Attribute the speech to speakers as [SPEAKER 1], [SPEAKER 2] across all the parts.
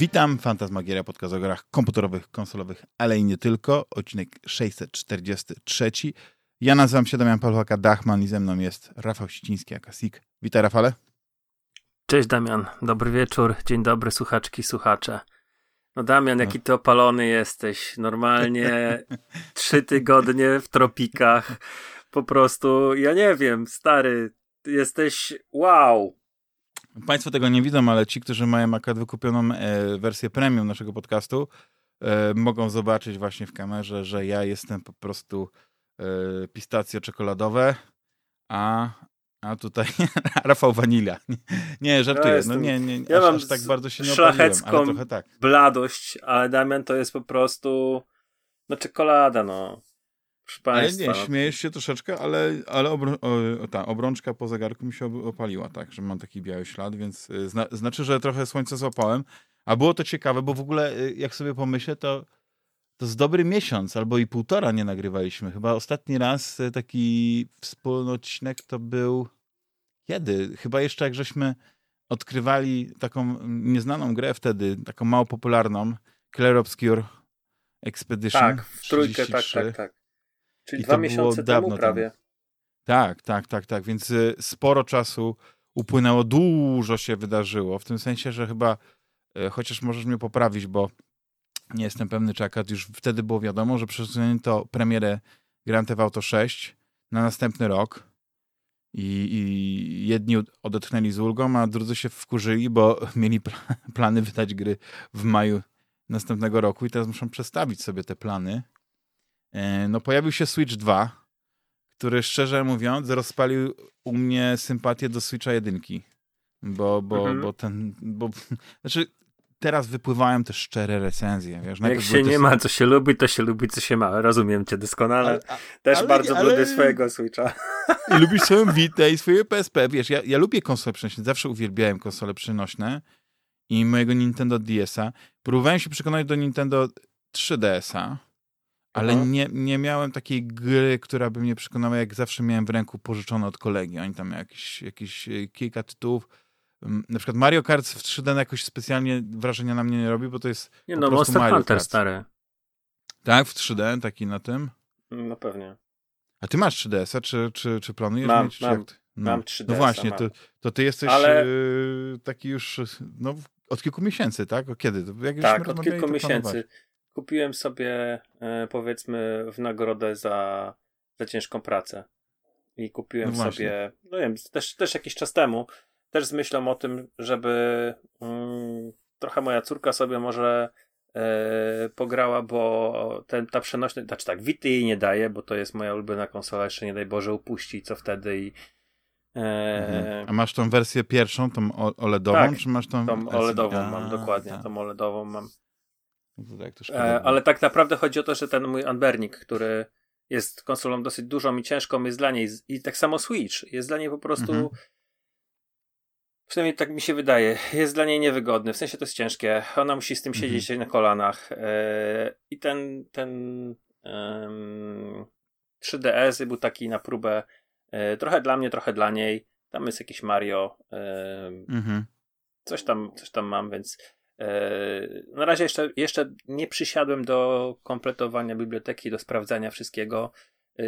[SPEAKER 1] Witam, Fantasmagieria, podcast o grach komputerowych, konsolowych, ale i nie tylko. Odcinek 643. Ja nazywam się Damian Palwaka-Dachman i ze mną jest Rafał Siciński, Akasik. Witaj, Rafale.
[SPEAKER 2] Cześć, Damian. Dobry wieczór. Dzień dobry, słuchaczki, słuchacze. No Damian, jaki no. ty opalony jesteś. Normalnie trzy tygodnie w tropikach. Po prostu, ja nie wiem, stary, jesteś wow.
[SPEAKER 1] Państwo tego nie widzą, ale ci, którzy mają akurat wykupioną e, wersję premium naszego podcastu, e, mogą zobaczyć właśnie w kamerze, że ja jestem po prostu e, pistacje czekoladowe, a, a tutaj Rafał Wanilia. Nie, żartuję. Ja no nie, nie,
[SPEAKER 2] ja aż, mam aż tak bardzo się nie opaliłem, ale trochę tak. bladość, ale Damian to jest po prostu no czekolada, no.
[SPEAKER 1] Proszę ale nie, śmiejesz się troszeczkę, ale, ale obrą o, ta obrączka po zegarku mi się opaliła, tak, że mam taki biały ślad, więc y, zna znaczy, że trochę słońce złapałem. A było to ciekawe, bo w ogóle y, jak sobie pomyślę, to, to z dobry miesiąc albo i półtora nie nagrywaliśmy. Chyba ostatni raz y, taki wspólny odcinek to był kiedy? Chyba jeszcze jak żeśmy odkrywali taką nieznaną grę wtedy, taką mało popularną, Clair Obscure Expedition.
[SPEAKER 2] Tak, w trójkę, 33. tak, tak, tak. Czyli I dwa miesiące temu prawie.
[SPEAKER 1] Tak, tak, tak, tak. Więc y, sporo czasu upłynęło, dużo się wydarzyło. W tym sensie, że chyba, y, chociaż możesz mnie poprawić, bo nie jestem pewny, czy akad już wtedy było wiadomo, że przesunięto premierę Grand Theft Auto 6 na następny rok. I, I, jedni odetchnęli z ulgą, a drudzy się wkurzyli, bo mieli plany wydać gry w maju następnego roku i teraz muszą przestawić sobie te plany. E, no pojawił się Switch 2, który szczerze mówiąc rozpalił u mnie sympatię do Switcha 1. Bo, bo, mhm. bo ten, bo, znaczy teraz wypływają też szczere recenzje, wiesz.
[SPEAKER 2] Jak się nie ma, co się lubi, to się lubi, co się ma. Rozumiem cię doskonale. Ale, a, też ale, bardzo ale... lubię swojego Switcha.
[SPEAKER 1] I lubisz swoją Vita i swoje PSP. Wiesz, ja, ja lubię konsole przenośne. Zawsze uwielbiałem konsole przenośne i mojego Nintendo DS-a. Próbowałem się przekonać do Nintendo 3DS-a ale nie, nie miałem takiej gry, która by mnie przekonała, jak zawsze miałem w ręku pożyczone od kolegi. Oni tam jakieś, jakieś e, kilka tytułów. Mm, na przykład Mario Kart w 3D jakoś specjalnie wrażenia na mnie nie robi, bo to jest.
[SPEAKER 2] Nie, no, Monster Mario Hunter Kart. stary.
[SPEAKER 1] Tak, w 3D, taki na tym.
[SPEAKER 2] No pewnie.
[SPEAKER 1] A ty masz 3DS-a, czy, czy, czy planujesz
[SPEAKER 2] mam,
[SPEAKER 1] mieć?
[SPEAKER 2] Mam, no. mam 3DS.
[SPEAKER 1] No właśnie, to, to ty jesteś Ale... yy, taki już no, od kilku miesięcy, tak? O kiedy?
[SPEAKER 2] Jak tak, od kilku miesięcy kupiłem sobie e, powiedzmy w nagrodę za, za ciężką pracę. I kupiłem no sobie, no wiem, też, też jakiś czas temu, też z myślą o tym, żeby mm, trochę moja córka sobie może e, pograła, bo ten, ta przenośność, znaczy tak, Wity jej nie daje, bo to jest moja ulubiona konsola, jeszcze nie daj Boże upuści, co wtedy i
[SPEAKER 1] e, mhm. A masz tą wersję pierwszą, tą OLEDową, tak, czy masz tą...
[SPEAKER 2] tą OLEDową mam, dokładnie, tak. tą OLEDową mam. No tak e, ale tak naprawdę chodzi o to, że ten mój Anbernik, który jest konsolą dosyć dużą i ciężką, jest dla niej, i tak samo Switch, jest dla niej po prostu, mhm. przynajmniej tak mi się wydaje, jest dla niej niewygodny, w sensie to jest ciężkie, ona musi z tym mhm. siedzieć na kolanach e, i ten, ten 3DS był taki na próbę, e, trochę dla mnie, trochę dla niej, tam jest jakiś Mario, mhm. coś tam, coś tam mam, więc E, na razie jeszcze, jeszcze nie przysiadłem do kompletowania biblioteki, do sprawdzania wszystkiego. E,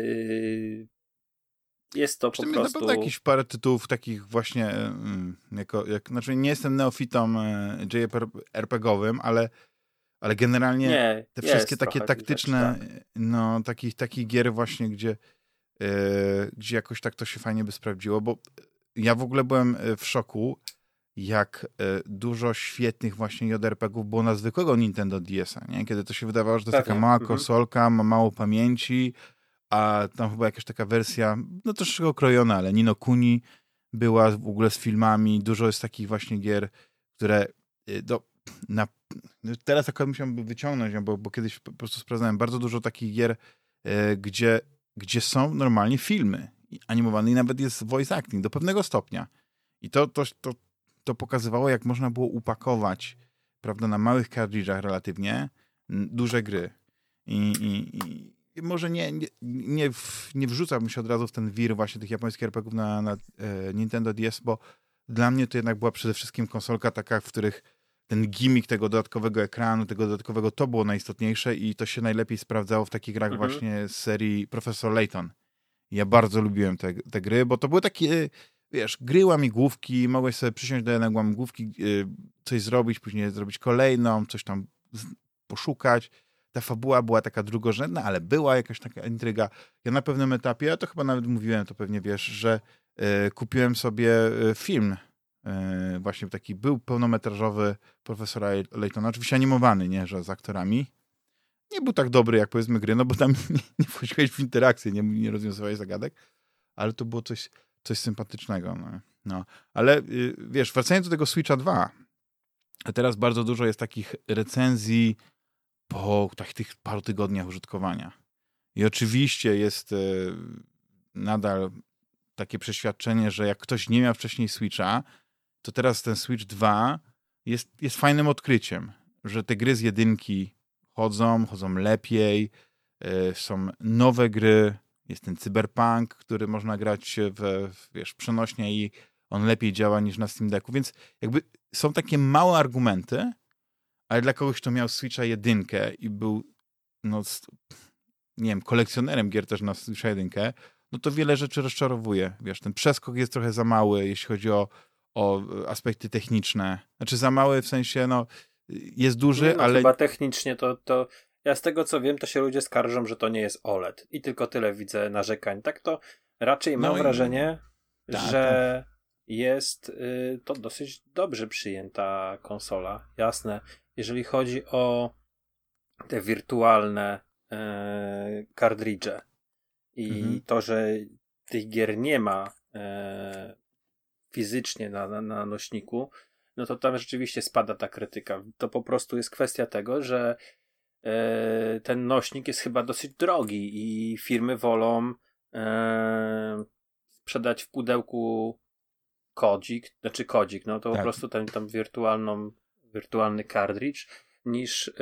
[SPEAKER 2] jest to po prostu...
[SPEAKER 1] Na pewno jakieś parę tytułów takich właśnie, mm, jako, jak, znaczy nie jestem neofitą e, JRPG-owym, ale, ale generalnie nie, te wszystkie takie taktyczne, tak. no takich, takich gier właśnie, gdzie, gdzie jakoś tak to się fajnie by sprawdziło, bo ja w ogóle byłem w szoku, jak e, dużo świetnych właśnie JRPG-ów było na zwykłego Nintendo DS-a, nie? Kiedy to się wydawało, że to jest taka mała mhm. konsolka, ma mało pamięci, a tam chyba jakaś taka wersja, no troszeczkę okrojona, ale Nino Kuni była w ogóle z filmami, dużo jest takich właśnie gier, które e, do, na, no teraz akurat musiałbym wyciągnąć, bo, bo kiedyś po prostu sprawdzałem bardzo dużo takich gier, e, gdzie, gdzie są normalnie filmy animowane i nawet jest voice acting do pewnego stopnia. I to, to, to, to pokazywało, jak można było upakować, prawda, na małych kartridżach relatywnie duże gry. I, i, i może nie, nie, nie, w, nie wrzucałbym się od razu w ten wir właśnie tych japońskich RPGów na, na e, Nintendo DS, bo dla mnie to jednak była przede wszystkim konsolka taka, w których ten gimmick tego dodatkowego ekranu, tego dodatkowego, to było najistotniejsze i to się najlepiej sprawdzało w takich grach mhm. właśnie z serii Professor Layton. Ja bardzo lubiłem te, te gry, bo to były takie, wiesz, gry łamigłówki, mogłeś sobie przysiąść do jednej łamigłówki, y, coś zrobić, później zrobić kolejną, coś tam poszukać. Ta fabuła była taka drugorzędna, ale była jakaś taka intryga. Ja na pewnym etapie, ja to chyba nawet mówiłem, to pewnie wiesz, że y, kupiłem sobie y, film właśnie taki był pełnometrażowy profesora Laytona, oczywiście animowany, nie, że z aktorami nie był tak dobry jak powiedzmy gry, no bo tam nie, nie wchodziłeś w interakcję, nie, nie rozwiązywałeś zagadek, ale to było coś, coś sympatycznego. No. no. Ale y, wiesz, wracając do tego Switcha 2, teraz bardzo dużo jest takich recenzji po tych paru tygodniach użytkowania. I oczywiście jest y, nadal takie przeświadczenie, że jak ktoś nie miał wcześniej Switcha, to teraz ten Switch 2 jest, jest fajnym odkryciem, że te gry z jedynki chodzą, chodzą lepiej, e, są nowe gry, jest ten cyberpunk, który można grać w, wiesz, przenośnie i on lepiej działa niż na Steam Decku, więc jakby są takie małe argumenty, ale dla kogoś, kto miał Switcha jedynkę i był, no, nie wiem, kolekcjonerem gier też na Switcha jedynkę, no to wiele rzeczy rozczarowuje. Wiesz, ten przeskok jest trochę za mały, jeśli chodzi o, o aspekty techniczne. Znaczy za mały w sensie, no, jest duży, no, ale...
[SPEAKER 2] Chyba technicznie to, to... Ja z tego co wiem, to się ludzie skarżą, że to nie jest OLED. I tylko tyle widzę narzekań. Tak to raczej mam no wrażenie, i... tak, że tak. jest y, to dosyć dobrze przyjęta konsola. Jasne. Jeżeli chodzi o te wirtualne y, kartridże i mhm. to, że tych gier nie ma y, fizycznie na, na, na nośniku, no to tam rzeczywiście spada ta krytyka. To po prostu jest kwestia tego, że e, ten nośnik jest chyba dosyć drogi i firmy wolą e, sprzedać w pudełku kodzik, znaczy kodzik, no to tak. po prostu ten tam wirtualną, wirtualny cartridge, niż, e,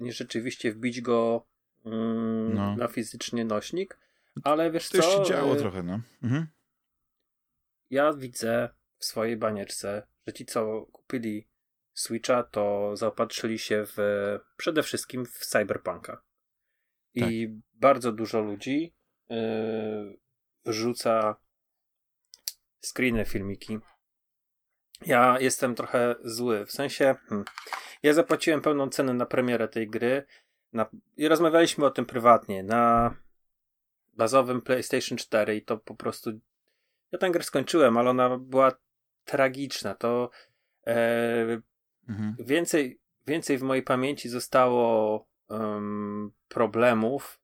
[SPEAKER 2] niż rzeczywiście wbić go mm, no. na fizycznie nośnik. Ale wiesz
[SPEAKER 1] to
[SPEAKER 2] co?
[SPEAKER 1] To się działo trochę, no. Mhm.
[SPEAKER 2] Ja widzę w swojej banieczce że ci, co kupili Switcha, to zaopatrzyli się w przede wszystkim w Cyberpunka. I tak. bardzo dużo ludzi yy, wrzuca screeny, filmiki. Ja jestem trochę zły, w sensie hmm, ja zapłaciłem pełną cenę na premierę tej gry na, i rozmawialiśmy o tym prywatnie na bazowym PlayStation 4 i to po prostu ja tę grę skończyłem, ale ona była tragiczna. To e, mhm. więcej, więcej w mojej pamięci zostało um, problemów,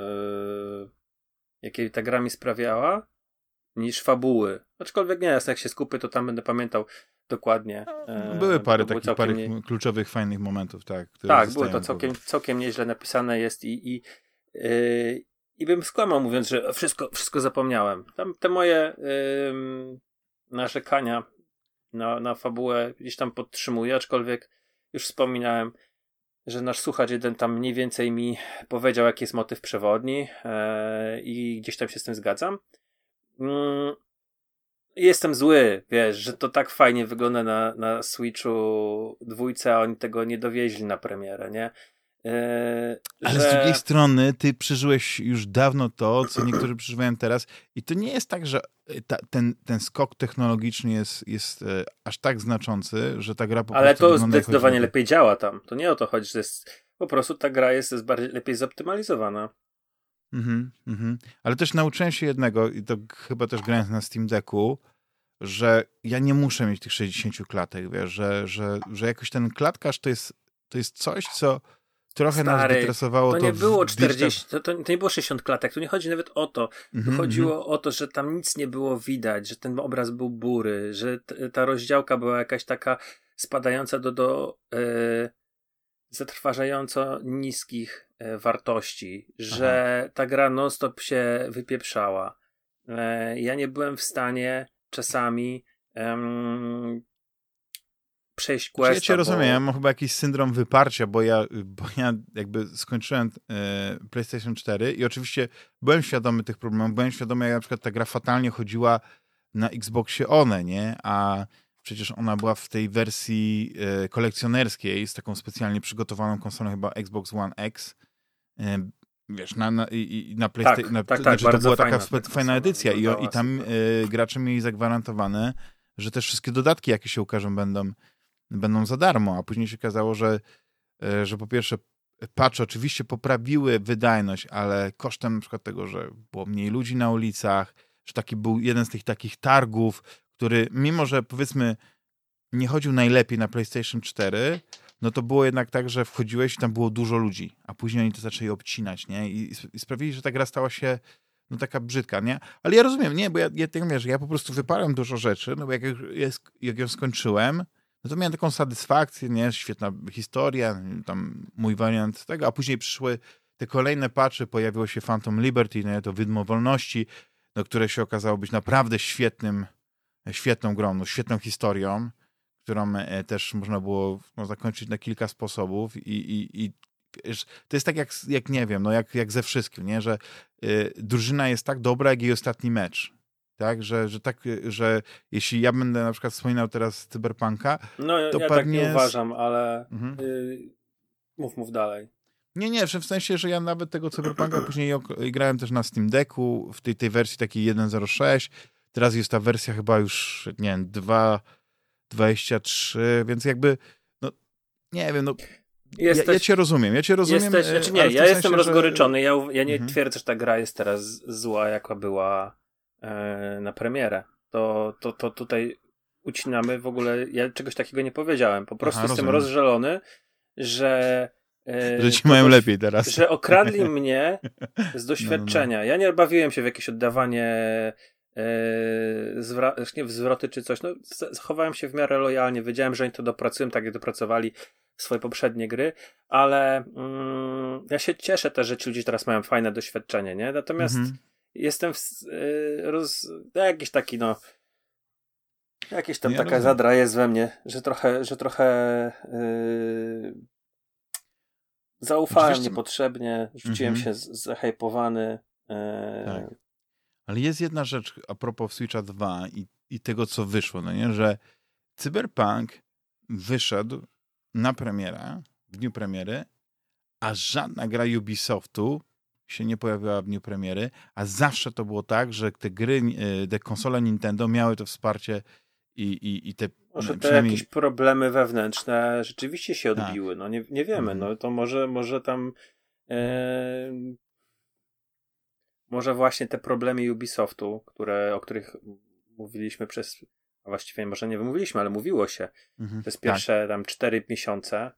[SPEAKER 2] e, jakie ta gra mi sprawiała, niż fabuły. Aczkolwiek nie, jak się skupię, to tam będę pamiętał dokładnie.
[SPEAKER 1] E, Były parę takich parę nie... kluczowych, fajnych momentów, tak.
[SPEAKER 2] Tak, były to całkiem, całkiem nieźle napisane jest i, i, yy, i bym skłamał mówiąc, że wszystko, wszystko zapomniałem. Tam te moje yy, narzekania na, na fabułę gdzieś tam podtrzymuję, aczkolwiek już wspominałem, że nasz słuchacz jeden tam mniej więcej mi powiedział, jaki jest motyw przewodni e, i gdzieś tam się z tym zgadzam. Mm, jestem zły, wiesz, że to tak fajnie wygląda na, na Switchu dwójce, a oni tego nie dowieźli na premierę, nie?
[SPEAKER 1] Yy, Ale że... z drugiej strony, ty przeżyłeś już dawno to, co niektórzy przeżywają teraz, i to nie jest tak, że ta, ten, ten skok technologiczny jest, jest e, aż tak znaczący, że ta gra po
[SPEAKER 2] Ale to zdecydowanie chodzi... lepiej działa tam. To nie o to chodzi, że jest, po prostu ta gra jest, jest bardziej, lepiej zoptymalizowana.
[SPEAKER 1] Mhm, mhm. Ale też nauczyłem się jednego, i to chyba też grając na Steam Decku, że ja nie muszę mieć tych 60 klatek, wiesz, że, że, że jakoś ten klatkarz to jest, to jest coś, co trochę Stary, nas interesowało.
[SPEAKER 2] To nie to było 40, to, to, nie było 60 klatek, tu nie chodzi nawet o to. Mm -hmm, chodziło -hmm. o to, że tam nic nie było widać, że ten obraz był bury, że ta rozdziałka była jakaś taka spadająca do, do e, zatrważająco niskich e, wartości, że Aha. ta gra non-stop się wypieprzała. E, ja nie byłem w stanie czasami przejść questa.
[SPEAKER 1] Ja cię bo... rozumiem, ja mam chyba jakiś syndrom wyparcia, bo ja, bo ja jakby skończyłem e, PlayStation 4 i oczywiście byłem świadomy tych problemów, byłem świadomy, jak na przykład ta gra fatalnie chodziła na Xboxie One, nie? A przecież ona była w tej wersji e, kolekcjonerskiej z taką specjalnie przygotowaną konsolą chyba Xbox One X. E, wiesz, na, na, i, na PlayStation. Tak, na, tak, tak, znaczy, to była taka fajna, fajna edycja i, i tam e, gracze mieli zagwarantowane, że też wszystkie dodatki, jakie się ukażą, będą, będą za darmo, a później się okazało, że, e, że po pierwsze patche oczywiście poprawiły wydajność, ale kosztem na przykład tego, że było mniej ludzi na ulicach, że taki był jeden z tych takich targów, który mimo, że powiedzmy nie chodził najlepiej na PlayStation 4, no to było jednak tak, że wchodziłeś i tam było dużo ludzi, a później oni to zaczęli obcinać, nie? I, i sprawili, że ta gra stała się no taka brzydka, nie? Ale ja rozumiem, nie, bo ja, ja tak że ja po prostu wyparłem dużo rzeczy, no bo jak, jak ją skończyłem, no to miałem taką satysfakcję, nie? Świetna historia, tam mój wariant tego, a później przyszły te kolejne patchy, pojawiło się Phantom Liberty, nie? To Widmo Wolności, no, które się okazało być naprawdę świetnym, świetną grą, no, świetną historią, którą e, też można było no, zakończyć na kilka sposobów i, i, i to jest tak jak, jak nie wiem, no jak, jak ze wszystkim, nie? że y, drużyna jest tak dobra, jak jej ostatni mecz. Tak, że, że tak, że jeśli ja będę na przykład wspominał teraz Cyberpunka,
[SPEAKER 2] no, to ja pewnie... tak nie uważam, ale mhm. y, mów, mów dalej.
[SPEAKER 1] Nie, nie, w sensie, że ja nawet tego Cyberpunka później grałem też na Steam Decku, w tej, tej wersji takiej 1.06, teraz jest ta wersja chyba już, nie wiem, 2.23, więc jakby, no, nie wiem, no, Jesteś... Ja, ja cię rozumiem, ja cię rozumiem.
[SPEAKER 2] Jesteś, e, znaczy nie, ja jestem sensie, rozgoryczony. Że... Ja, ja nie mhm. twierdzę, że ta gra jest teraz zła, jaka była e, na premierę. To, to, to tutaj ucinamy w ogóle. Ja czegoś takiego nie powiedziałem. Po prostu Aha, jestem rozumiem. rozżalony, że.
[SPEAKER 1] E, że ci mają lepiej teraz.
[SPEAKER 2] Że okradli mnie z doświadczenia. No, no, no. Ja nie bawiłem się w jakieś oddawanie e, zwra- nie, zwroty czy coś. No, zachowałem się w miarę lojalnie. Wiedziałem, że oni to dopracują, tak jak dopracowali swoje poprzednie gry, ale mm, ja się cieszę też, że ci ludzie teraz mają fajne doświadczenie, nie? Natomiast mhm. Jestem w, y, roz, no, jakiś taki, no, jakieś tam ja taka zadra jest we mnie, że trochę, że trochę yy, zaufałem Oczywiście... niepotrzebnie, rzuciłem mhm. się zahejpowany. Yy. Tak.
[SPEAKER 1] Ale jest jedna rzecz a propos Switcha 2 i, i tego, co wyszło, no nie? że Cyberpunk wyszedł na premierę, w dniu premiery, a żadna gra Ubisoftu się nie pojawiła w dniu premiery, a zawsze to było tak, że te gry, e, te konsole Nintendo miały to wsparcie i, i, i te
[SPEAKER 2] może te przynajmniej... jakieś problemy wewnętrzne rzeczywiście się tak. odbiły, tak. no nie, nie wiemy, mhm. no to może, może tam e... może właśnie te problemy Ubisoftu, które, o których mówiliśmy przez właściwie może nie wymówiliśmy, ale mówiło się mhm, przez pierwsze tak. tam cztery miesiące.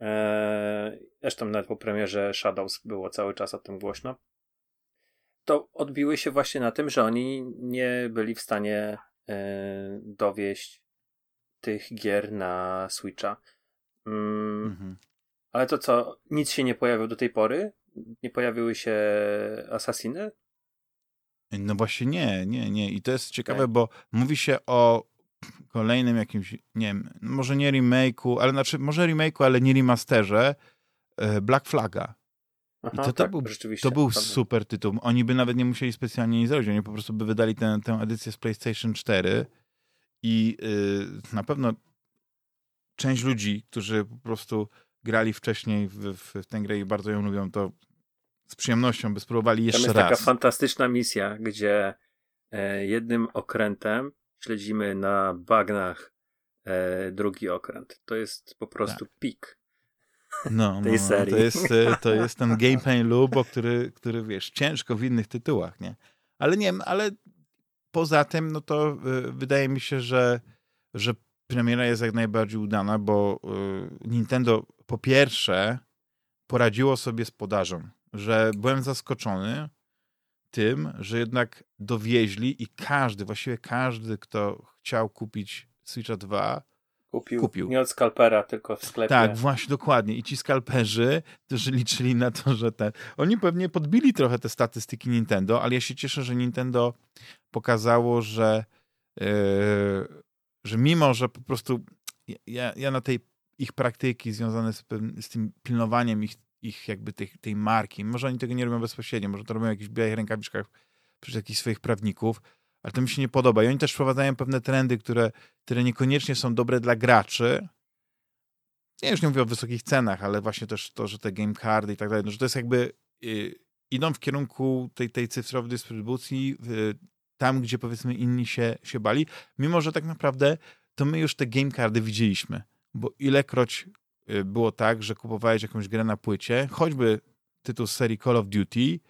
[SPEAKER 2] Eee, zresztą nawet po premierze Shadows było cały czas o tym głośno. To odbiły się właśnie na tym, że oni nie byli w stanie e, dowieść tych gier na Switcha. Mm, mhm. Ale to co, nic się nie pojawiło do tej pory? Nie pojawiły się Assassiny?
[SPEAKER 1] No właśnie nie, nie, nie. I to jest ciekawe, okay. bo mówi się o kolejnym jakimś, nie wiem, może nie remake'u, ale znaczy, może remake'u, ale nie remasterze e, Black Flaga. Aha, I to, to, tak, był, to był super tytuł. Oni by nawet nie musieli specjalnie nic zrobić. Oni po prostu by wydali tę, tę edycję z PlayStation 4 i yy, na pewno część ludzi, którzy po prostu grali wcześniej w, w, w tę grę i bardzo ją lubią, to z przyjemnością by spróbowali jeszcze raz.
[SPEAKER 2] Tam jest
[SPEAKER 1] raz.
[SPEAKER 2] taka fantastyczna misja, gdzie e, jednym okrętem śledzimy na bagnach e, drugi okręt. To jest po prostu tak. pik.
[SPEAKER 1] No, tej no, serii. To jest, e, to jest ten gameplay loop, o który, który wiesz, ciężko w innych tytułach, nie? Ale nie wiem, ale poza tym, no to y, wydaje mi się, że, że premiera jest jak najbardziej udana, bo y, Nintendo po pierwsze poradziło sobie z podażą że byłem zaskoczony tym, że jednak dowieźli i każdy, właściwie każdy, kto chciał kupić Switcha 2,
[SPEAKER 2] kupił. kupił. Nie od skalpera, tylko w sklepie.
[SPEAKER 1] Tak, właśnie, dokładnie. I ci skalperzy, którzy liczyli na to, że ten... Oni pewnie podbili trochę te statystyki Nintendo, ale ja się cieszę, że Nintendo pokazało, że yy, że mimo, że po prostu ja, ja na tej ich praktyki związane z, z tym pilnowaniem ich ich jakby tej, tej marki. Może oni tego nie robią bezpośrednio, może to robią w jakichś białych rękawiczkach przez jakichś swoich prawników, ale to mi się nie podoba. I oni też wprowadzają pewne trendy, które, które niekoniecznie są dobre dla graczy. Ja już nie mówię o wysokich cenach, ale właśnie też to, że te game cardy i tak dalej, no, że to jest jakby y, idą w kierunku tej, tej cyfrowej dystrybucji y, tam, gdzie powiedzmy inni się, się bali, mimo że tak naprawdę to my już te game cardy widzieliśmy, bo ilekroć było tak, że kupowałeś jakąś grę na płycie, choćby tytuł z serii Call of Duty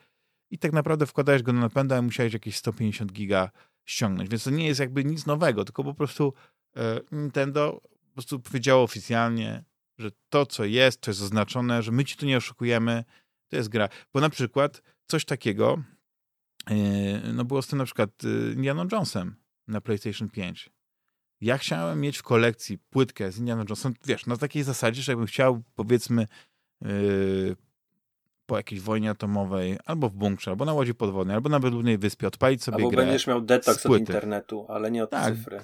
[SPEAKER 1] i tak naprawdę wkładałeś go na napęda i musiałeś jakieś 150 giga ściągnąć, więc to nie jest jakby nic nowego, tylko po prostu e, Nintendo po prostu powiedziało oficjalnie, że to, co jest, to jest oznaczone, że my ci tu nie oszukujemy, to jest gra. Bo na przykład coś takiego, e, no było z tym na przykład e, Indiana Jonesem na PlayStation 5. Ja chciałem mieć w kolekcji płytkę z Indiana Jonesem, wiesz, na takiej zasadzie, że jakbym chciał, powiedzmy, po jakiejś wojnie atomowej, albo w bunkrze, albo na łodzi podwodnej, albo na bezludnej wyspie, odpalić sobie
[SPEAKER 2] albo
[SPEAKER 1] grę.
[SPEAKER 2] Albo będziesz miał detoks od internetu, ale nie od
[SPEAKER 1] tak.
[SPEAKER 2] cyfry.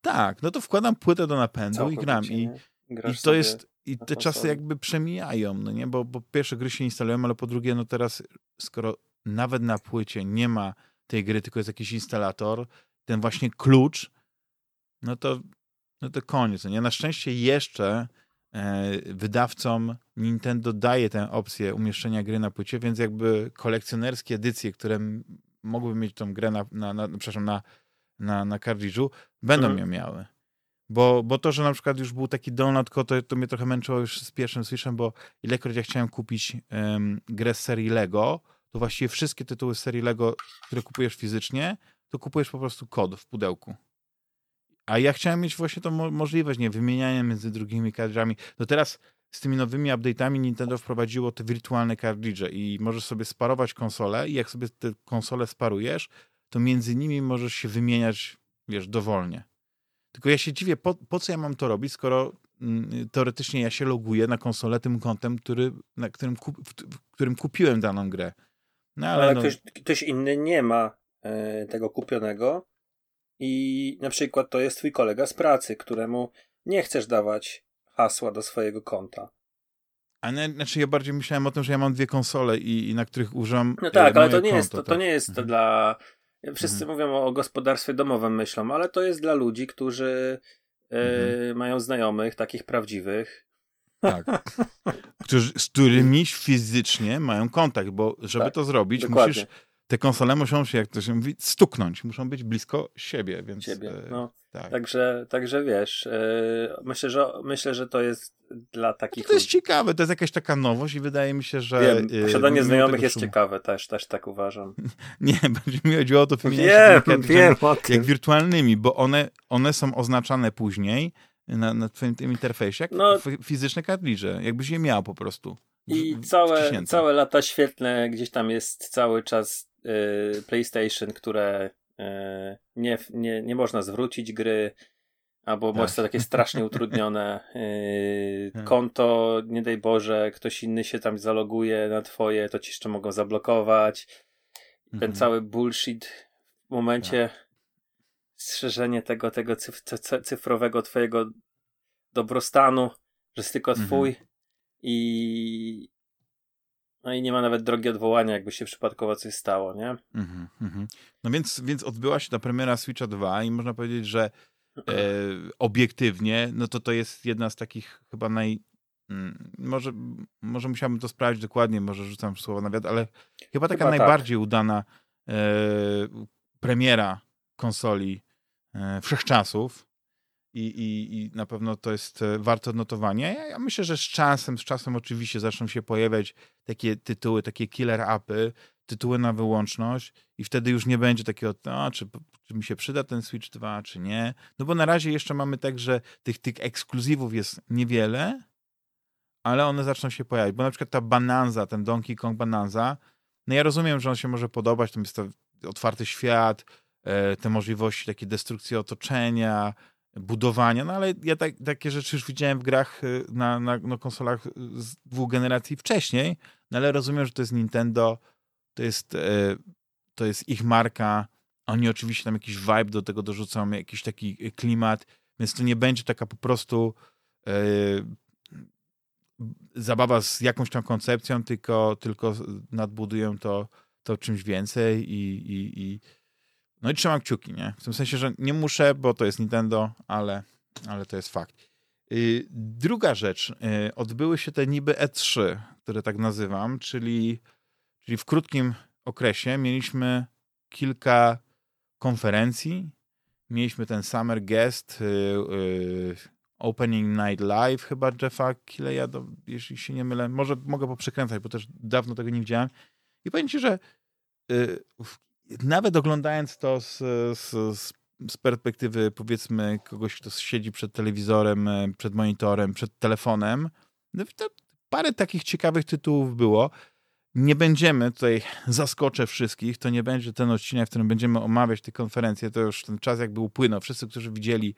[SPEAKER 1] Tak, no to wkładam płytę do napędu Całkowicie, i gram. I, i to jest, i te czasy jakby przemijają, no nie? Bo, bo pierwsze gry się instalują, ale po drugie, no teraz, skoro nawet na płycie nie ma tej gry, tylko jest jakiś instalator, ten właśnie klucz, no to, no to koniec. Nie? Na szczęście jeszcze E, wydawcom Nintendo daje tę opcję umieszczenia gry na płycie, więc jakby kolekcjonerskie edycje, które mogłyby mieć tą grę na, na, na przepraszam, na, na, na kartridżu, będą mhm. ją miały. Bo, bo to, że na przykład już był taki download, to, to mnie trochę męczyło już z pierwszym Switchem, bo ilekroć ja chciałem kupić um, grę z serii Lego, to właściwie wszystkie tytuły z serii Lego, które kupujesz fizycznie, to kupujesz po prostu kod w pudełku. A ja chciałem mieć właśnie tą mo możliwość, nie, wymieniania między drugimi kartridżami. No teraz z tymi nowymi update'ami Nintendo wprowadziło te wirtualne kartridże i możesz sobie sparować konsole i jak sobie te konsole sparujesz, to między nimi możesz się wymieniać, wiesz, dowolnie. Tylko ja się dziwię, po, po co ja mam to robić, skoro mm, teoretycznie ja się loguję na konsolę tym kontem, który, na którym, kup, w, w którym kupiłem daną grę.
[SPEAKER 2] No, ale, ale no... ktoś, ktoś inny nie ma e, tego kupionego i na przykład to jest twój kolega z pracy, któremu nie chcesz dawać hasła do swojego konta.
[SPEAKER 1] A nie, znaczy ja bardziej myślałem o tym, że ja mam dwie konsole i, i na których używam.
[SPEAKER 2] No tak, ale to nie, konto, jest, to, to nie jest mhm. dla. Wszyscy mhm. mówią o gospodarstwie domowym, myślą, ale to jest dla ludzi, którzy e, mhm. mają znajomych, takich prawdziwych.
[SPEAKER 1] Tak. Którzy, z którymi fizycznie mają kontakt, bo żeby tak, to zrobić, dokładnie. musisz te konsole muszą się, jak to się mówi, stuknąć. Muszą być blisko siebie, więc...
[SPEAKER 2] Siebie, e, no. Tak. Także, także wiesz, yy, myślę, że, myślę, że to jest dla takich...
[SPEAKER 1] To jest ciekawe, to jest jakaś taka nowość i wydaje mi się, że...
[SPEAKER 2] Wiem, e, posiadanie znajomych jest ciekawe, też, też tak uważam.
[SPEAKER 1] Nie, będzie mi chodziło o to
[SPEAKER 2] wiem, wiem
[SPEAKER 1] jak wirtualnymi, bo one, one są oznaczane później na, na twoim tym interfejsie, jak no, fizyczne kartridże, jakbyś je miał po prostu.
[SPEAKER 2] I całe, całe lata świetne gdzieś tam jest cały czas PlayStation, które y, nie, nie, nie można zwrócić gry, albo tak. to takie strasznie utrudnione. Y, tak. konto, nie daj Boże, ktoś inny się tam zaloguje na twoje, to ci jeszcze mogą zablokować. Ten mhm. cały bullshit w momencie tak. strzeżenie tego, tego cyfrowego twojego dobrostanu, że jest tylko mhm. twój mhm. i, no i nie ma nawet drogi odwołania, jakby się przypadkowo coś stało, nie? Mm -hmm.
[SPEAKER 1] No więc, więc odbyła się ta premiera Switcha 2 i można powiedzieć, że e, obiektywnie, no to to jest jedna z takich chyba naj... Mm, może, może musiałbym to sprawdzić dokładnie, może rzucam słowa na wiatr, ale chyba taka chyba tak. najbardziej tak. udana e, premiera konsoli e, wszechczasów i, i, i na pewno to jest e, warte odnotowania. Ja, ja, myślę, że z czasem, z czasem oczywiście zaczną się pojawiać takie tytuły, takie killer upy, tytuły na wyłączność i wtedy już nie będzie takiego, no, czy, czy mi się przyda ten Switch 2, czy nie. No bo na razie jeszcze mamy tak, że tych, tych ekskluzywów jest niewiele, ale one zaczną się pojawiać, bo na przykład ta Bananza, ten Donkey Kong Bananza, no ja rozumiem, że on się może podobać, tam jest to otwarty świat, e, te możliwości takiej destrukcji otoczenia, budowania, no ale ja tak, takie rzeczy już widziałem w grach y, na, na, na konsolach z dwóch generacji wcześniej, no ale rozumiem, że to jest Nintendo, to jest, e, to jest ich marka, oni oczywiście tam jakiś vibe do tego dorzucą, jakiś taki klimat, więc to nie będzie taka po prostu e, zabawa z jakąś tam koncepcją, tylko, tylko nadbudują to, to czymś więcej i, i, i No i trzymam kciuki, nie? W tym sensie, że nie muszę, bo to jest Nintendo, ale, ale to jest fakt. Y, druga rzecz. Y, odbyły się te niby E3, które tak nazywam, czyli, czyli w krótkim okresie mieliśmy kilka konferencji. Mieliśmy ten Summer Guest, y, Opening Night Live chyba Jeffa Killeya, jeśli się nie mylę. Może mogę poprzekręcać, bo też dawno tego nie widziałem. I powiem ci, że nawet oglądając to z, z, z perspektywy powiedzmy kogoś, kto siedzi przed telewizorem, e, przed monitorem, przed telefonem, no parę takich ciekawych tytułów było. Nie będziemy tutaj, zaskoczę wszystkich, to nie będzie ten odcinek, w którym będziemy omawiać te konferencje, to już ten czas jakby upłynął. Wszyscy, którzy widzieli,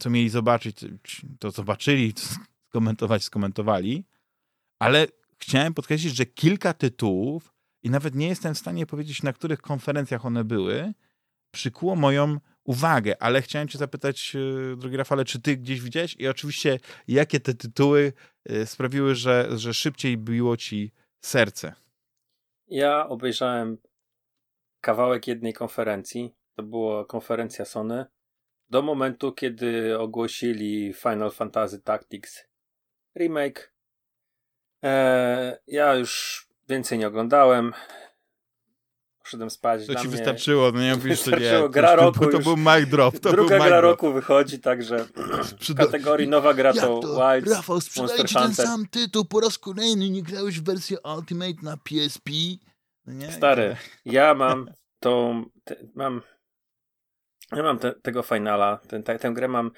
[SPEAKER 1] co mieli zobaczyć, to zobaczyli, to skomentować, skomentowali, ale chciałem podkreślić, że kilka tytułów i nawet nie jestem w stanie powiedzieć, na których konferencjach one były, przykuło moją uwagę, ale chciałem cię zapytać, e, drogi Rafale, czy ty gdzieś widziałeś i oczywiście jakie te tytuły e, sprawiły, że, że szybciej biło ci serce?
[SPEAKER 2] Ja obejrzałem kawałek jednej konferencji, to była konferencja Sony, do momentu, kiedy ogłosili Final Fantasy Tactics remake. Eee, ja już więcej nie oglądałem poszedłem spać.
[SPEAKER 1] To ci mnie... wystarczyło, no nie mówisz,
[SPEAKER 2] to nie. Gra roku
[SPEAKER 1] to, to był mic drop. To
[SPEAKER 2] druga
[SPEAKER 1] był
[SPEAKER 2] gra roku wychodzi, także w kategorii nowa gra to, Wild
[SPEAKER 1] Rafał, sprzedaję ci ten sam tytuł po raz kolejny, nie grałeś w wersję Ultimate na PSP?
[SPEAKER 2] No nie? Stary, ja mam tą, te, mam ja mam te, tego finala, ten, te, tę grę mam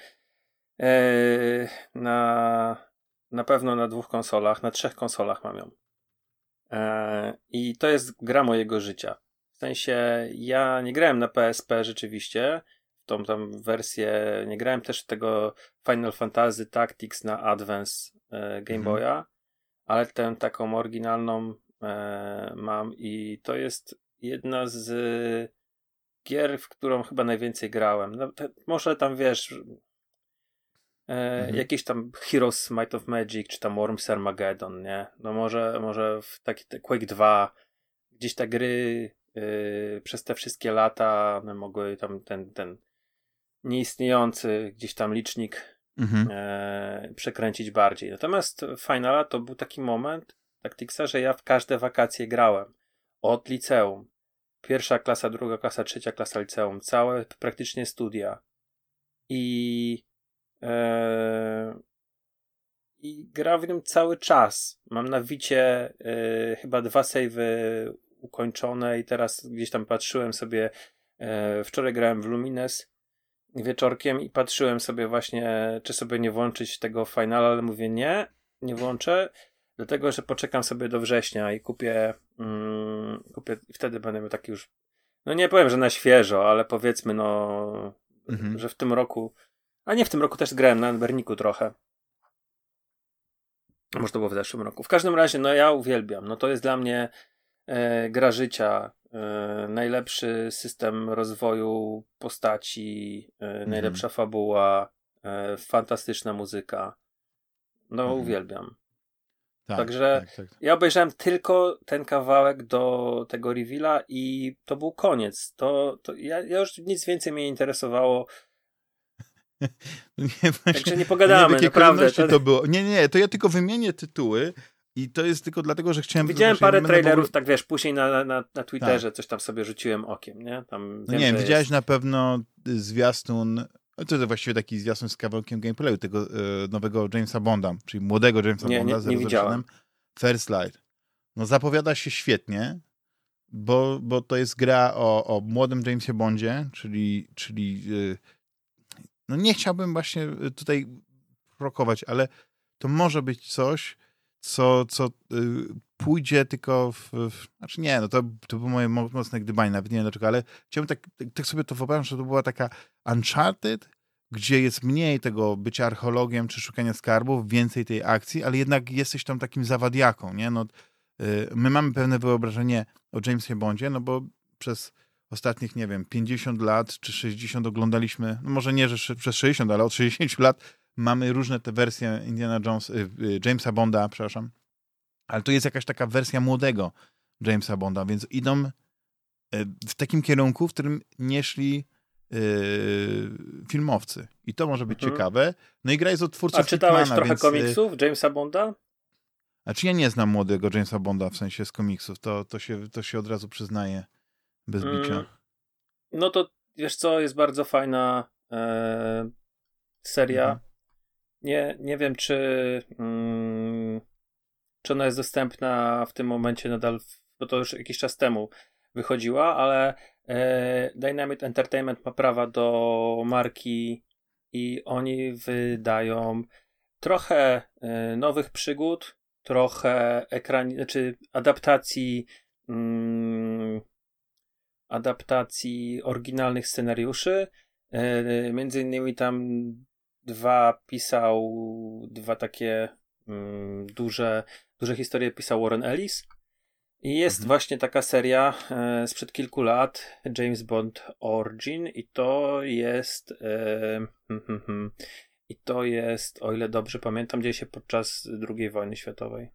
[SPEAKER 2] e, na na pewno na dwóch konsolach, na trzech konsolach mam ją. E, I to jest gra mojego życia sensie ja nie grałem na PSP rzeczywiście, w tą tam wersję, nie grałem też tego Final Fantasy Tactics na Advance e, Game mhm. Boya, ale tę taką oryginalną e, mam i to jest jedna z gier, w którą chyba najwięcej grałem. No, te, może tam wiesz, e, mhm. jakieś tam Heroes Might of Magic, czy tam Worms Armageddon, nie? No może, może w taki Quake 2, gdzieś te gry yy, przez te wszystkie lata one mogły tam ten, ten nieistniejący gdzieś tam licznik mhm. yy, przekręcić bardziej. Natomiast Finala to był taki moment Tacticsa, że ja w każde wakacje grałem. Od liceum. Pierwsza klasa, druga klasa, trzecia klasa liceum. Całe praktycznie studia. I i gra w nim cały czas. Mam na wicie yy, chyba dwa savey ukończone i teraz gdzieś tam patrzyłem sobie, e, wczoraj grałem w Lumines wieczorkiem i patrzyłem sobie właśnie, czy sobie nie włączyć tego finala, ale mówię nie, nie włączę, dlatego, że poczekam sobie do września i kupię, mm, kupię i wtedy będę miał taki już, no nie powiem, że na świeżo, ale powiedzmy no, mhm. że w tym roku, a nie w tym roku też grałem na Berniku trochę. Może to było w zeszłym roku. W każdym razie, no ja uwielbiam. No to jest dla mnie e, gra życia, e, najlepszy system rozwoju postaci, e, mhm. najlepsza fabuła, e, fantastyczna muzyka. No, mhm. uwielbiam. Tak, Także tak, tak. ja obejrzałem tylko ten kawałek do tego reveala i to był koniec. To, to ja, ja już nic więcej mnie interesowało. nie, Także nie pogadamy, nie, naprawdę.
[SPEAKER 1] To było. Nie, nie, to ja tylko wymienię tytuły i to jest tylko dlatego, że chciałem...
[SPEAKER 2] Widziałem parę trailerów, tak wiesz, później na, na, na Twitterze tak. coś tam sobie rzuciłem okiem, nie? Tam
[SPEAKER 1] no nie wiem, widziałeś jest... na pewno zwiastun, no to jest właściwie taki zwiastun z kawałkiem gameplayu tego e, nowego Jamesa Bonda, czyli młodego Jamesa nie, Bonda,
[SPEAKER 2] nie, nie widziałem.
[SPEAKER 1] First Light. No zapowiada się świetnie, bo, bo to jest gra o, o młodym Jamesie Bondzie, czyli, czyli e, no nie chciałbym właśnie tutaj prokować, ale to może być coś, co, co y, pójdzie tylko w, w, Znaczy nie, no to, to było moje mocne gdybanie, nawet nie wiem dlaczego, ale chciałbym tak, tak sobie to wyobrazić, że to była taka Uncharted, gdzie jest mniej tego bycia archeologiem czy szukania skarbów, więcej tej akcji, ale jednak jesteś tam takim zawadiaką, nie? No, y, my mamy pewne wyobrażenie o Jamesie Bondzie, no bo przez ostatnich, nie wiem, 50 lat czy 60 oglądaliśmy, no może nie, że przez 60, ale od 60 lat mamy różne te wersje Indiana Jones, y, y, Jamesa Bonda, przepraszam, ale to jest jakaś taka wersja młodego Jamesa Bonda, więc idą w takim kierunku, w którym nie szli filmowcy. I to może być mhm. ciekawe. No i gra jest od twórców A
[SPEAKER 2] czytałeś
[SPEAKER 1] Hitmana,
[SPEAKER 2] trochę
[SPEAKER 1] więc...
[SPEAKER 2] komiksów Jamesa Bonda?
[SPEAKER 1] A czy ja nie znam młodego Jamesa Bonda w sensie z komiksów, to, to, się, to się od razu przyznaje bez bicia. Mm,
[SPEAKER 2] no to wiesz co, jest bardzo fajna e, seria. Mhm. Nie, nie wiem, czy, mm, czy ona jest dostępna w tym momencie nadal, bo to już jakiś czas temu wychodziła, ale e, Dynamite Entertainment ma prawa do marki i oni wydają trochę e, nowych przygód, trochę ekran, znaczy adaptacji mm, adaptacji oryginalnych scenariuszy. E, między innymi tam dwa pisał, dwa takie mm, duże, duże historie pisał Warren Ellis. I jest mhm. właśnie taka seria e, sprzed kilku lat, James Bond Origin, i to jest. E, hmm, hmm, hmm. I to jest, o ile dobrze pamiętam, dzieje się podczas II wojny światowej.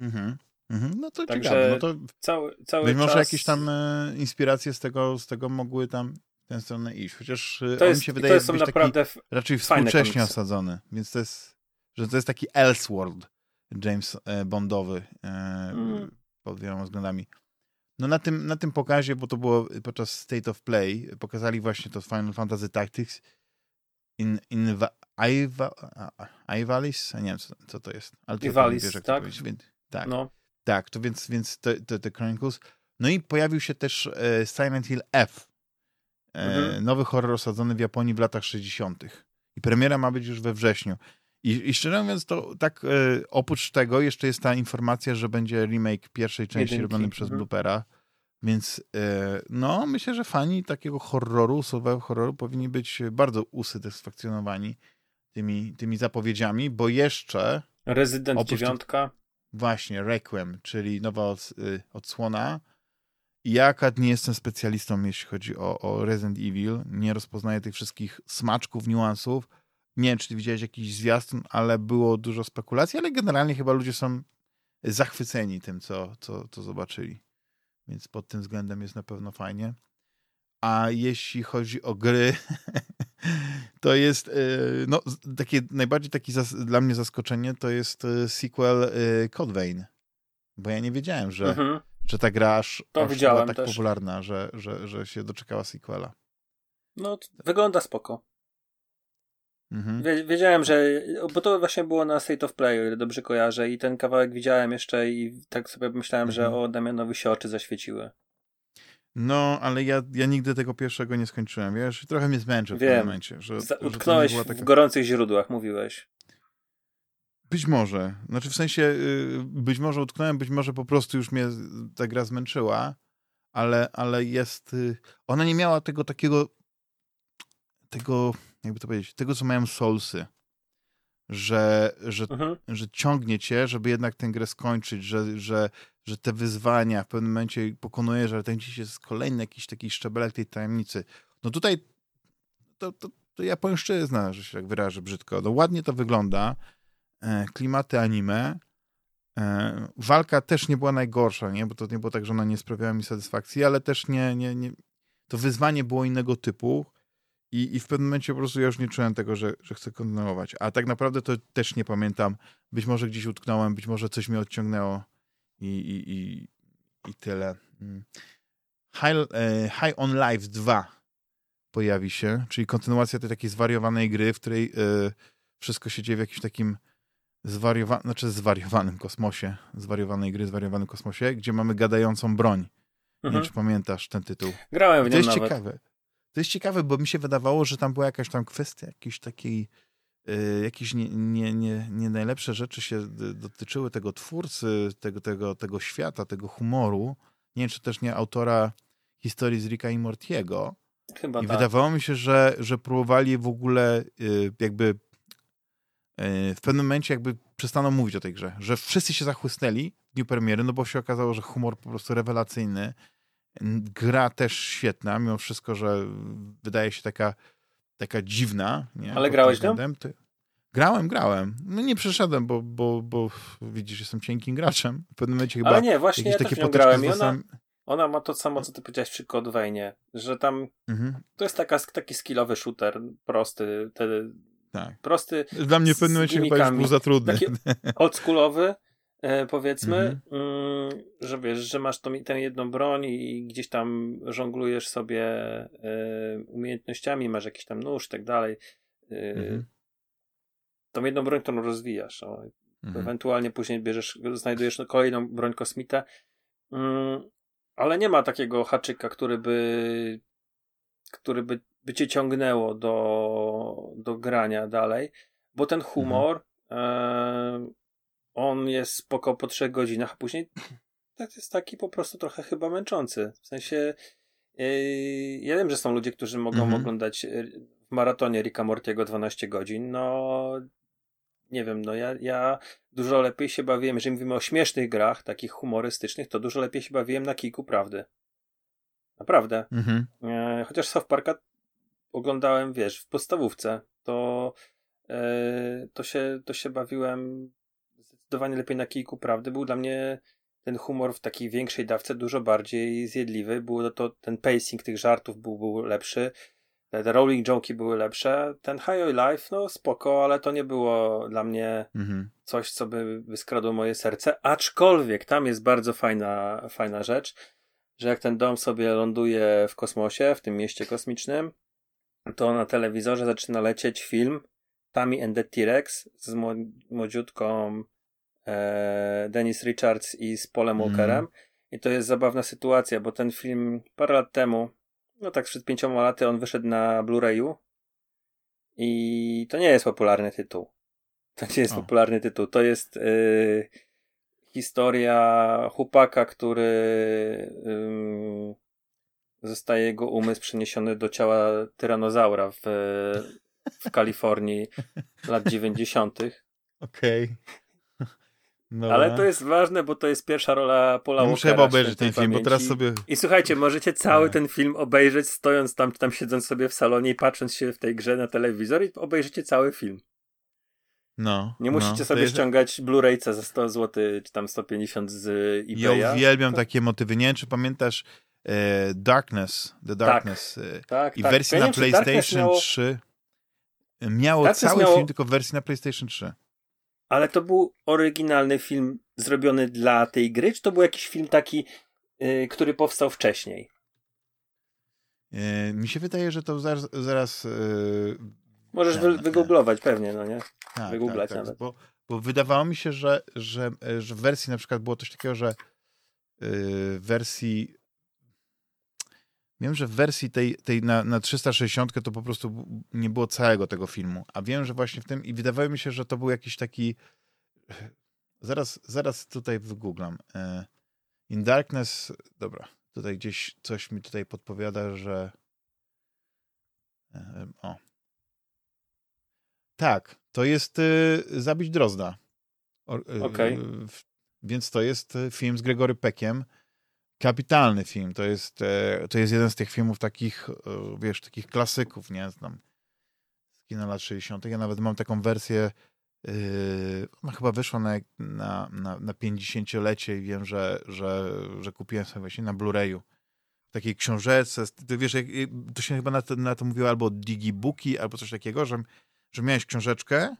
[SPEAKER 1] Mhm. Mhm. No to Także ciekawe. No to cały, cały być czas... może jakieś tam e, inspiracje z tego, z tego mogły tam w tę stronę iść. Chociaż e, to on jest, mi się wydaje, że naprawdę taki raczej współcześnie osadzony. Więc to jest, że to jest taki Elseworld James e, Bondowy e, mm. pod wieloma względami. No na tym, na tym pokazie, bo to było podczas State of Play, pokazali właśnie to Final Fantasy Tactics in, in Ivalis? Nie wiem, co, co to jest.
[SPEAKER 2] Ale Ivalis, tak?
[SPEAKER 1] tak. No. Tak, to więc, więc te, te, te Chronicles. No i pojawił się też e, Silent Hill F. E, mhm. Nowy horror osadzony w Japonii w latach 60. I premiera ma być już we wrześniu. I, i szczerze mówiąc, to tak e, oprócz tego jeszcze jest ta informacja, że będzie remake pierwszej części Jedynki. robiony przez mhm. Bloopera. Więc e, no, myślę, że fani takiego horroru, survival horroru powinni być bardzo usatysfakcjonowani tymi, tymi zapowiedziami, bo jeszcze...
[SPEAKER 2] Rezydent dziewiątka.
[SPEAKER 1] Właśnie, Requiem, czyli nowa od, y, odsłona. Ja akurat nie jestem specjalistą, jeśli chodzi o, o Resident Evil. Nie rozpoznaję tych wszystkich smaczków, niuansów. Nie wiem, czy widziałeś jakiś zwiastun, ale było dużo spekulacji, ale generalnie chyba ludzie są zachwyceni tym, co, co, co zobaczyli. Więc pod tym względem jest na pewno fajnie. A jeśli chodzi o gry, to jest y, no, takie najbardziej taki dla mnie zaskoczenie to jest y, sequel y, Code Vein. Bo ja nie wiedziałem, że, mhm. że ta gra aż, to aż była tak też. popularna, że, że, że się doczekała sequela.
[SPEAKER 2] No, wygląda spoko. Mhm. Wiedziałem, że. Bo to właśnie było na State of Play, o ile dobrze kojarzę, i ten kawałek widziałem jeszcze i tak sobie myślałem, mhm. że o Damianowi się oczy zaświeciły.
[SPEAKER 1] No, ale ja, ja nigdy tego pierwszego nie skończyłem, wiesz? Trochę mnie zmęczył w tym momencie. Że,
[SPEAKER 2] Za, utknąłeś że taka... w gorących źródłach, mówiłeś.
[SPEAKER 1] Być może. Znaczy w sensie, y, być może utknąłem, być może po prostu już mnie ta gra zmęczyła, ale, ale jest... Y, ona nie miała tego takiego tego, jakby to powiedzieć, tego, co mają Soulsy. Że, że, mhm. że ciągnie cię, żeby jednak tę grę skończyć, że, że że te wyzwania w pewnym momencie pokonujesz, ale ten gdzieś jest kolejny jakiś taki szczebelek tej tajemnicy. No tutaj to, to, to japońszczyzna, że się tak wyrażę brzydko. No ładnie to wygląda, e, klimaty anime, e, walka też nie była najgorsza, nie? bo to nie było tak, że ona nie sprawiała mi satysfakcji, ale też nie, nie, nie to wyzwanie było innego typu i, i w pewnym momencie po prostu ja już nie czułem tego, że, że chcę kontynuować. A tak naprawdę to też nie pamiętam. Być może gdzieś utknąłem, być może coś mnie odciągnęło i, i, i, i tyle. Mm. High, e, High on Life 2 pojawi się, czyli kontynuacja tej takiej zwariowanej gry, w której y, wszystko się dzieje w jakimś takim zwariowanym, znaczy zwariowanym kosmosie, zwariowanej gry, zwariowanym kosmosie, gdzie mamy gadającą broń. Mhm. Nie wiem, czy pamiętasz ten tytuł.
[SPEAKER 2] Grałem w
[SPEAKER 1] to jest
[SPEAKER 2] nawet.
[SPEAKER 1] ciekawe. To jest ciekawe, bo mi się wydawało, że tam była jakaś tam kwestia jakiejś takiej jakieś nie, nie, nie, nie najlepsze rzeczy się dotyczyły tego twórcy, tego, tego, tego świata, tego humoru. Nie wiem, czy też nie autora historii z Ricka i Mortiego. Chyba I tak. wydawało mi się, że, że próbowali w ogóle y, jakby y, w pewnym momencie jakby przestaną mówić o tej grze, że wszyscy się zachłysnęli w dniu premiery, no bo się okazało, że humor po prostu rewelacyjny, gra też świetna, mimo wszystko, że wydaje się taka taka dziwna. Nie?
[SPEAKER 2] Ale grałeś tam?
[SPEAKER 1] Ty... Grałem, grałem. No nie przeszedłem, bo, bo, bo widzisz, jestem cienkim graczem. W pewnym momencie chyba
[SPEAKER 2] Ale nie, właśnie ja takie też grałem i ona, ona ma to samo, co ty powiedziałeś przy Code Veinie, że tam mhm. to jest taka, taki skillowy shooter, prosty, te, tak. prosty.
[SPEAKER 1] Dla mnie w pewnym momencie chyba już był za trudny. Taki
[SPEAKER 2] oldschoolowy, powiedzmy, mhm. mm, że wiesz, że masz tą, tę jedną broń i gdzieś tam żonglujesz sobie e, umiejętnościami, masz jakiś tam nóż i tak dalej. E, mhm. Tą jedną broń, którą rozwijasz. O, mhm. Ewentualnie później bierzesz, znajdujesz kolejną broń kosmita. Mm, ale nie ma takiego haczyka, który by który by, by cię ciągnęło do, do grania dalej, bo ten humor mhm. On jest spoko po trzech godzinach, a później tak jest taki po prostu trochę chyba męczący. W sensie e, ja wiem, że są ludzie, którzy mogą mhm. oglądać e, w maratonie Ricka Mortiego 12 godzin, no nie wiem, no ja, ja dużo lepiej się bawiłem, jeżeli mówimy o śmiesznych grach, takich humorystycznych, to dużo lepiej się bawiłem na kilku prawdy. Naprawdę. Mhm. E, chociaż South Parka oglądałem, wiesz, w podstawówce, to, e, to, się, to się bawiłem zdecydowanie lepiej na kilku prawdy. Był dla mnie ten humor w takiej większej dawce dużo bardziej zjedliwy. Było to, ten pacing tych żartów był, był lepszy. Te Rolling Joki były lepsze. Ten High Life, no spoko, ale to nie było dla mnie mhm. coś, co by, by skradło moje serce. Aczkolwiek tam jest bardzo fajna, fajna rzecz, że jak ten dom sobie ląduje w kosmosie, w tym mieście kosmicznym, to na telewizorze zaczyna lecieć film Tammy and the T-Rex z młodziutką e, Dennis Richards i z Polem mhm. Walkerem. Mm. I to jest zabawna sytuacja, bo ten film parę lat temu no tak przed pięcioma laty on wyszedł na Blu-rayu i to nie jest popularny tytuł. To nie jest o. popularny tytuł. To jest y, historia chłopaka, który y, zostaje jego umysł przeniesiony do ciała tyranozaura w, w Kalifornii lat 90.
[SPEAKER 1] Okej. Okay.
[SPEAKER 2] No. Ale to jest ważne, bo to jest pierwsza rola Paula
[SPEAKER 1] no Muszę chyba obejrzeć ten film, bo teraz sobie...
[SPEAKER 2] I słuchajcie, możecie cały ten film obejrzeć stojąc tam, czy tam siedząc sobie w salonie i patrząc się w tej grze na telewizor i obejrzycie cały film.
[SPEAKER 1] No.
[SPEAKER 2] Nie musicie
[SPEAKER 1] no,
[SPEAKER 2] sobie jest... ściągać Blu-rayca za 100 zł, czy tam 150 z eBaya.
[SPEAKER 1] Ja uwielbiam takie motywy. Nie wiem, czy pamiętasz e, Darkness, The tak. Darkness. Tak, tak, I tak. wersja ja na PlayStation miało... 3 miało Darkness cały miało... film, tylko w wersji na PlayStation 3.
[SPEAKER 2] Ale to był oryginalny film zrobiony dla tej gry, czy to był jakiś film taki, yy, który powstał wcześniej?
[SPEAKER 1] Yy, mi się wydaje, że to zaraz. zaraz yy,
[SPEAKER 2] Możesz wy, wygooglować pewnie, no nie? Tak, Wygooglać tak, tak, nawet.
[SPEAKER 1] Bo, bo, wydawało mi się, że, że, że w wersji na przykład było coś takiego, że w wersji Wiem, że w wersji tej, tej na, na 360 to po prostu nie było całego tego filmu, a wiem, że właśnie w tym i wydawało mi się, że to był jakiś taki zaraz, zaraz tutaj wygooglam. E, In Darkness, dobra, tutaj gdzieś coś mi tutaj podpowiada, że e, o. Tak, to jest y, Zabić Drozda.
[SPEAKER 2] Okej. Okay.
[SPEAKER 1] Więc to jest film z Gregory Peckiem, kapitalny film. To jest, e, to jest jeden z tych filmów takich, e, wiesz, takich klasyków, nie? Znam z kina lat 60. Ja nawet mam taką wersję, yy, ona chyba wyszła na, na, na, na 50-lecie i wiem, że, że, że kupiłem sobie właśnie na Blu-rayu w takiej książeczce, ty wiesz, to się chyba na to, na to mówiło albo digibooki, albo coś takiego, że, że miałeś książeczkę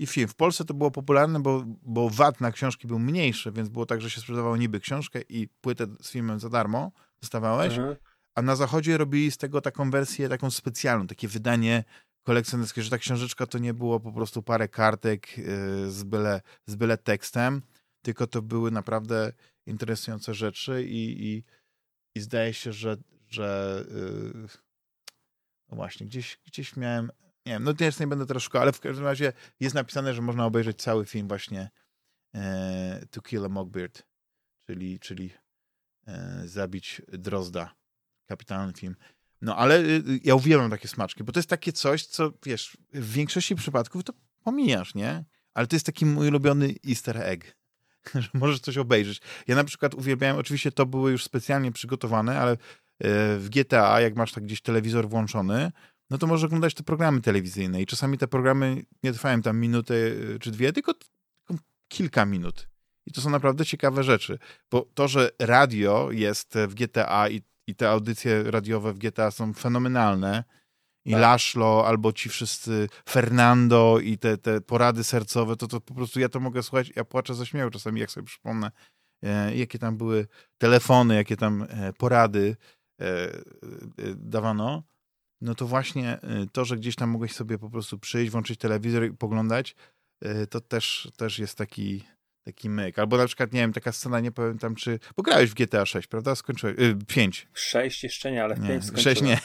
[SPEAKER 1] i film. W Polsce to było popularne, bo, bo VAT na książki był mniejszy, więc było tak, że się sprzedawało niby książkę i płytę z filmem za darmo dostawałeś, mhm. a na zachodzie robili z tego taką wersję, taką specjalną, takie wydanie kolekcjonerskie, że ta książeczka to nie było po prostu parę kartek yy, z, byle, z byle tekstem, tylko to były naprawdę interesujące rzeczy i, i, i zdaje się, że, że yy, no właśnie, gdzieś, gdzieś miałem nie wiem, no teraz nie będę teraz szukał, ale w każdym razie jest napisane, że można obejrzeć cały film właśnie e, To Kill a Mockbeard, czyli, czyli e, zabić Drozda. Kapitalny film. No ale y, y, ja uwielbiam takie smaczki, bo to jest takie coś, co wiesz, w większości przypadków to pomijasz, nie? Ale to jest taki mój ulubiony easter egg, że możesz coś obejrzeć. Ja na przykład uwielbiałem, oczywiście to były już specjalnie przygotowane, ale e, w GTA, jak masz tak gdzieś telewizor włączony, no to możesz oglądać te programy telewizyjne i czasami te programy nie trwają tam minutę y, czy dwie, tylko, tylko kilka minut. I to są naprawdę ciekawe rzeczy, bo to, że radio jest w GTA i, i te audycje radiowe w GTA są fenomenalne, i tak. Laszlo, albo ci wszyscy, Fernando i te, te porady sercowe, to, to po prostu ja to mogę słuchać, ja płaczę ze śmiechu czasami, jak sobie przypomnę, e, jakie tam były telefony, jakie tam e, porady e, e dawano, no to właśnie e, to, że gdzieś tam mogłeś sobie po prostu przyjść, włączyć telewizor i poglądać, e, to też, też jest taki, taki myk. Albo na przykład, nie wiem, taka scena, nie pamiętam, czy... Bo grałeś w GTA 6, prawda? Skończyłeś... Yy, 5.
[SPEAKER 2] 6 jeszcze nie, ale w 5 skończyłem.
[SPEAKER 1] 6 nie.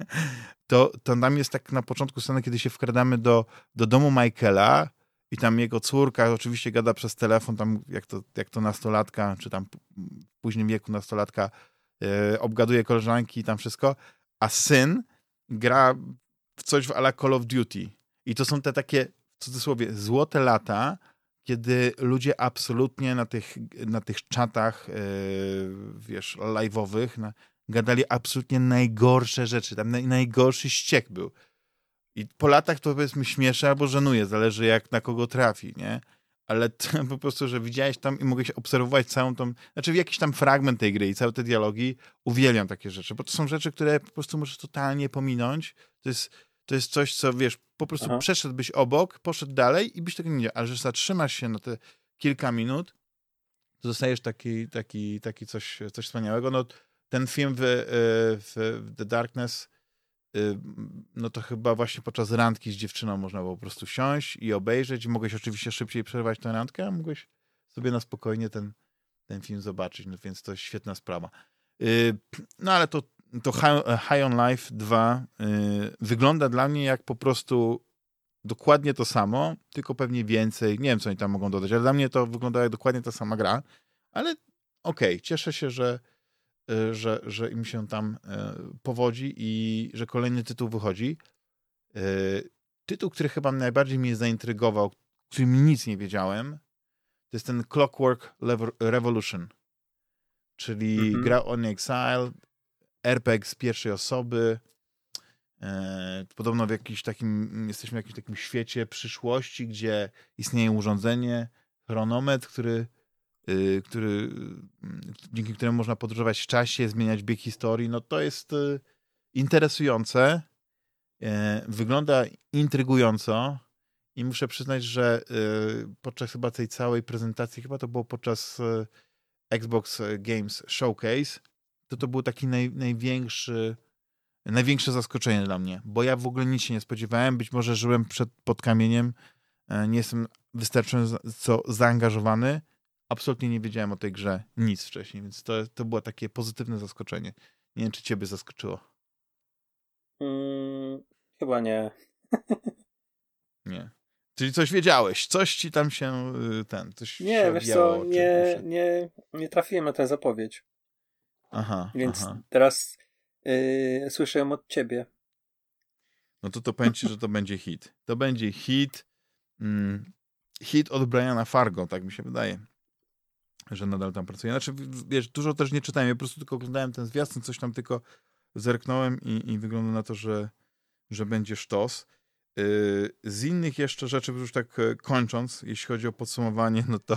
[SPEAKER 1] to, to tam jest tak na początku sceny, kiedy się wkradamy do, do domu Michaela i tam jego córka oczywiście gada przez telefon, tam jak to, jak to nastolatka, czy tam w późnym wieku nastolatka yy, obgaduje koleżanki i tam wszystko, a syn gra w coś w ala Call of Duty. I to są te takie, w cudzysłowie, złote lata, kiedy ludzie absolutnie na tych, na tych czatach, yy, wiesz, live'owych gadali absolutnie najgorsze rzeczy. Tam naj, najgorszy ściek był. I po latach to powiedzmy śmieszy albo żenuje, zależy jak na kogo trafi, nie? Ale po prostu, że widziałeś tam i mogłeś obserwować całą tą, znaczy jakiś tam fragment tej gry i całe te dialogi, uwielbiam takie rzeczy, bo to są rzeczy, które po prostu możesz totalnie pominąć. To jest to jest coś, co wiesz, po prostu Aha. przeszedłbyś obok, poszedł dalej i byś tego nie widział. Ale że zatrzymasz się na te kilka minut, to dostajesz taki, taki, taki coś, coś wspaniałego. No, ten film w, e, w, The Darkness, no to chyba właśnie podczas randki z dziewczyną można było po prostu siąść i obejrzeć. Mogłeś oczywiście szybciej przerwać tę randkę, a mogłeś sobie na spokojnie ten, ten film zobaczyć, no więc to świetna sprawa. E, no ale to to High on Life 2 y, wygląda dla mnie jak po prostu dokładnie to samo, tylko pewnie więcej. Nie wiem, co oni tam mogą dodać, ale dla mnie to wygląda jak dokładnie ta sama gra. Ale okej, okay, cieszę się, że, y, że, że im się tam y, powodzi i że kolejny tytuł wychodzi. Tytuł, który chyba najbardziej mnie zaintrygował, którym nic nie wiedziałem, to jest ten Clockwork Revolution, czyli -hmm. gra On Exile, RPG z pierwszej osoby. E, podobno w jakimś takim, jesteśmy w jakimś takim świecie przyszłości, gdzie istnieje urządzenie, chronometr, który, y, który, dzięki któremu można podróżować w czasie, zmieniać bieg historii. No to jest y, interesujące. E, wygląda intrygująco i muszę przyznać, że y, podczas chyba tej całej prezentacji, chyba to było podczas Xbox Games Showcase, to to był taki naj, największy, największe zaskoczenie dla mnie, bo ja w ogóle nic się nie spodziewałem, być może żyłem przed, pod kamieniem, e, nie jestem wystarczająco zaangażowany, absolutnie nie wiedziałem o tej grze nic wcześniej, więc to, to było takie pozytywne zaskoczenie. Nie wiem, czy ciebie zaskoczyło.
[SPEAKER 2] Mm, chyba nie.
[SPEAKER 1] nie. Czyli coś wiedziałeś, coś ci tam się y, ten, coś
[SPEAKER 2] Nie, wiesz co, nie, nie, nie trafiłem na tę zapowiedź.
[SPEAKER 1] Aha.
[SPEAKER 2] Więc
[SPEAKER 1] aha.
[SPEAKER 2] teraz yy, słyszę od ciebie.
[SPEAKER 1] No to to powiem ci, że to będzie hit. To będzie hit. Mm, hit od Briana Fargo, tak mi się wydaje. Że nadal tam pracuje. Znaczy, wiesz, dużo też nie czytałem. Ja po prostu tylko oglądałem ten zwiastun, coś tam tylko zerknąłem i, i wygląda na to, że, że będzie sztos. Yy, z innych jeszcze rzeczy, już tak e, kończąc, jeśli chodzi o podsumowanie, no to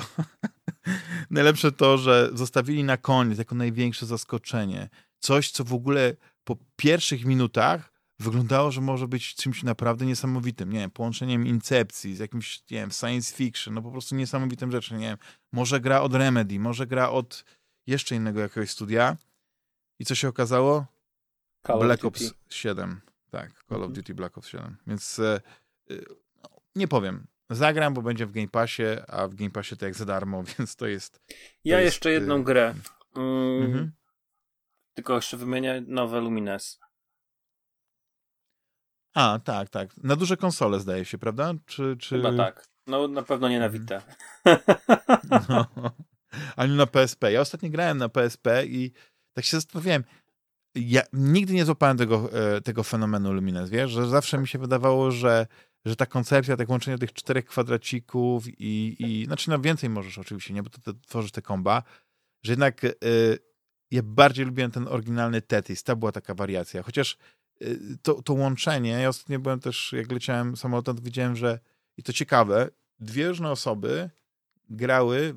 [SPEAKER 1] najlepsze to, że zostawili na koniec jako największe zaskoczenie coś, co w ogóle po pierwszych minutach wyglądało, że może być czymś naprawdę niesamowitym. Nie wiem, połączeniem incepcji z jakimś, nie wiem, science fiction, no po prostu niesamowitym rzeczą. Nie wiem, może gra od Remedy, może gra od jeszcze innego jakiegoś studia. I co się okazało? Call Black Ops 7. Tak, Call mhm. of Duty Black Ops 7. Więc e, no, nie powiem. Zagram, bo będzie w Game Passie, a w Game Passie to jak za darmo, więc to jest. To
[SPEAKER 2] ja jest, jeszcze jedną y grę. Mm, mhm. Tylko jeszcze wymienię nowe Lumines.
[SPEAKER 1] A, tak, tak. Na duże konsole zdaje się, prawda? Czy, czy...
[SPEAKER 2] Chyba tak. No na pewno nie na mhm. Vita.
[SPEAKER 1] No. Ani na PSP. Ja ostatnio grałem na PSP i tak się zastanawiałem, ja nigdy nie złapałem tego, e, tego fenomenu Lumines, wiesz, że zawsze mi się wydawało, że, że ta koncepcja, tak łączenie tych czterech kwadracików i, i znaczy no więcej możesz oczywiście, nie, bo to, to tworzysz te komba, że jednak y, ja bardziej lubiłem ten oryginalny Tetris, ta była taka wariacja, chociaż to, to łączenie, ja ostatnio byłem też, jak leciałem samolotem, to widziałem, że i to ciekawe, dwie różne osoby grały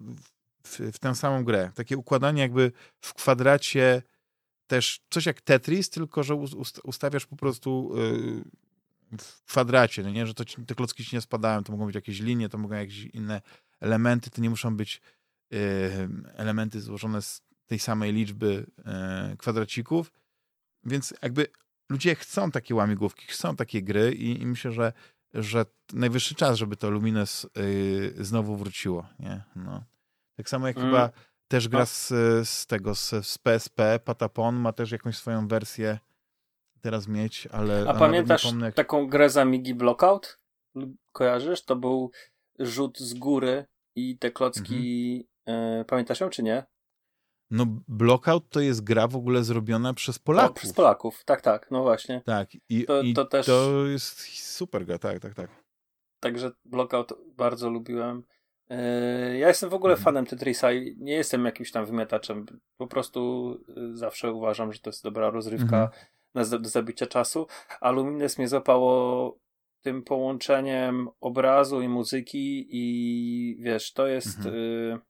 [SPEAKER 1] w, w tę samą grę. Takie układanie jakby w kwadracie też coś jak Tetris, tylko że ustawiasz po prostu y, w kwadracie, no nie? że te klocki ci nie spadają, to mogą być jakieś linie, to mogą jakieś inne elementy, to nie muszą być y, elementy złożone z tej samej liczby y, kwadracików, więc jakby ludzie chcą takie łamigłówki, chcą takie gry i, i myślę, że, że najwyższy czas, żeby to Lumines znowu wróciło, nie? No. Tak samo jak mm. chyba też gra z, z tego, z, z, PSP, Patapon ma też jakąś swoją wersję teraz mieć, ale...
[SPEAKER 2] A pamiętasz pomnę, taką grę za Migi Blockout? Kojarzysz? To był rzut z góry i te klocki... Mhm. E, pamiętasz ją, czy nie?
[SPEAKER 1] No, Blockout to jest gra w ogóle zrobiona przez Polaków. No,
[SPEAKER 2] przez Polaków, tak, tak, no właśnie.
[SPEAKER 1] Tak, i to, i to, też... to jest super gra, tak, tak, tak.
[SPEAKER 2] Także Blockout bardzo lubiłem. Yy, ja jestem w ogóle mhm. fanem Tetrisa i nie jestem jakimś tam wymiataczem. Po prostu yy, zawsze uważam, że to jest dobra rozrywka mhm. do zabicia czasu. A Lumines mnie zapało tym połączeniem obrazu i muzyki i wiesz, to jest mhm.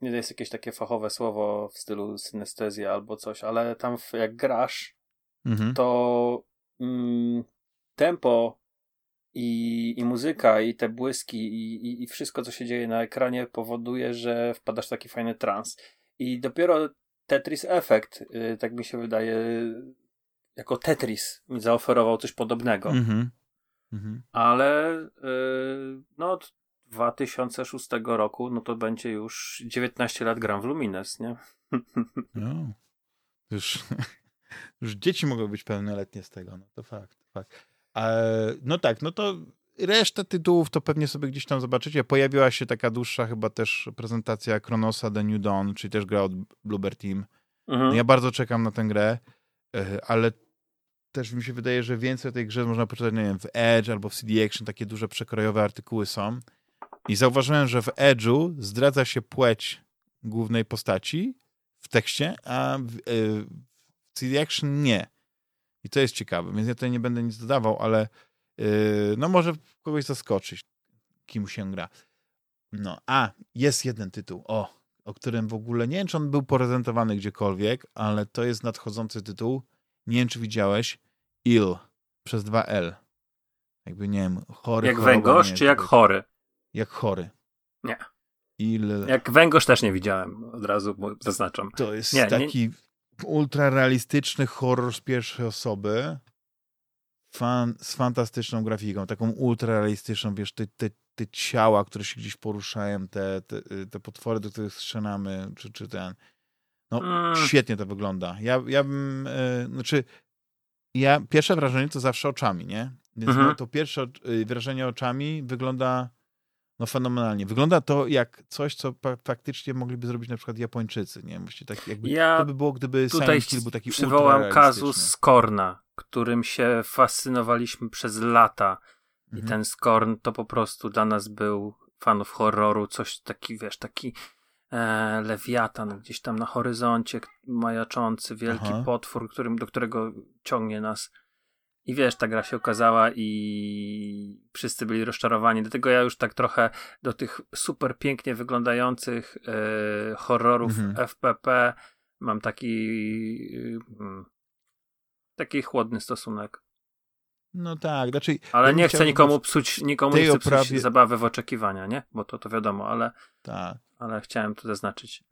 [SPEAKER 2] Nie jest jakieś takie fachowe słowo w stylu synestezja albo coś, ale tam jak grasz, mhm. to mm, tempo i, i muzyka, i te błyski, i, i, i wszystko, co się dzieje na ekranie, powoduje, że wpadasz w taki fajny trans. I dopiero Tetris Effect, y, tak mi się wydaje, jako Tetris mi zaoferował coś podobnego. Mm -hmm. Ale y, no 2006 roku, no to będzie już 19 lat gram w Lumines, nie?
[SPEAKER 1] No. Już, już dzieci mogą być pełnoletnie z tego, no to fakt, fakt. No tak, no to resztę tytułów to pewnie sobie gdzieś tam zobaczycie. Pojawiła się taka dłuższa chyba też prezentacja Chronosa The New Dawn, czyli też gra od Bluebird Team. Mhm. Ja bardzo czekam na tę grę, e, ale też mi się wydaje, że więcej o tej grze można poczytać, nie wiem, w Edge albo w CD Action, takie duże przekrojowe artykuły są. I zauważyłem, że w Edge'u zdradza się płeć głównej postaci w tekście, a w, e, w CD Action nie. I to jest ciekawe, więc ja tutaj nie będę nic dodawał, ale yy, no może kogoś zaskoczyć, kim się gra. No, a, jest jeden tytuł, o, o którym w ogóle, nie wiem, czy on był prezentowany gdziekolwiek, ale to jest nadchodzący tytuł, nie wiem, czy widziałeś, Il, przez dwa L. Jakby, nie wiem, chory.
[SPEAKER 2] Jak węgorz, czy jak chory?
[SPEAKER 1] Jak chory.
[SPEAKER 2] Nie.
[SPEAKER 1] Il...
[SPEAKER 2] Jak węgorz też nie widziałem, od razu zaznaczam.
[SPEAKER 1] To jest nie, taki... Nie ultrarealistyczny horror z pierwszej osoby fan, z fantastyczną grafiką, taką ultrarealistyczną, wiesz, te, te, te ciała, które się gdzieś poruszają, te, te, te potwory, do których strzelamy, czy, czy ten... No, mm. świetnie to wygląda. Ja, ja bym, e, znaczy, ja, pierwsze wrażenie to zawsze oczami, nie? Więc mhm. no, to pierwsze y, wrażenie oczami wygląda no fenomenalnie. Wygląda to jak coś, co faktycznie mogliby zrobić na przykład Japończycy, nie? Myślę, tak jakby, ja to by było, gdyby
[SPEAKER 2] tutaj
[SPEAKER 1] Silent był taki
[SPEAKER 2] przywołam kazus Skorna, którym się fascynowaliśmy przez lata mhm. i ten Skorn to po prostu dla nas był fanów horroru, coś taki, wiesz, taki e, lewiatan gdzieś tam na horyzoncie majaczący, wielki Aha. potwór, którym, do którego ciągnie nas i wiesz, ta gra się okazała i wszyscy byli rozczarowani. Dlatego ja już tak trochę do tych super pięknie wyglądających yy, horrorów mhm. FPP mam taki yy, taki chłodny stosunek.
[SPEAKER 1] No tak, znaczy...
[SPEAKER 2] Ale nie chcę nikomu psuć, nikomu nie chcę oprawie... psuć zabawy w oczekiwania, nie? Bo to, to wiadomo, ale... Tak. Ale chciałem to zaznaczyć.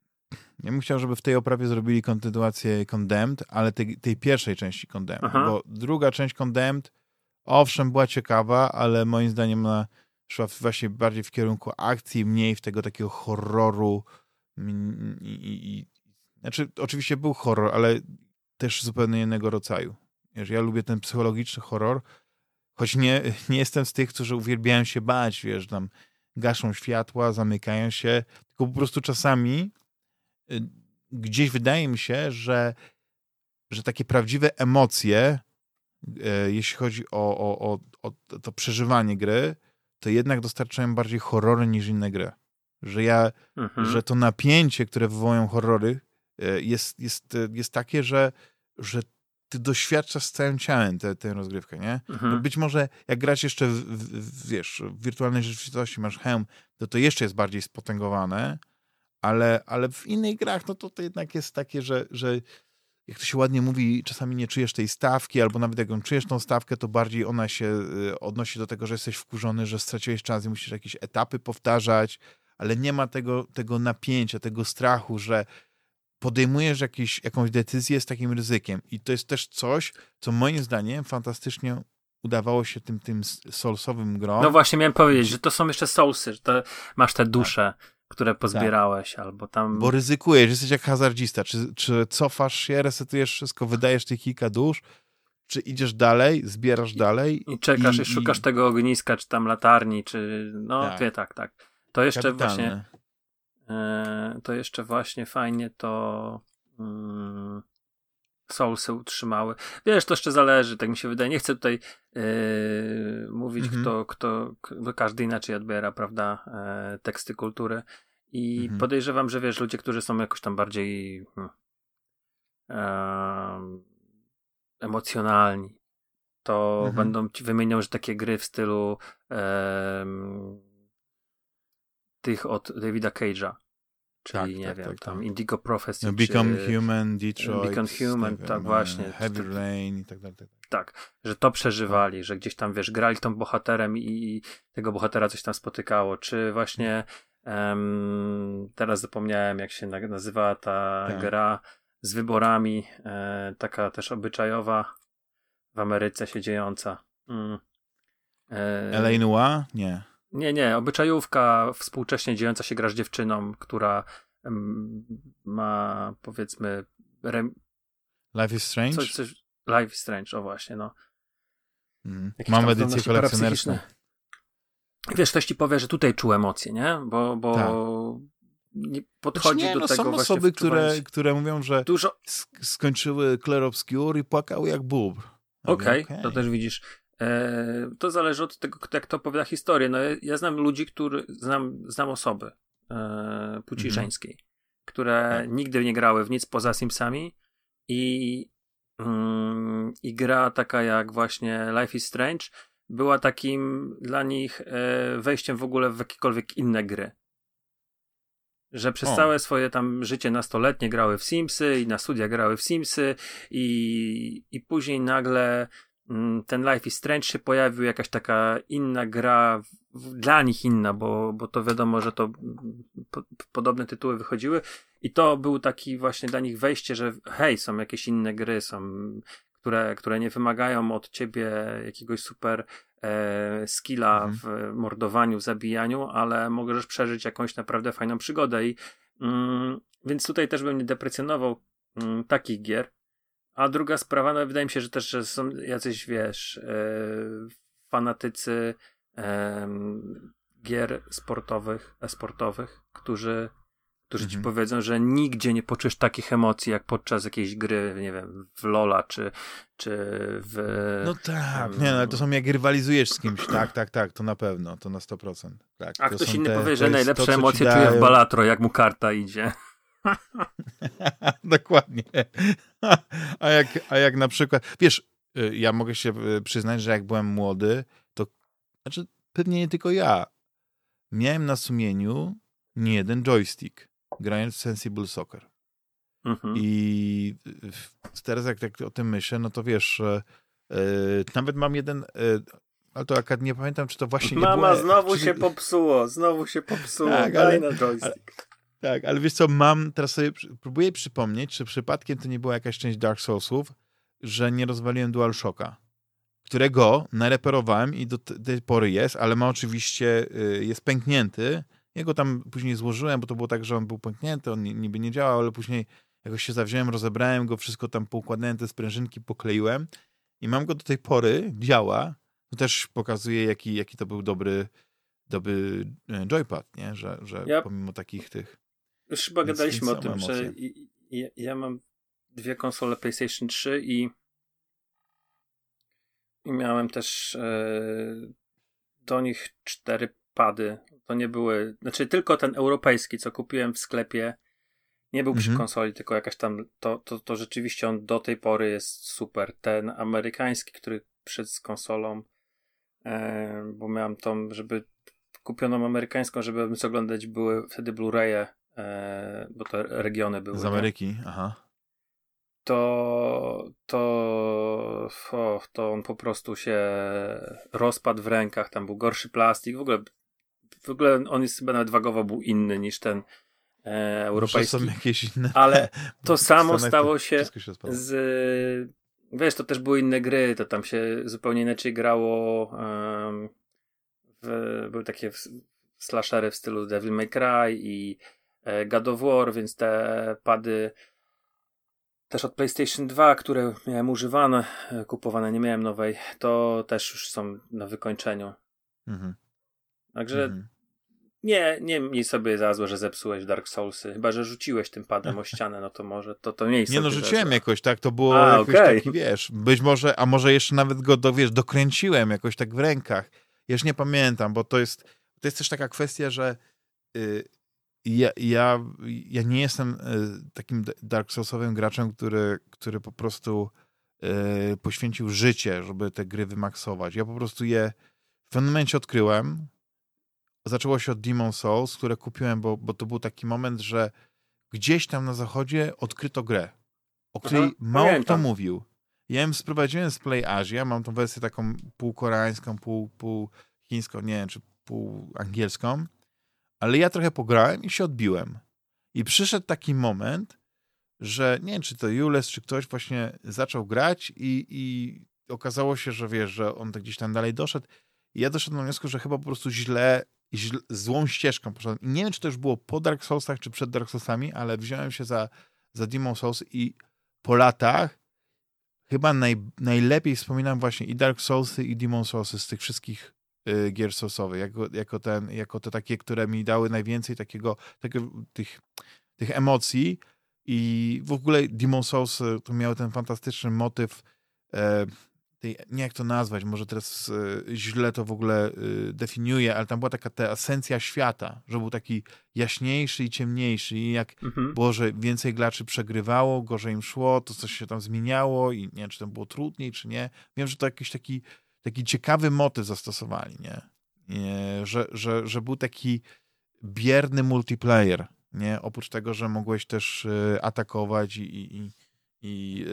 [SPEAKER 1] Ja bym chciał, żeby w tej oprawie zrobili kontynuację Condemned, ale tej, tej pierwszej części Condemned, Aha. bo druga część Condemned owszem była ciekawa, ale moim zdaniem ona szła właśnie bardziej w kierunku akcji, mniej w tego takiego horroru i, i, i znaczy oczywiście był horror, ale też zupełnie innego rodzaju. Wiesz, ja lubię ten psychologiczny horror, choć nie, nie jestem z tych, którzy uwielbiają się bać, wiesz, tam gaszą światła, zamykają się, tylko po prostu czasami gdzieś wydaje mi się, że, że takie prawdziwe emocje, e, jeśli chodzi o, o, o, o to przeżywanie gry, to jednak dostarczają bardziej horrory niż inne gry. Że ja, mhm. że to napięcie, które wywołują horrory, e, jest, jest, jest takie, że, że ty doświadczasz z całym ciałem tę, tę rozgrywkę, nie? Mhm. No być może jak grać jeszcze w, w, wiesz, w wirtualnej rzeczywistości, masz hełm, to to jeszcze jest bardziej spotęgowane, ale, ale w innych grach, no to, to jednak jest takie, że, że jak to się ładnie mówi, czasami nie czujesz tej stawki, albo nawet jak ją czujesz tą stawkę, to bardziej ona się y, odnosi do tego, że jesteś wkurzony, że straciłeś czas i musisz jakieś etapy powtarzać, ale nie ma tego, tego napięcia, tego strachu, że podejmujesz jakieś, jakąś decyzję z takim ryzykiem. I to jest też coś, co moim zdaniem fantastycznie udawało się tym, tym soulsowym grom.
[SPEAKER 2] No właśnie miałem powiedzieć, że to są jeszcze soulsy, że masz te dusze, tak. Które pozbierałeś, tak. albo tam...
[SPEAKER 1] Bo ryzykujesz, jesteś jak hazardzista. Czy, czy cofasz się, resetujesz wszystko, wydajesz tych kilka dusz, czy idziesz dalej, zbierasz dalej.
[SPEAKER 2] I czekasz i, i szukasz i... tego ogniska, czy tam latarni, czy... No, tak, wie, tak, tak. To jeszcze Kapitalne. właśnie... E, to jeszcze właśnie fajnie to... Mm, Soulsy utrzymały. Wiesz, to jeszcze zależy, tak mi się wydaje. Nie chcę tutaj yy, mówić, mhm. kto, kto, kto, każdy inaczej odbiera, prawda, e, teksty kultury. I mhm. podejrzewam, że wiesz, ludzie, którzy są jakoś tam bardziej hmm, e, emocjonalni, to mhm. będą ci wymienią, że takie gry w stylu e, tych od Davida Cage'a Czyli, tak, nie tak, wiem, tak, tam tak. Indigo Prophecy. No,
[SPEAKER 1] Become czy... Human, Detroit.
[SPEAKER 2] Become Human, tak, tak właśnie.
[SPEAKER 1] Heavy Rain i tak dalej. Tak,
[SPEAKER 2] tak, że to przeżywali, że gdzieś tam, wiesz, grali tą bohaterem i tego bohatera coś tam spotykało. Czy właśnie um, teraz zapomniałem, jak się nazywała ta tak. gra z wyborami, e, taka też obyczajowa w Ameryce się dziejąca. Mm.
[SPEAKER 1] E, LA Noir? Nie.
[SPEAKER 2] Nie, nie, obyczajówka współcześnie dziejąca się gra z dziewczyną, która ma powiedzmy. Rem...
[SPEAKER 1] Life is Strange?
[SPEAKER 2] Coś, coś... Life is Strange, o właśnie, no.
[SPEAKER 1] Mm. Mam edycję kolekcjonerską.
[SPEAKER 2] Wiesz, ktoś ci powie, że tutaj czuł emocje, nie? Bo, bo tak. nie podchodzi znaczy nie, do
[SPEAKER 1] no,
[SPEAKER 2] tego
[SPEAKER 1] Są osoby, które, które mówią, że Dużo... skończyły Claire Obscure i płakały jak bób.
[SPEAKER 2] Okej, okay, okay. to też widzisz. E, to zależy od tego, jak to opowiada historię. No, ja znam ludzi, którzy znam, znam osoby e, płci mhm. żeńskiej, które tak. nigdy nie grały w nic poza Simsami i, mm, i gra taka jak właśnie Life is Strange była takim dla nich e, wejściem w ogóle w jakiekolwiek inne gry. Że przez o. całe swoje tam życie nastoletnie grały w Simsy i na studia grały w Simsy i, i później nagle ten Life is Strange się pojawił, jakaś taka inna gra, dla nich inna, bo, bo to wiadomo, że to mm, po, podobne tytuły wychodziły. I to był taki właśnie dla nich wejście, że hej, są jakieś inne gry, są, które, które nie wymagają od ciebie jakiegoś super e, skilla mhm. w mordowaniu, zabijaniu, ale możesz przeżyć jakąś naprawdę fajną przygodę. I mm, więc tutaj też bym nie deprecjonował mm, takich gier, a druga sprawa, no wydaje mi się, że też że są jacyś, wiesz, yy, fanatycy gier sportowych, e-sportowych, którzy, którzy mhm. ci powiedzą, że nigdzie nie poczujesz takich emocji, jak podczas jakiejś gry, nie wiem, w Lola, czy, czy w...
[SPEAKER 1] No tak, um, nie, no, ale to są jak rywalizujesz z kimś, tak, tak, tak, to na pewno, to na 100%. Tak,
[SPEAKER 2] a ktoś inny te, powie, że najlepsze emocje czuje w Balatro, jak mu karta idzie.
[SPEAKER 1] Dokładnie. a, jak, a jak na przykład, wiesz, y, ja mogę się y, przyznać, że jak byłem młody, to znaczy pewnie nie tylko ja, miałem na sumieniu nie jeden joystick, grając w Sensible Soccer. Mhm. I teraz jak, jak o tym myślę, no to wiesz, yy, nawet mam jeden, yy, ale to akurat nie pamiętam, czy to właśnie
[SPEAKER 2] Mama,
[SPEAKER 1] nie było...
[SPEAKER 2] znowu czy... się popsuło, znowu się popsuło, tak, ale, na joystick.
[SPEAKER 1] Tak, ale wiesz co, mam, teraz sobie próbuję przypomnieć, czy przypadkiem to nie była jakaś część Dark Soulsów, że nie rozwaliłem DualShocka, którego nareperowałem i do tej pory jest, ale ma oczywiście, y, jest pęknięty. Ja go tam później złożyłem, bo to było tak, że on był pęknięty, on niby nie działał, ale później jakoś się zawziąłem, rozebrałem go, wszystko tam poukładałem, te sprężynki pokleiłem i mam go do tej pory, działa. To też pokazuje, jaki, jaki to był dobry, dobry e, joypad, nie? Że, że yep. pomimo takich tych
[SPEAKER 2] już chyba więc, gadaliśmy więc o tym, emocje. że ja, ja mam dwie konsole PlayStation 3 i, i miałem też e, do nich cztery pady. To nie były, znaczy tylko ten europejski, co kupiłem w sklepie, nie był przy mhm. konsoli, tylko jakaś tam, to, to, to rzeczywiście on do tej pory jest super. Ten amerykański, który przed konsolą, e, bo miałem tą, żeby kupioną amerykańską, żeby móc oglądać, były wtedy Blu-raye bo to regiony były.
[SPEAKER 1] Z Ameryki, nie? aha.
[SPEAKER 2] To, to, to on po prostu się rozpadł w rękach, tam był gorszy plastik, w ogóle, w ogóle on jest chyba nawet wagowo był inny niż ten e, europejski.
[SPEAKER 1] są jakieś inne.
[SPEAKER 2] Ale to samo stało się, się z wiesz, to też były inne gry, to tam się zupełnie inaczej grało. Um, w, były takie slashery w stylu Devil May Cry i e, God of War, więc te pady też od PlayStation 2, które miałem używane, e, kupowane, nie miałem nowej, to też już są na wykończeniu. Mhm. Także mhm. Nie, nie miej sobie za złe, że zepsułeś Dark Soulsy. Chyba, że rzuciłeś tym padem o ścianę, no to może to, to nie
[SPEAKER 1] Nie no, rzuciłem jakoś, tak, to było a, jakoś okay. taki, wiesz, być może, a może jeszcze nawet go, do, wiesz, dokręciłem jakoś tak w rękach. Już nie pamiętam, bo to jest, to jest też taka kwestia, że y, ja, ja, ja nie jestem y, takim Dark Soulsowym graczem, który, który po prostu y, poświęcił życie, żeby te gry wymaksować. Ja po prostu je w pewnym momencie odkryłem, zaczęło się od Demon Souls, które kupiłem, bo, bo to był taki moment, że gdzieś tam na zachodzie odkryto grę, o której Aha, mało pamiętam. kto mówił. Ja ją sprowadziłem z Play Asia, mam tą wersję taką półkoreańską, pół, pół chińską, nie wiem, czy pół angielską, ale ja trochę pograłem i się odbiłem. I przyszedł taki moment, że nie wiem, czy to Jules, czy ktoś właśnie zaczął grać i, i okazało się, że wiesz, że on tak gdzieś tam dalej doszedł. I ja doszedłem do wniosku, że chyba po prostu źle źle, złą ścieżką poszedłem. I nie wiem, czy to już było po Dark Soulsach, czy przed Dark Soulsami, ale wziąłem się za, za Demon Souls i po latach chyba naj, najlepiej wspominam właśnie i Dark Soulsy, i Demon Soulsy z tych wszystkich gier Soulsowych, jako, jako, ten, jako te takie, które mi dały najwięcej takiego, takiego tych, tych emocji i w ogóle Demon Souls to miały ten fantastyczny motyw e, tej, nie jak to nazwać, może teraz y, źle to w ogóle y, definiuję, ale tam była taka ta esencja świata, że był taki jaśniejszy i ciemniejszy i jak mhm. było, że więcej graczy przegrywało, gorzej im szło, to coś się tam zmieniało i nie wiem, czy to było trudniej, czy nie. Wiem, że to jakiś taki, taki ciekawy motyw zastosowali, nie? nie że, że, że był taki bierny multiplayer, nie? Oprócz tego, że mogłeś też y, atakować i, i i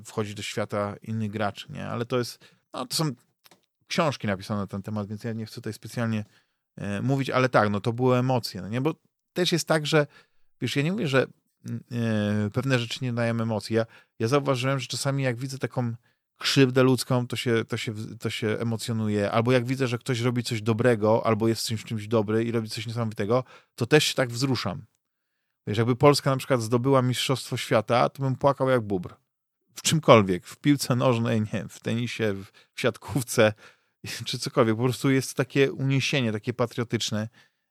[SPEAKER 1] y, wchodzi do świata innych graczy, nie? Ale to jest, no to są książki napisane na ten temat, więc ja nie chcę tutaj specjalnie e, mówić, ale tak, no to były emocje, no nie? Bo też jest tak, że wiesz, ja nie mówię, że e, pewne rzeczy nie dają emocji. Ja, ja zauważyłem, że czasami jak widzę taką krzywdę ludzką, to się, to, się, to się emocjonuje. Albo jak widzę, że ktoś robi coś dobrego, albo jest w czymś, czymś dobry i robi coś niesamowitego, to też się tak wzruszam. Wiesz, jakby Polska na przykład zdobyła Mistrzostwo Świata, to bym płakał jak bubr. W czymkolwiek, w piłce nożnej, nie w tenisie, w siatkówce, czy cokolwiek. Po prostu jest takie uniesienie, takie patriotyczne.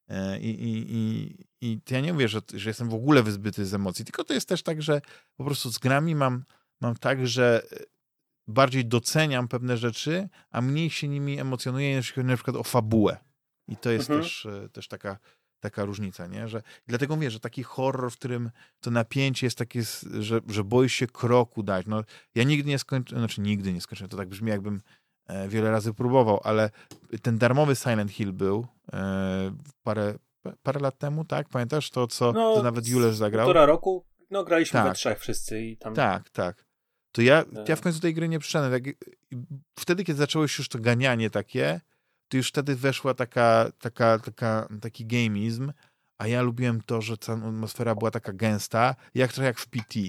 [SPEAKER 1] E, I, i, i, i ja nie mówię, że, że jestem w ogóle wyzbyty z emocji, tylko to jest też tak, że po prostu z grami mam, mam tak, że bardziej doceniam pewne rzeczy, a mniej się nimi emocjonuję, jeśli chodzi na przykład o fabułę. I to jest mhm. też, e, też taka taka różnica, nie? Że, dlatego mówię, że taki horror, w którym to napięcie jest takie, że, że boisz się kroku dać. No, ja nigdy nie skończyłem, znaczy nigdy nie skończyłem, to tak brzmi jakbym e, wiele razy próbował, ale ten darmowy Silent Hill był e, parę, parę lat temu, tak? Pamiętasz to, co no, to nawet Jules zagrał?
[SPEAKER 2] Półtora roku, no graliśmy tak. we trzech wszyscy i tam...
[SPEAKER 1] Tak, tak. To ja, ja w końcu tej gry nie przyszedłem. Tak, wtedy, kiedy zaczęło się już to ganianie takie, to już wtedy weszła taka, taka, taka, taki gamizm, a ja lubiłem to, że ta atmosfera była taka gęsta, jak trochę jak w PT.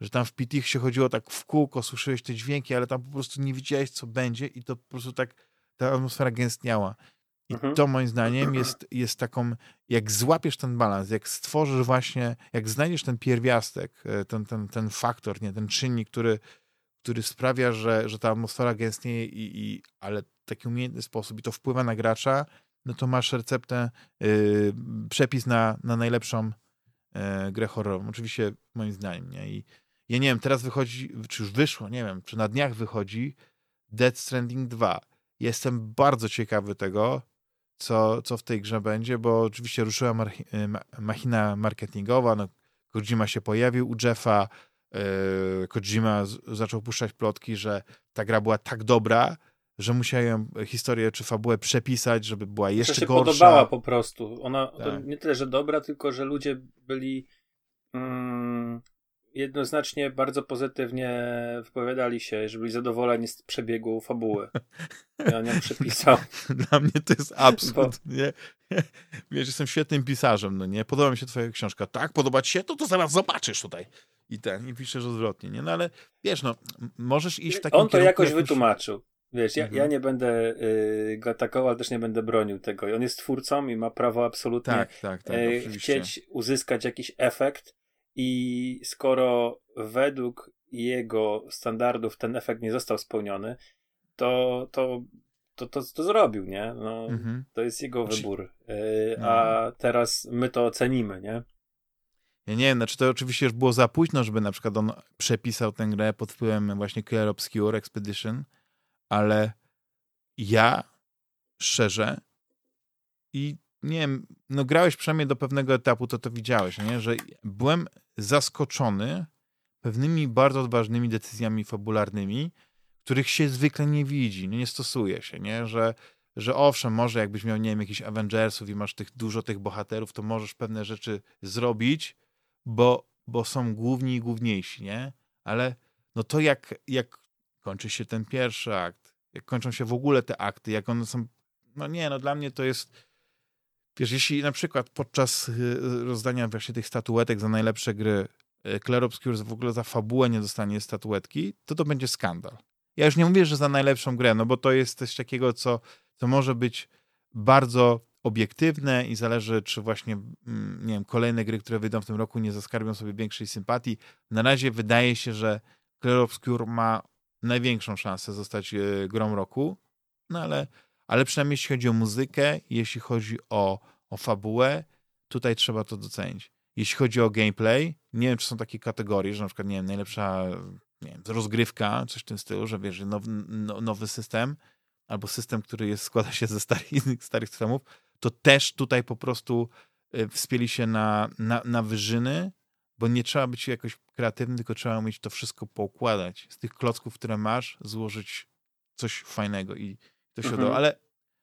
[SPEAKER 1] Że tam w PT się chodziło tak w kółko, słyszałeś te dźwięki, ale tam po prostu nie widziałeś, co będzie i to po prostu tak ta atmosfera gęstniała. I mhm. to moim zdaniem jest, jest taką, jak złapiesz ten balans, jak stworzysz właśnie, jak znajdziesz ten pierwiastek, e, ten, ten, ten faktor, nie, ten czynnik, który, który sprawia, że, że ta atmosfera gęstnieje, i, i, ale w taki umiejętny sposób i to wpływa na gracza, no to masz receptę, yy, przepis na, na najlepszą yy, grę horrorową. Oczywiście moim zdaniem, nie? I ja nie wiem, teraz wychodzi, czy już wyszło, nie wiem, czy na dniach wychodzi Dead Stranding 2. Jestem bardzo ciekawy tego, co, co w tej grze będzie, bo oczywiście ruszyła y, machina marketingowa, no, Kojima się pojawił u Jeffa, yy, Kojima zaczął puszczać plotki, że ta gra była tak dobra, że musiałem historię czy fabułę przepisać, żeby była jeszcze się gorsza.
[SPEAKER 2] podobała po prostu. Ona tak. nie tyle, że dobra, tylko że ludzie byli mm, jednoznacznie bardzo pozytywnie wypowiadali się, że byli zadowoleni z przebiegu fabuły. Ja nie przepisał.
[SPEAKER 1] Dla mnie to jest absurd, Bo... nie? Wiesz, jestem świetnym pisarzem, no nie? Podoba mi się twoja książka. Tak? Podoba ci się? To to zaraz zobaczysz tutaj. I ten, i piszesz odwrotnie, nie? No ale wiesz, no, możesz iść w takim
[SPEAKER 2] On to jakoś wytłumaczył. Wiesz, ja, mhm. ja nie będę y, go atakował, ale też nie będę bronił tego. I on jest twórcą i ma prawo absolutnie
[SPEAKER 1] tak, tak, tak,
[SPEAKER 2] y, chcieć uzyskać jakiś efekt i skoro według jego standardów ten efekt nie został spełniony, to, to, to, to, to zrobił, nie? No, mhm. To jest jego znaczy- wybór. Y, a mhm. teraz my to ocenimy, nie?
[SPEAKER 1] Ja nie wiem, znaczy to oczywiście już było za późno, żeby na przykład on przepisał tę grę pod wpływem właśnie Clear Obscure Expedition, ale ja szczerze i nie wiem, no grałeś przynajmniej do pewnego etapu, to to widziałeś, nie? że byłem zaskoczony pewnymi bardzo odważnymi decyzjami fabularnymi, których się zwykle nie widzi, nie stosuje się, nie? Że, że owszem, może jakbyś miał, nie wiem, jakichś Avengersów i masz tych, dużo tych bohaterów, to możesz pewne rzeczy zrobić, bo, bo są główni i główniejsi, nie? Ale no to jak, jak kończy się ten pierwszy akt, jak kończą się w ogóle te akty, jak one są, no nie, no dla mnie to jest, wiesz, jeśli na przykład podczas y, rozdania właśnie tych statuetek za najlepsze gry y, Claire Obscure w ogóle za fabułę nie dostanie statuetki, to to będzie skandal. Ja już nie mówię, że za najlepszą grę, no bo to jest coś takiego, co, co może być bardzo obiektywne i zależy, czy właśnie, mm, nie wiem, kolejne gry, które wyjdą w tym roku, nie zaskarbią sobie większej sympatii. Na razie wydaje się, że Clair Obscure ma największą szansę zostać grą roku, no ale, ale przynajmniej jeśli chodzi o muzykę, jeśli chodzi o, o fabułę, tutaj trzeba to docenić. Jeśli chodzi o gameplay, nie wiem, czy są takie kategorie, że na przykład, nie wiem, najlepsza nie wiem, rozgrywka, coś w tym stylu, że wiesz, nowy, no, nowy system, albo system, który jest, składa się ze starych, starych systemów, to też tutaj po prostu e, wspięli się na, na, na wyżyny, bo nie trzeba być jakoś kreatywny, tylko trzeba umieć to wszystko poukładać. Z tych klocków, które masz, złożyć coś fajnego i to się mhm. udało. Ale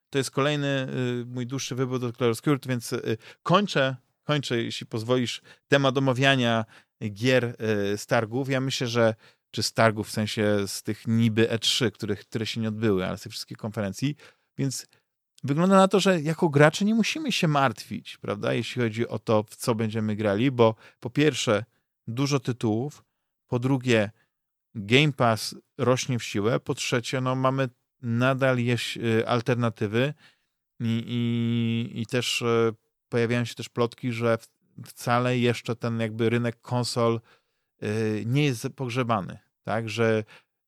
[SPEAKER 1] to jest kolejny y, mój dłuższy wybór do Clair Obscure, więc y, kończę, kończę, jeśli pozwolisz, temat omawiania gier y, z targów. Ja myślę, że czy z targów, w sensie z tych niby E3, których, które się nie odbyły, ale z tych wszystkich konferencji, więc wygląda na to, że jako gracze nie musimy się martwić, prawda, jeśli chodzi o to, w co będziemy grali, bo po pierwsze dużo tytułów, po drugie Game Pass rośnie w siłę, po trzecie no mamy nadal jeś, y, alternatywy. I, i, i też y, pojawiają się też plotki, że wcale jeszcze ten jakby rynek konsol y, nie jest pogrzebany, tak, że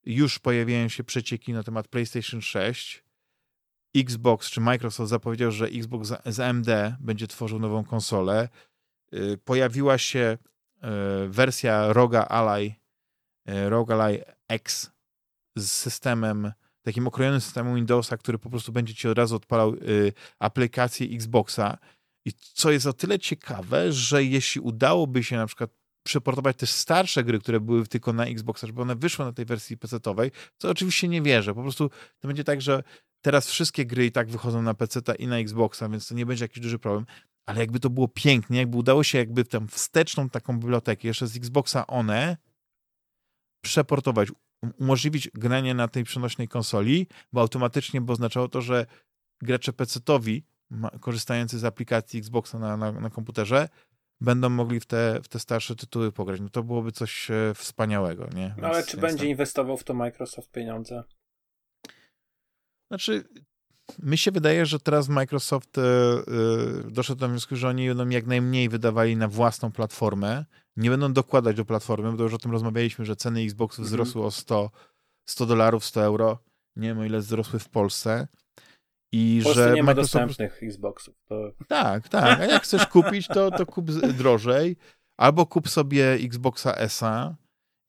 [SPEAKER 1] już pojawiają się przecieki na temat PlayStation 6, Xbox czy Microsoft zapowiedział, że Xbox z AMD będzie tworzył nową konsolę. Y, pojawiła się y, wersja Roga Ally, y, Roga Ally X z systemem, takim okrojonym systemem Windowsa, który po prostu będzie ci od razu odpalał aplikację Xboxa. I co jest o tyle ciekawe, że jeśli udałoby się na przykład przeportować też starsze gry, które były tylko na Xboxa, żeby one wyszły na tej wersji PC-owej, co oczywiście nie wierzę. Po prostu to będzie tak, że Teraz wszystkie gry i tak wychodzą na PC i na Xboxa, więc to nie będzie jakiś duży problem. Ale jakby to było pięknie, jakby udało się jakby tę wsteczną taką bibliotekę jeszcze z Xboxa One przeportować, umożliwić granie na tej przenośnej konsoli, bo automatycznie by oznaczało to, że gracze PC-owi korzystający z aplikacji Xboxa na, na, na, komputerze będą mogli w te, w te starsze tytuły pograć. No to byłoby coś e, wspaniałego, nie?
[SPEAKER 2] No ale czy będzie tak. inwestował w to Microsoft pieniądze?
[SPEAKER 1] Znaczy, mi się wydaje, że teraz Microsoft y, y, doszedł do wniosku, że oni będą jak najmniej wydawali na własną platformę, nie będą dokładać do platformy, bo już o tym rozmawialiśmy, że ceny Xboxów -hmm. wzrosły o 100, 100 dolarów, 100 euro. Nie wiem, o ile wzrosły w Polsce.
[SPEAKER 2] I w Polsce że nie ma Microsoft... dostępnych Xboxów. To...
[SPEAKER 1] Tak, tak. A jak chcesz kupić, to, to kup drożej. Albo kup sobie Xboxa S-a.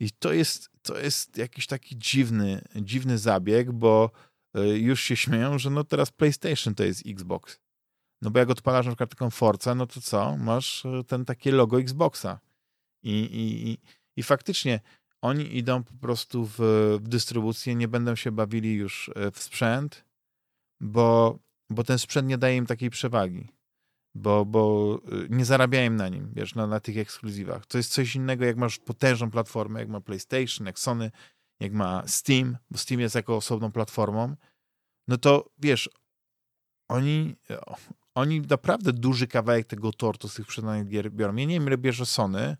[SPEAKER 1] I to jest, to jest jakiś taki dziwny, dziwny zabieg, bo już się śmieją, że no teraz PlayStation to jest Xbox. No bo jak odpalasz na przykład taką Forza, no to co? Masz y, ten takie logo Xboxa. I, i, i faktycznie oni idą po prostu w, w dystrybucję, nie będą się bawili już e, w sprzęt, bo, bo ten sprzęt nie daje im takiej przewagi. Bo, bo e, nie zarabiają na nim, wiesz, na, na tych ekskluzywach. To jest coś innego, jak masz potężną platformę, jak ma PlayStation, jak Sony, jak ma Steam, bo Steam jest jako osobną platformą, no to wiesz, oni, oni naprawdę duży kawałek tego tortu z tych sprzedanych gier biorą. Ja nie wiem, ile bierze Sony,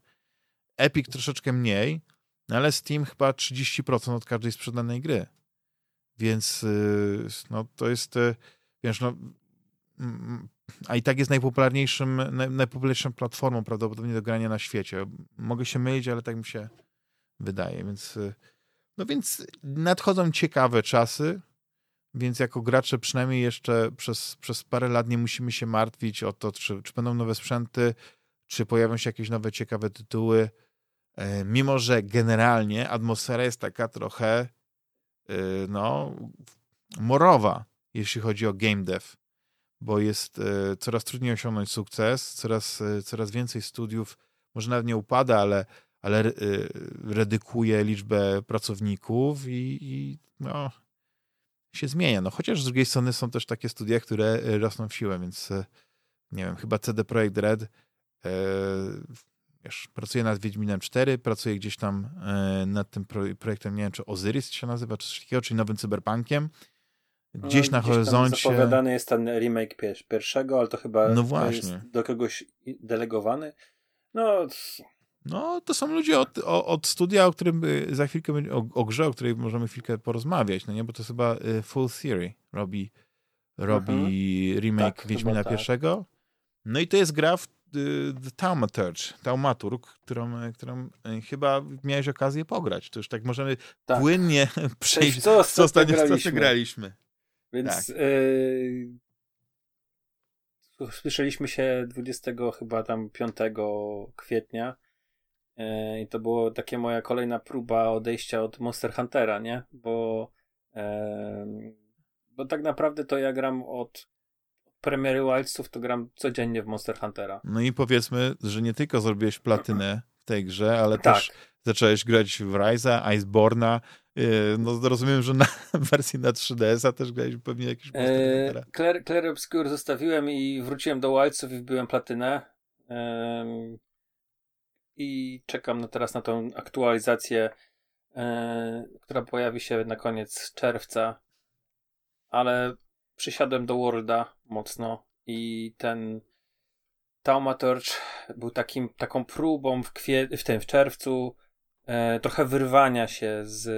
[SPEAKER 1] Epic troszeczkę mniej, no ale Steam chyba 30% od każdej sprzedanej gry. Więc y, no, to jest, y, wiesz, no, a i tak jest najpopularniejszym, naj, najpopularniejszą platformą prawdopodobnie do grania na świecie. Mogę się mylić, ale tak mi się wydaje, więc y, no więc nadchodzą ciekawe czasy, więc jako gracze przynajmniej jeszcze przez, przez parę lat nie musimy się martwić o to, czy, czy będą nowe sprzęty, czy pojawią się jakieś nowe ciekawe tytuły. E, mimo, że generalnie atmosfera jest taka trochę e, no, morowa, jeśli chodzi o game dev, bo jest e, coraz trudniej osiągnąć sukces, coraz, coraz więcej studiów, może nawet nie upada, ale, ale redykuje liczbę pracowników i, i no, się zmienia. No, chociaż z drugiej strony są też takie studia, które rosną w siłę, więc nie wiem, chyba CD Projekt Red wiesz, pracuję nad Wiedźminem 4, pracuję gdzieś tam nad tym projektem, nie wiem, czy Ozyrys się nazywa, czy coś takiego, czyli nowym cyberpunkiem. Gdzieś no, na gdzieś horyzoncie.
[SPEAKER 2] Zapowiadany jest ten remake pierwszego, ale to chyba no właśnie. jest do kogoś delegowany. No,
[SPEAKER 1] no, to są ludzie od, od studia, o którym y, za chwilkę, o, o grze, o której możemy chwilkę porozmawiać, no nie, bo to jest chyba y, Full Theory robi, robi mhm. remake tak, Wiedźmina tak. pierwszego. No i to jest gra, w The Taumaturge, Taumaturg, którą, którą chyba miałeś okazję pograć. To już tak możemy tak. płynnie przejść, co, co, ostatnio, graliśmy. co graliśmy.
[SPEAKER 2] Więc tak. yy, słyszeliśmy się 20 chyba tam 5 kwietnia i to było takie moja kolejna próba odejścia od Monster Huntera, nie? Bo bo tak naprawdę to ja gram od premiery Wildsów to gram codziennie w Monster Huntera.
[SPEAKER 1] No i powiedzmy, że nie tylko zrobiłeś platynę w tej grze, ale tak. też zacząłeś grać w Ryza, Iceborna. Y, no rozumiem, że na wersji na 3DS-a też grałeś pewnie jakiś Monster eee, Huntera.
[SPEAKER 2] Claire, Claire Obscure zostawiłem i wróciłem do Wildsów i wbiłem platynę. Ehm, I czekam na teraz na tą aktualizację, e, która pojawi się na koniec czerwca. Ale przysiadłem do Worlda mocno i ten Taumaturge był takim, taką próbą w, kwie, w tym w czerwcu e, trochę wyrwania się z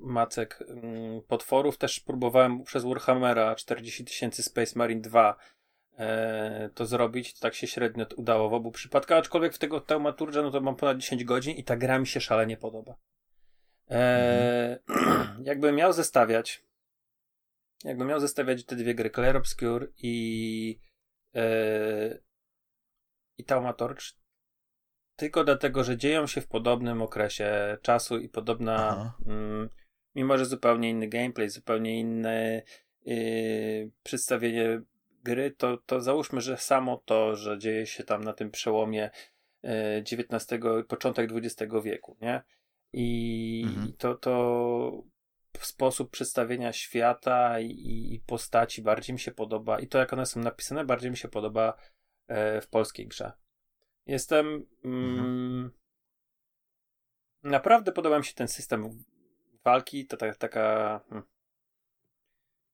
[SPEAKER 2] macek m, mm, potworów. Też próbowałem przez Warhammera 40 tysięcy Space Marine 2 e, to zrobić. To tak się średnio udało w obu przypadkach, aczkolwiek w tego Taumaturge'a no to mam ponad 10 godzin i ta gra mi się szalenie podoba. E, mhm. jakbym miał zestawiać jakbym miał zestawiać te dwie gry, Clair Obscure i yy, i Taumatorch, tylko dlatego, że dzieją się w podobnym okresie czasu i podobna, mm, mimo że zupełnie inny gameplay, zupełnie inne yy, przedstawienie gry, to, to załóżmy, że samo to, że dzieje się tam na tym przełomie XIX i początek XX wieku, nie? I mhm. to, to sposób przedstawienia świata i, i, postaci bardziej mi się podoba i to jak one są napisane bardziej mi się podoba e, w polskiej grze. Jestem mm, mhm. naprawdę podoba mi się ten system walki, to ta, taka hmm,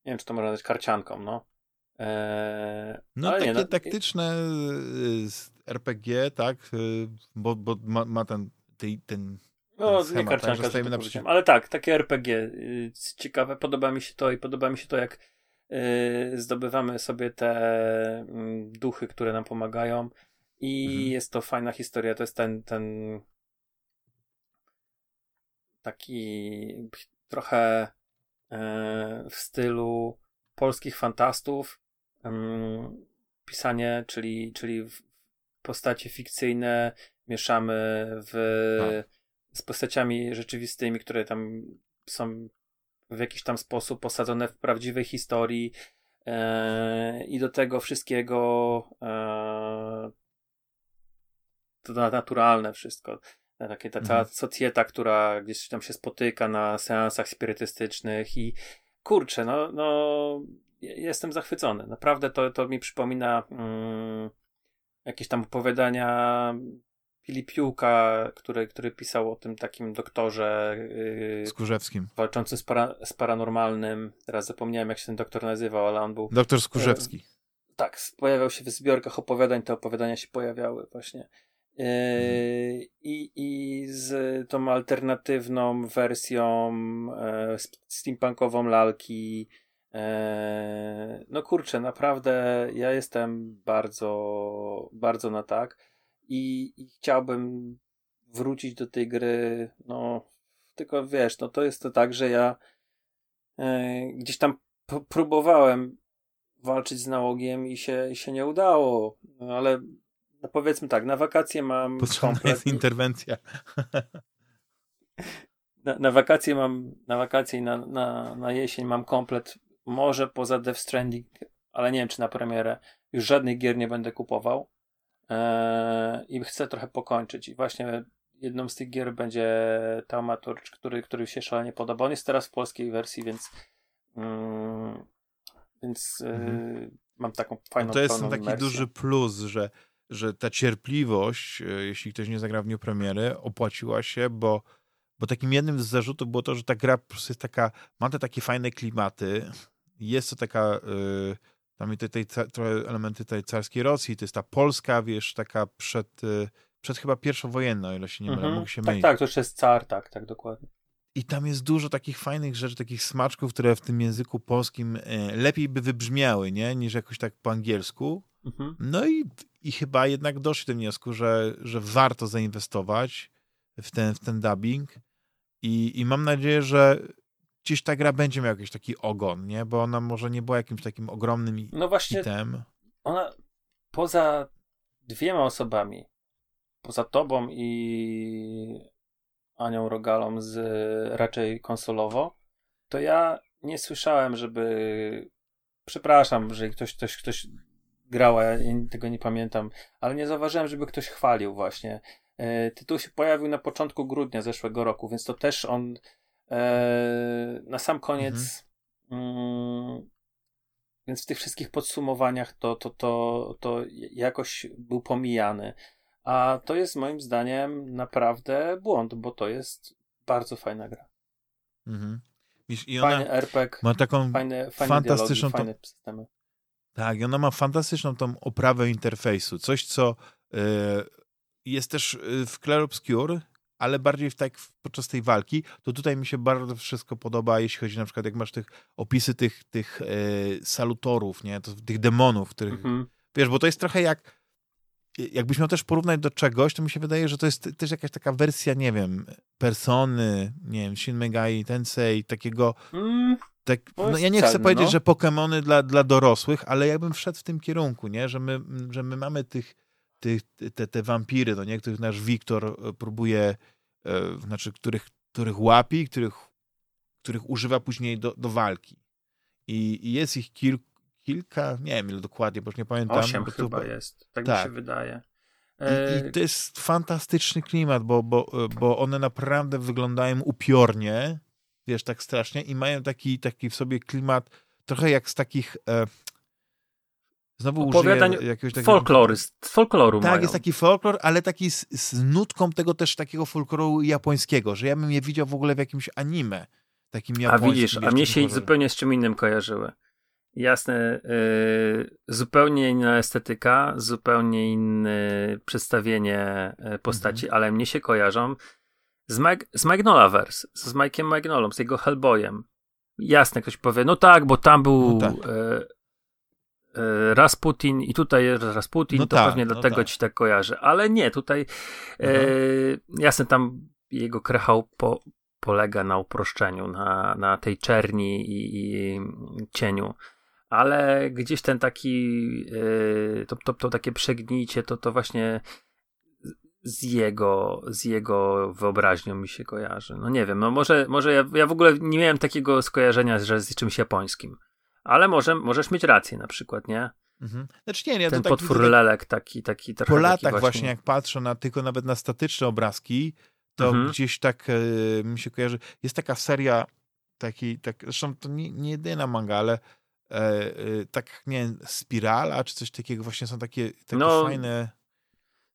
[SPEAKER 2] nie wiem czy to można nazwać karcianką, no.
[SPEAKER 1] E, no takie nie, no, taktyczne RPG, tak, y, bo, bo ma, ma ten, ten
[SPEAKER 2] no, nie karcianka, tak, na Ale tak, takie RPG. Y, ciekawe, podoba mi się to i podoba mi się to, jak zdobywamy sobie te yy, duchy, które nam pomagają. I mhm. jest to fajna historia. To jest ten, ten taki trochę yy, w stylu polskich fantastów. Pisanie, czyli, czyli postacie fikcyjne mieszamy w. A z postaciami rzeczywistymi, które tam są w jakiś tam sposób posadzone w prawdziwej historii e, i do tego wszystkiego e, to naturalne wszystko. Takie ta cała mhm. socjeta, która gdzieś tam się spotyka na seansach spirytystycznych i kurczę, no, no jestem zachwycony. Naprawdę to, to mi przypomina mm, jakieś tam opowiadania Filipiuka, który, który pisał o tym takim doktorze
[SPEAKER 1] yy, Skórzewskim.
[SPEAKER 2] Walczący z, para, z paranormalnym. Teraz zapomniałem, jak się ten doktor nazywał, ale on był.
[SPEAKER 1] Doktor Skórzewski.
[SPEAKER 2] Yy, tak, pojawiał się w zbiorkach opowiadań, te opowiadania się pojawiały właśnie. Yy, i, I z tą alternatywną wersją e, steampunkową lalki. E, no kurczę, naprawdę ja jestem bardzo, bardzo na tak i, i chciałbym wrócić do tej gry, no tylko wiesz, no to jest to tak, że ja e, gdzieś tam próbowałem walczyć z nałogiem i się, się nie udało, no, ale no powiedzmy tak, na wakacje mam
[SPEAKER 1] Potrzebna jest interwencja.
[SPEAKER 2] Na, na, wakacje mam, na wakacje i na, na, na jesień mam komplet, może poza Death Stranding, ale nie wiem czy na premierę, już żadnych gier nie będę kupował. Eee, i chcę trochę pokończyć. I właśnie jedną z tych gier będzie Taumaturge, który, który się szalenie podoba. On jest teraz w polskiej wersji, więc mm, więc e, mhm. mam taką fajną
[SPEAKER 1] To jest taki wersję. duży plus, że, że ta cierpliwość, e, jeśli ktoś nie zagrał w nią premiery, opłaciła się, bo bo takim jednym z zarzutów było to, że ta gra po prostu jest taka, ma te takie fajne klimaty, jest to taka... Yy, tam te, te, trochę elementy tej carskiej Rosji, to jest ta Polska, wiesz, taka przed, y, przed chyba pierwszowojenną, ile się nie mylę, mhm. mógł się
[SPEAKER 2] tak,
[SPEAKER 1] mylić.
[SPEAKER 2] Tak, to już jest car, tak, tak, dokładnie.
[SPEAKER 1] I tam jest dużo takich fajnych rzeczy, takich smaczków, które w tym języku polskim e, lepiej by wybrzmiały, nie? Niż jakoś tak po angielsku. Mhm. No i, i chyba jednak doszli do wniosku, że, że warto zainwestować w ten, w ten dubbing. I, I mam nadzieję, że gdzieś ta gra będzie miała jakiś taki ogon, nie? Bo ona może nie była jakimś takim ogromnym no właśnie, hitem.
[SPEAKER 2] Ona poza dwiema osobami, poza tobą i Anią Rogalą z raczej konsolowo, to ja nie słyszałem, żeby przepraszam, że ktoś, ktoś, ktoś grała, ja tego nie pamiętam, ale nie zauważyłem, żeby ktoś chwalił właśnie. E, tytuł się pojawił na początku grudnia zeszłego roku, więc to też on E, na sam koniec, mhm. mm, więc w tych wszystkich podsumowaniach to, to, to, to jakoś był pomijany. A to jest moim zdaniem naprawdę błąd, bo to jest bardzo fajna gra. Mhm.
[SPEAKER 1] I ona fajny RPG, ma taką fajne, fajne fantastyczną
[SPEAKER 2] dialogi, fajne systemy.
[SPEAKER 1] Tak, i ona ma fantastyczną tą oprawę interfejsu. Coś, co y, jest też e, w Clair Obscure, ale bardziej w tak podczas tej walki, to tutaj mi się bardzo wszystko podoba, jeśli chodzi na przykład, jak masz tych opisy tych, tych e, salutorów, nie, to, tych demonów, których, mhm. wiesz, bo to jest trochę jak, jakbyś miał też porównać do czegoś, to mi się wydaje, że to jest też jakaś taka wersja, nie wiem, persony, nie wiem, Shin Megami Tensei, takiego, mm, tak, no ja nie chcę powiedzieć, no. że Pokémony dla, dla dorosłych, ale jakbym wszedł w tym kierunku, nie, że my, że my mamy tych tych, te, te wampiry, no nie, których nasz Wiktor e, próbuje, e, znaczy których, których łapi, których, których używa później do, do walki. I, I, jest ich kil, kilka, nie wiem ile dokładnie, bo już nie pamiętam.
[SPEAKER 2] Osiem chyba to, jest, tak, tak, mi się wydaje.
[SPEAKER 1] I, I, e, to jest fantastyczny klimat, bo, bo, bo one naprawdę wyglądają upiornie, wiesz, tak strasznie i mają taki, taki w sobie klimat trochę jak z takich, e,
[SPEAKER 2] Znowu Opowiadań jakiegoś takiego... Folklory, z folkloru
[SPEAKER 1] Tak,
[SPEAKER 2] mają.
[SPEAKER 1] jest taki folklor, ale taki z, z, nutką tego też takiego folkloru japońskiego, że ja bym je widział w ogóle w jakimś anime takim japońskim.
[SPEAKER 2] A widzisz, a mnie się zupełnie z czym innym kojarzyły. Jasne, yy, zupełnie inna estetyka, zupełnie inne przedstawienie y, postaci, mhm. ale mnie się kojarzą z, Mag z Magnolaverse, z Mike'iem Magnolą, z jego Hellboyem. Jasne, ktoś powie, no tak, bo tam był no tak. Yy, E, Rasputin i tutaj jest Rasputin, no to tak, pewnie no dlatego tak. ci tak kojarzy. Ale nie, tutaj e, jasne, tam jego krechał po, polega na uproszczeniu, na, na tej czerni i, i cieniu. Ale gdzieś ten taki, e, to, to, to takie przegnicie, to, to właśnie z jego, z jego wyobraźnią mi się kojarzy. No nie wiem, no może, może ja, ja w ogóle nie miałem takiego skojarzenia, że z czymś japońskim. Ale może, możesz mieć rację na przykład, nie?
[SPEAKER 1] Mhm. Znaczy nie, nie,
[SPEAKER 2] Ten
[SPEAKER 1] tak
[SPEAKER 2] potwór widzę, lelek taki, taki
[SPEAKER 1] trochę Po latach właśnie... właśnie... jak patrzę na tylko nawet na statyczne obrazki, to mhm. gdzieś tak e, mi się kojarzy. Jest taka seria, taki, tak, zresztą to nie, nie jedyna manga, ale e, e, tak, nie wiem, Spirala czy coś takiego, właśnie są takie, takie no, fajne...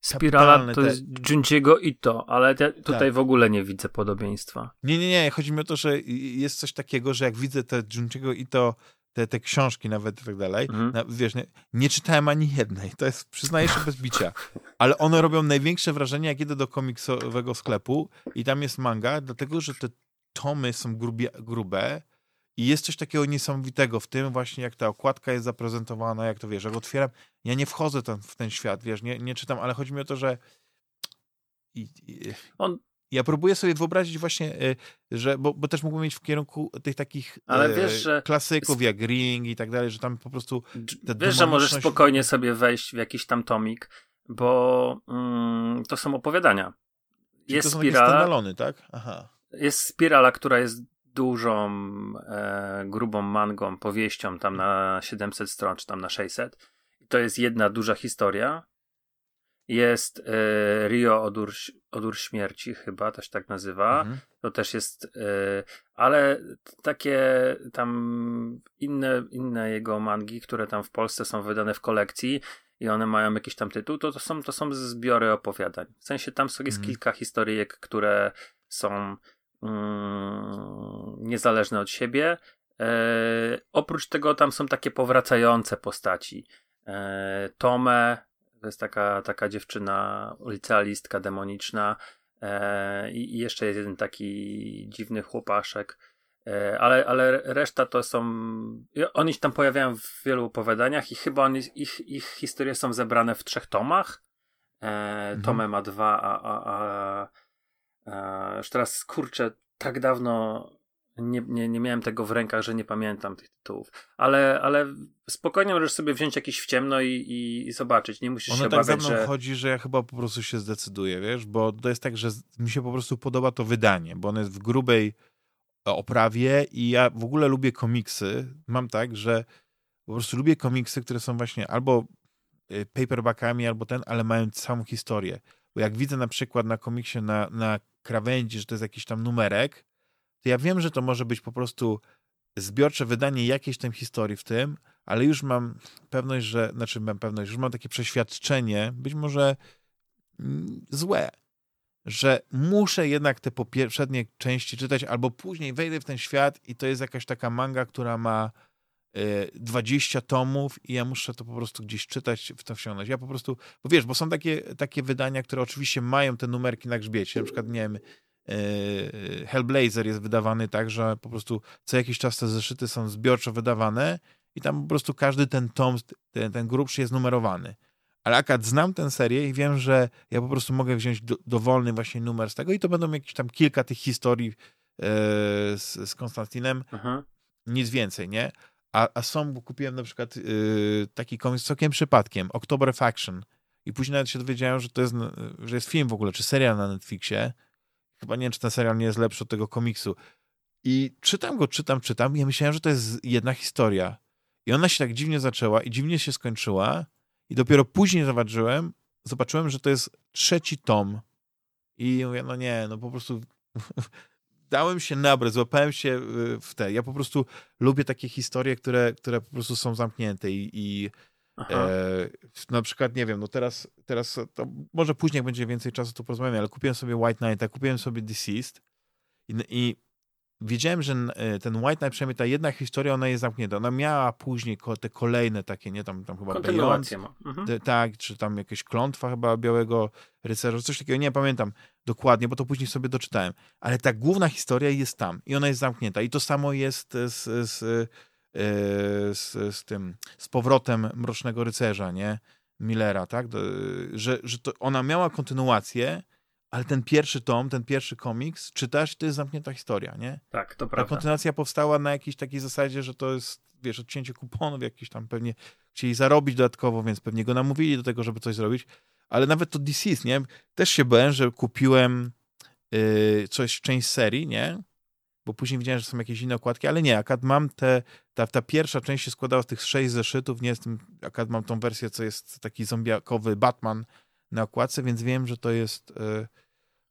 [SPEAKER 2] Spirala to te... jest Junji'ego Ito, ale ja tutaj tak. w ogóle nie widzę podobieństwa.
[SPEAKER 1] Nie, nie, nie. Chodzi mi o to, że jest coś takiego, że jak widzę te Junji'ego Ito te, te książki nawet i tak dalej, mhm. na, wiesz, nie, nie, czytałem ani jednej, to jest, przyznaję się, bez bicia, ale one robią największe wrażenie, jak idę do komiksowego sklepu i tam jest manga, dlatego, że te tomy są grubie, grube i jest coś takiego niesamowitego w tym właśnie, jak ta okładka jest zaprezentowana, jak to, wiesz, jak otwieram, ja nie wchodzę ten, w ten świat, wiesz, nie, nie czytam, ale chodzi mi o to, że i, i, On ja próbuję sobie wyobrazić właśnie, y, że, bo, bo też mógłbym mieć w kierunku tych takich Ale e, wiesz, że klasyków jak Ring i tak dalej, że tam po prostu
[SPEAKER 2] Wiesz, że możesz spokojnie sobie wejść w jakiś tam tomik, bo mm, to są opowiadania.
[SPEAKER 1] Czyli jest to są spirala, tak? Aha.
[SPEAKER 2] Jest spirala, która jest dużą, e, grubą mangą, powieścią tam na 700 stron, czy tam na 600. I to jest jedna duża historia jest y, Rio Odór, Odór Śmierci, chyba to się tak nazywa. Mhm. To też jest, y, ale takie tam inne, inne jego mangi, które tam w Polsce są wydane w kolekcji i one mają jakiś tam tytuł, to, to, są, to są zbiory opowiadań. W sensie tam jest mhm. kilka historyjek, które są niezależne od siebie. E, oprócz tego tam są takie powracające postaci. E, Tome, to jest taka, taka dziewczyna, licealistka demoniczna e, i jeszcze jest jeden taki dziwny chłopaszek. Ale, ale reszta to są. Oni się tam pojawiają w wielu opowiadaniach i chyba oni, ich, ich historie są zebrane w trzech tomach. Mhm. Tomę ma dwa, a, a, a już teraz kurczę, tak dawno nie, nie, nie miałem tego w rękach, że nie pamiętam tych tytułów. Ale, ale spokojnie możesz sobie wziąć jakiś w ciemno i, i, zobaczyć. Nie musisz Ono się
[SPEAKER 1] tak
[SPEAKER 2] obawiać,
[SPEAKER 1] za
[SPEAKER 2] mną że...
[SPEAKER 1] chodzi, że ja chyba po prostu się zdecyduję, wiesz? Bo to jest tak, że mi się po prostu podoba to wydanie, bo ono jest w grubej oprawie i ja w ogóle lubię komiksy. Mam tak, że po prostu lubię komiksy, które są właśnie albo y, paperbackami, albo ten, ale mają samą historię. Bo jak widzę na przykład na komiksie na, na krawędzi, że to jest jakiś tam numerek, to ja wiem, że to może być po prostu zbiorcze wydanie jakiejś tam historii w tym, ale już mam pewność, że, znaczy mam pewność, już mam takie przeświadczenie, być może mm, złe, że muszę jednak te poprzednie części czytać, albo później wejdę w ten świat i to jest jakaś taka manga, która ma 20 e, tomów i ja muszę to po prostu gdzieś czytać, w to wsiąść. Ja po prostu, bo wiesz, bo są takie, takie wydania, które oczywiście mają te numerki na grzbiecie, na przykład, nie wiem, E, Hellblazer jest wydawany tak, że po prostu co jakiś czas te zeszyty są zbiorczo wydawane i tam po prostu każdy ten tom, ten, ten grubszy jest numerowany. Ale akad znam tę serię i wiem, że ja po prostu mogę wziąć do, dowolny właśnie numer z tego i to będą jakieś tam kilka tych historii e, z, z Konstantinem. Aha. Nic więcej, nie? A, a są, bo kupiłem na przykład e, taki komiks całkiem przypadkiem, October Faction. I później nawet się dowiedziałem, że to jest, że jest film w ogóle, czy serial na Netflixie, Chyba nie wiem, czy ten serial nie jest lepszy od tego komiksu. I czytam go, czytam, czytam i ja myślałem, że to jest jedna historia. I ona się tak dziwnie zaczęła i dziwnie się skończyła i dopiero później zobaczyłem, zobaczyłem, że to jest trzeci tom. I mówię, no nie, no po prostu dałem się nabrać, złapałem się y, w te. Ja po prostu lubię takie historie, które, które po prostu są zamknięte i, i E, na przykład, nie wiem, no teraz, teraz to może później, jak będzie więcej czasu, to porozmawiamy, ale kupiłem sobie White Knight, kupiłem sobie Deceased i, i wiedziałem, że e, ten White Knight, przynajmniej ta jedna historia, ona jest zamknięta. Ona miała później te kolejne takie, nie, tam, tam chyba Beyond, ma. Mhm. Te, tak, czy tam jakieś klątwa chyba Białego Rycerza, coś takiego, nie pamiętam dokładnie, bo to później sobie doczytałem. Ale ta główna historia jest tam i ona jest zamknięta. I to samo jest z, z E, z, z tym, z powrotem Mrocznego Rycerza, nie? Millera, tak? Że, że to ona miała kontynuację, ale ten pierwszy tom, ten pierwszy komiks, czytasz to jest zamknięta historia, nie?
[SPEAKER 2] Tak, to prawda.
[SPEAKER 1] Ta kontynuacja powstała na jakiejś takiej zasadzie, że to jest, wiesz, odcięcie kuponów jakiś tam pewnie chcieli zarobić dodatkowo, więc pewnie go namówili do tego, żeby coś zrobić. Ale nawet to Deceased, nie? Też się bałem, że kupiłem yy, coś, część serii, nie? bo później widziałem, że są jakieś inne okładki, ale nie, akad mam te, ta, ta pierwsza część się składała z tych sześć zeszytów, nie jestem, akad mam tą wersję, co jest taki zombiakowy Batman na okładce, więc wiem, że to jest y,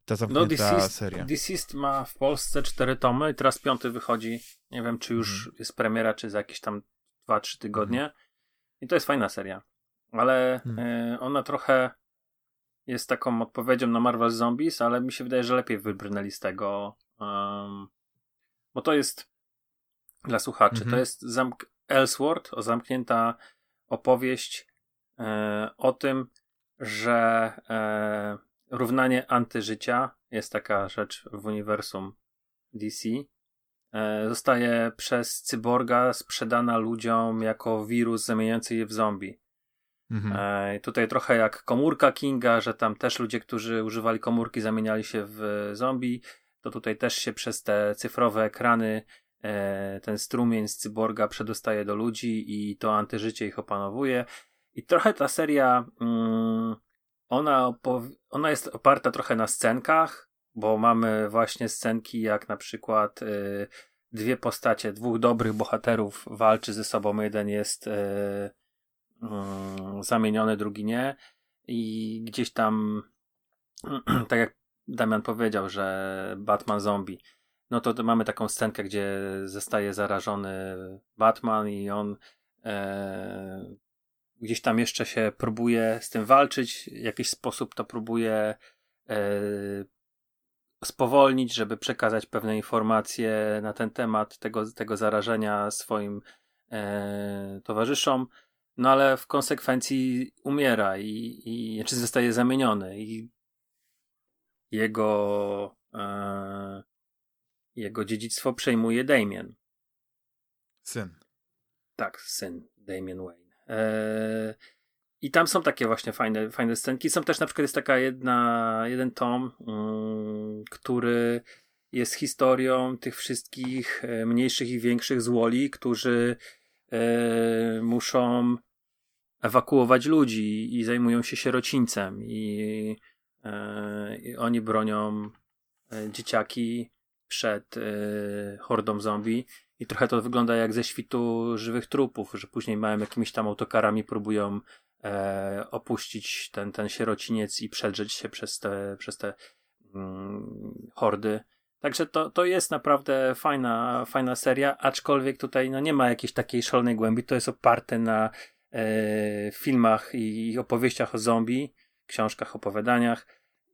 [SPEAKER 1] ta zamknięta no, Deceased, seria.
[SPEAKER 2] Deceased ma w Polsce cztery tomy i teraz piąty wychodzi, nie wiem, czy już hmm. jest premiera, czy za jakieś tam dwa, trzy tygodnie hmm. i to jest fajna seria, ale hmm. y, ona trochę jest taką odpowiedzią na Marvel Zombies, ale mi się wydaje, że lepiej wybrnęli z tego um, bo to jest dla słuchaczy, mhm. to jest zamk Ellsworth, o zamknięta opowieść e, o tym, że e, równanie antyżycia jest taka rzecz w uniwersum DC. E, zostaje przez cyborga sprzedana ludziom jako wirus zamieniający je w zombie. Mhm. E, tutaj trochę jak komórka Kinga, że tam też ludzie, którzy używali komórki, zamieniali się w zombie to tutaj też się przez te cyfrowe ekrany e, ten strumień z cyborga przedostaje do ludzi i to antyżycie ich opanowuje. I trochę ta seria, mm, ona, ona jest oparta trochę na scenkach, bo mamy właśnie scenki jak na przykład y, dwie postacie, dwóch dobrych bohaterów walczy ze sobą. Jeden jest y, zamieniony, drugi nie. I gdzieś tam, tak jak Damian powiedział, że Batman zombie. No to, to mamy taką scenkę, gdzie zostaje zarażony Batman i on e, gdzieś tam jeszcze się próbuje z tym walczyć, w jakiś sposób to próbuje e, spowolnić, żeby przekazać pewne informacje na ten temat tego, tego zarażenia swoim e, towarzyszom. No ale w konsekwencji umiera i, i czy znaczy zostaje zamieniony. I jego, e, jego dziedzictwo przejmuje Damien.
[SPEAKER 1] Syn.
[SPEAKER 2] Tak, syn Damien Wayne. E, I tam są takie właśnie fajne, fajne scenki. Są też na przykład jest taka jedna, jeden tom, mm, który jest historią tych wszystkich e, mniejszych i większych złoli, którzy muszą ewakuować ludzi i zajmują się sierocińcem i E, I oni bronią e, dzieciaki przed e, hordą zombie. I trochę to wygląda jak ze świtu żywych trupów, że później małym jakimiś tam autokarami próbują e, opuścić ten, ten sierociniec i przedrzeć się przez te, przez te mm, hordy. Także to, to jest naprawdę fajna, fajna seria, aczkolwiek tutaj no, nie ma jakiejś takiej szalonej głębi. To jest oparte na e, filmach i opowieściach o zombie książkach, opowiadaniach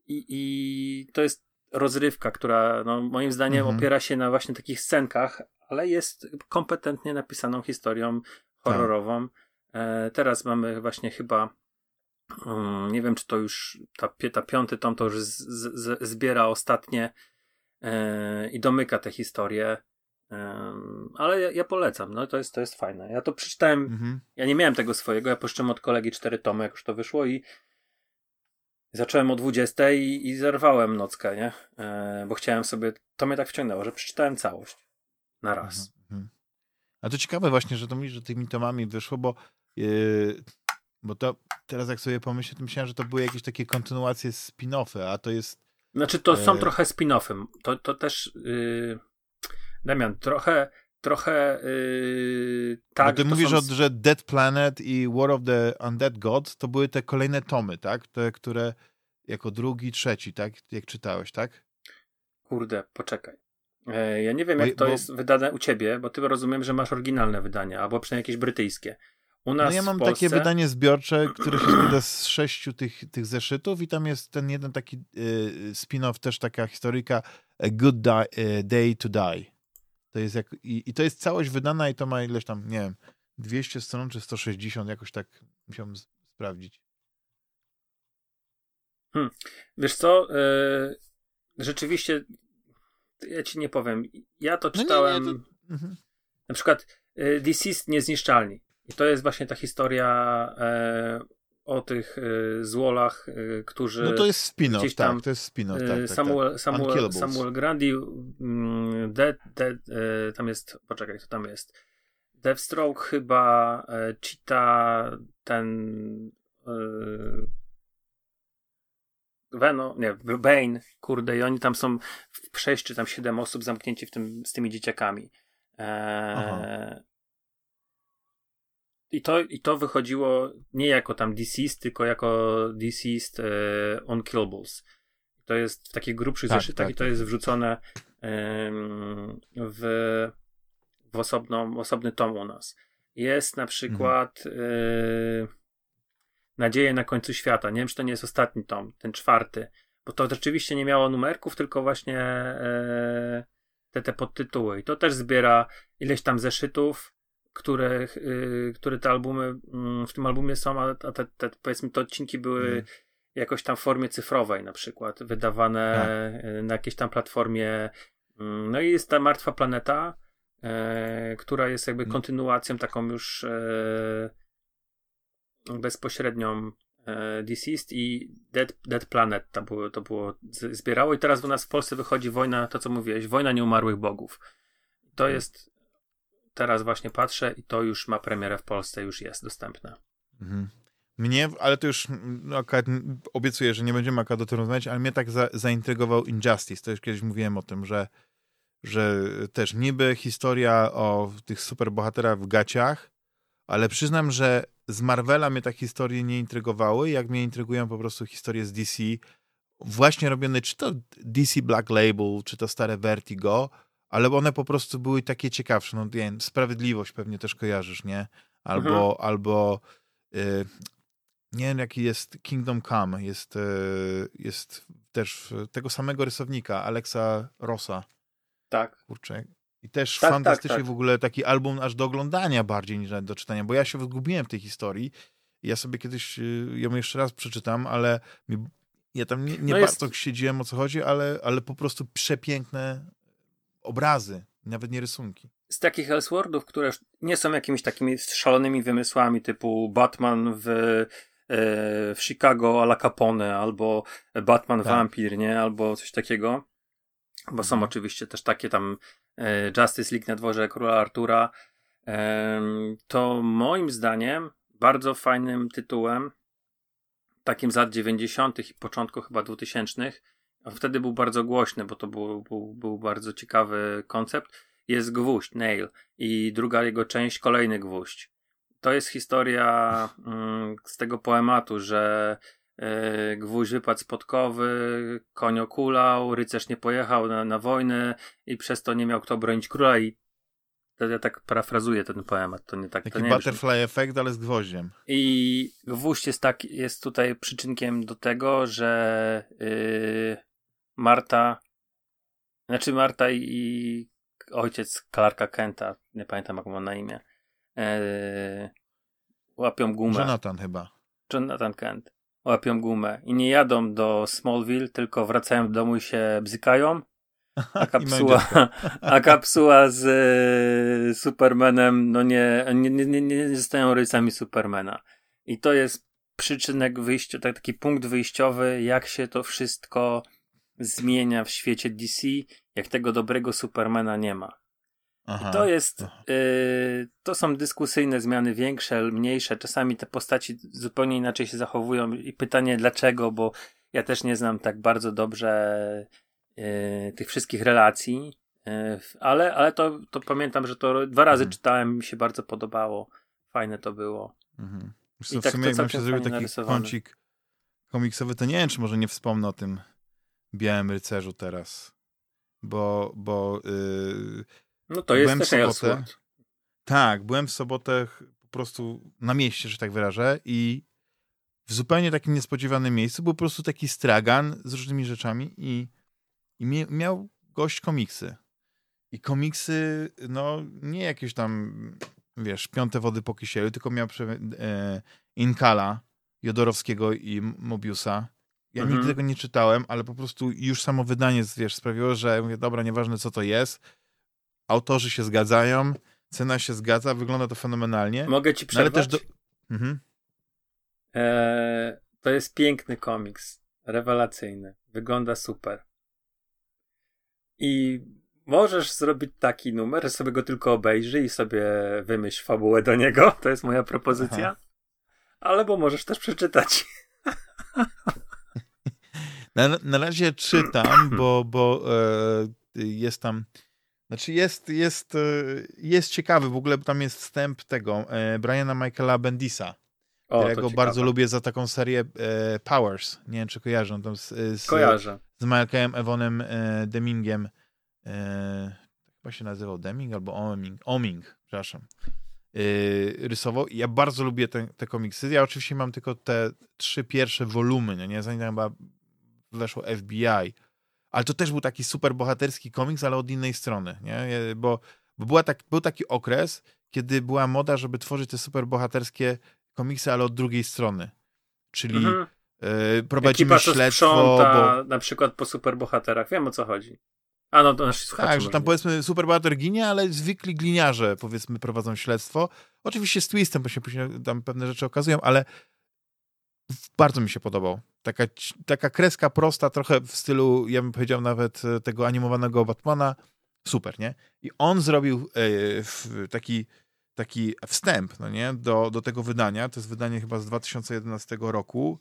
[SPEAKER 2] i, i to jest rozrywka, która no, moim zdaniem mhm. opiera się na właśnie takich scenkach, ale jest kompetentnie napisaną historią horrorową. Tak. E, teraz mamy właśnie chyba um, nie wiem, czy to już ta, ta piąty tom to już z, z, zbiera ostatnie i domyka tę historię. ale ja, ja, polecam, no to jest, to jest fajne. Ja to przeczytałem, mhm. ja nie miałem tego swojego, ja poszczyłem od kolegi cztery tomy, jak już to wyszło i Zacząłem o 20 i, i zerwałem nockę, nie? E, bo chciałem sobie, to mnie tak wciągnęło, że przeczytałem całość. Na raz. Mhm, mhm.
[SPEAKER 1] A to ciekawe właśnie, że to mi, że tymi tomami wyszło, bo yy, bo to teraz jak sobie pomyślę, to myślałem, że to były jakieś takie kontynuacje spin-offy, a to jest...
[SPEAKER 2] Znaczy to są e, trochę spin-offy. To, to też yy, Damian, trochę trochę yy, tak.
[SPEAKER 1] Bo ty mówisz, są... że Dead Planet i War of the Undead Gods to były te kolejne tomy, tak? Te, które jako drugi, trzeci, tak? Jak czytałeś, tak?
[SPEAKER 2] Kurde, poczekaj. E, ja nie wiem, jak bo, to bo... jest wydane u ciebie, bo ty rozumiem, że masz oryginalne wydania, albo przynajmniej jakieś brytyjskie. U nas
[SPEAKER 1] no ja mam
[SPEAKER 2] Polsce...
[SPEAKER 1] takie wydanie zbiorcze, które się składa z sześciu tych, tych zeszytów i tam jest ten jeden taki y, spin-off, też taka historyjka A Good die, Day to Die. To jest jak, i, i, to jest całość wydana i to ma ileś tam, nie wiem, 200 stron czy 160, jakoś tak musiałem sprawdzić.
[SPEAKER 2] Hmm. Wiesz co, yy, rzeczywiście ja ci nie powiem. Ja to czytałem no nie, nie, to... Mhm. na przykład yy, Deceased Niezniszczalni. I to jest właśnie ta historia yy, o tych y, złolach, y, którzy.
[SPEAKER 1] No to jest spin-off, tak, to jest spin-off. Tak, tak,
[SPEAKER 2] Samuel, tak. Samuel, Samuel Grandi, mm, Dead, Dead, y, tam jest, poczekaj, co tam jest? Deathstroke chyba, y, Cheetah, ten. Y, Venom, nie, Bane, kurde, i oni tam są w czy tam siedem osób zamknięci w tym, z tymi dzieciakami. Eee, i to, I to wychodziło nie jako tam Deceased, tylko jako Deceased e, Unkillables. To jest w takich grubszych tak, zeszytach tak. i to jest wrzucone w, w osobną, osobny tom u nas. Jest na przykład mhm. Nadzieje na końcu świata. Nie wiem, czy to nie jest ostatni tom, ten czwarty, bo to rzeczywiście nie miało numerków, tylko właśnie e, te, te podtytuły. I to też zbiera ileś tam zeszytów, które, y, które te albumy mm, w tym albumie są, a te, te powiedzmy te odcinki były mm. jakoś tam w formie cyfrowej na przykład, wydawane tak. Y, na jakiejś tam platformie. Mm, no i jest ta Martwa Planeta, e, która jest jakby mm. kontynuacją taką już e, bezpośrednią e, Deceased i Dead, Dead Planet to było, to było zbierało i teraz u nas w Polsce wychodzi wojna, to co mówiłeś, wojna nieumarłych bogów. To hmm. jest teraz właśnie patrzę i to już ma premierę w Polsce, już jest dostępne. Mhm.
[SPEAKER 1] Mnie, ale to już no, akurat obiecuję, że nie będziemy akurat o tym rozmawiać, ale mnie tak za, zaintrygował Injustice. To już kiedyś mówiłem o tym, że, że też niby historia o tych superbohaterach w gaciach, ale przyznam, że z Marvela mnie te historie nie intrygowały, jak mnie intrygują po prostu historie z DC, właśnie robione, czy to DC Black Label, czy to stare Vertigo, ale one po prostu były takie ciekawsze. No, nie Sprawiedliwość pewnie też kojarzysz, nie? Albo, mhm. albo y, nie wiem, jaki jest Kingdom Come, jest, y, jest też tego samego rysownika, Alexa Rossa.
[SPEAKER 2] Tak.
[SPEAKER 1] Kurczę. I też tak, fantastycznie tak, tak. w ogóle taki album aż do oglądania bardziej niż do czytania, bo ja się zgubiłem w tej historii. Ja sobie kiedyś y, ją jeszcze raz przeczytam, ale mi, ja tam nie, nie no bardzo jest... siedziałem o co chodzi, ale, ale po prostu przepiękne obrazy, nawet nie rysunki.
[SPEAKER 2] Z takich Elseworldów, które nie są jakimiś takimi szalonymi wymysłami typu Batman w, e, w Chicago a la Capone albo Batman tak. Vampir, nie? Albo coś takiego. Bo są mhm. oczywiście też takie tam e, Justice League na dworze Króla Artura. To moim zdaniem bardzo fajnym tytułem, takim z lat 90. i początku chyba 2000 wtedy był bardzo głośny, bo to był, był, był bardzo ciekawy koncept, jest gwóźdź, nail i druga jego część, kolejny gwóźdź. To jest historia mm, z tego poematu, że y, gwóźdź wypadł z podkowy, koń okulał, rycerz nie pojechał na, na wojnę i przez to nie miał kto bronić króla i ja tak parafrazuję ten poemat, to nie tak.
[SPEAKER 1] Taki
[SPEAKER 2] to nie
[SPEAKER 1] butterfly brzmi. effect, ale z gwoździem.
[SPEAKER 2] I gwóźdź jest, tak, jest tutaj przyczynkiem do tego, że yy, Marta, znaczy Marta i ojciec Clarka Kenta, nie pamiętam jak ma na imię, e, łapią gumę.
[SPEAKER 1] Jonathan chyba.
[SPEAKER 2] Jonathan Kent. Łapią gumę i nie jadą do Smallville, tylko wracają do domu i się bzykają. A kapsuła, a kapsuła z e, Supermanem, no nie, nie, nie, nie zostają rysami Supermana. I to jest przyczynek wyjścia, taki punkt wyjściowy, jak się to wszystko zmienia w świecie DC, jak tego dobrego Supermana nie ma. Aha, I to jest, y, to są dyskusyjne zmiany, większe, mniejsze. Czasami te postaci zupełnie inaczej się zachowują i pytanie dlaczego, bo ja też nie znam tak bardzo dobrze y, tych wszystkich relacji, y, ale, ale to, to pamiętam, że to dwa razy mhm. czytałem, mi się bardzo podobało. Fajne to było.
[SPEAKER 1] Mhm. Wiesz I w tak sumie jakbym się zrobił taki kącik komiksowy, to nie wiem, czy może nie wspomnę o tym Białym Rycerzu teraz. Bo, bo yy,
[SPEAKER 2] no to jest też sobotę,
[SPEAKER 1] Tak, byłem w sobotę po prostu na mieście, że tak wyrażę i w zupełnie takim niespodziewanym miejscu był po prostu taki stragan z różnymi rzeczami i, i miał gość komiksy. I komiksy, no nie jakieś tam, wiesz, piąte wody po kisielu, tylko miał e, Inkala, Jodorowskiego i Mobiusa. Ja mhm. nigdy tego nie czytałem, ale po prostu już samo wydanie, wiesz, sprawiło, że mówię, dobra, nieważne co to jest, autorzy się zgadzają, cena się zgadza, wygląda to fenomenalnie.
[SPEAKER 2] Mogę ci przerwać? No, ale też do... mhm. eee, to jest piękny komiks, rewelacyjny, wygląda super. I możesz zrobić taki numer, że sobie go tylko obejrzyj i sobie wymyśl fabułę do niego, to jest moja propozycja. Aha. Albo możesz też przeczytać.
[SPEAKER 1] Na, na razie czytam, bo, bo e, jest tam. Znaczy jest, jest, e, jest ciekawy, w ogóle tam jest wstęp tego e, Briana Michaela Bendisa. O, ja go bardzo lubię za taką serię e, Powers. Nie wiem, czy kojarzę. Tam z, z,
[SPEAKER 2] Kojarzę.
[SPEAKER 1] Z Michaelem Evonem e, Demingiem. E, chyba się nazywał Deming albo Oming. Oming, przepraszam. E, rysował. Ja bardzo lubię te, te komiksy. Ja oczywiście mam tylko te trzy pierwsze wolumy, nie? nie? Zanim chyba weszło FBI. Ale to też był taki super bohaterski komiks, ale od innej strony, nie? Bo, bo była tak, był taki okres, kiedy była moda, żeby tworzyć te super bohaterskie komiksy, ale od drugiej strony. Czyli mhm. y, prowadzimy Ekipa śledztwo.
[SPEAKER 2] Bo... na przykład po superbohaterach. Wiem o co chodzi. A no to nasi słuchacze.
[SPEAKER 1] Tak, że tam powiedzmy superbohater ginie, ale zwykli gliniarze powiedzmy prowadzą śledztwo. Oczywiście z twistem, bo się później tam pewne rzeczy okazują, ale bardzo mi się podobał. Taka, taka kreska prosta, trochę w stylu, ja bym powiedział nawet e, tego animowanego Batmana. Super, nie? I on zrobił e, taki taki wstęp no nie, do, do tego wydania. To jest wydanie chyba z 2011 roku.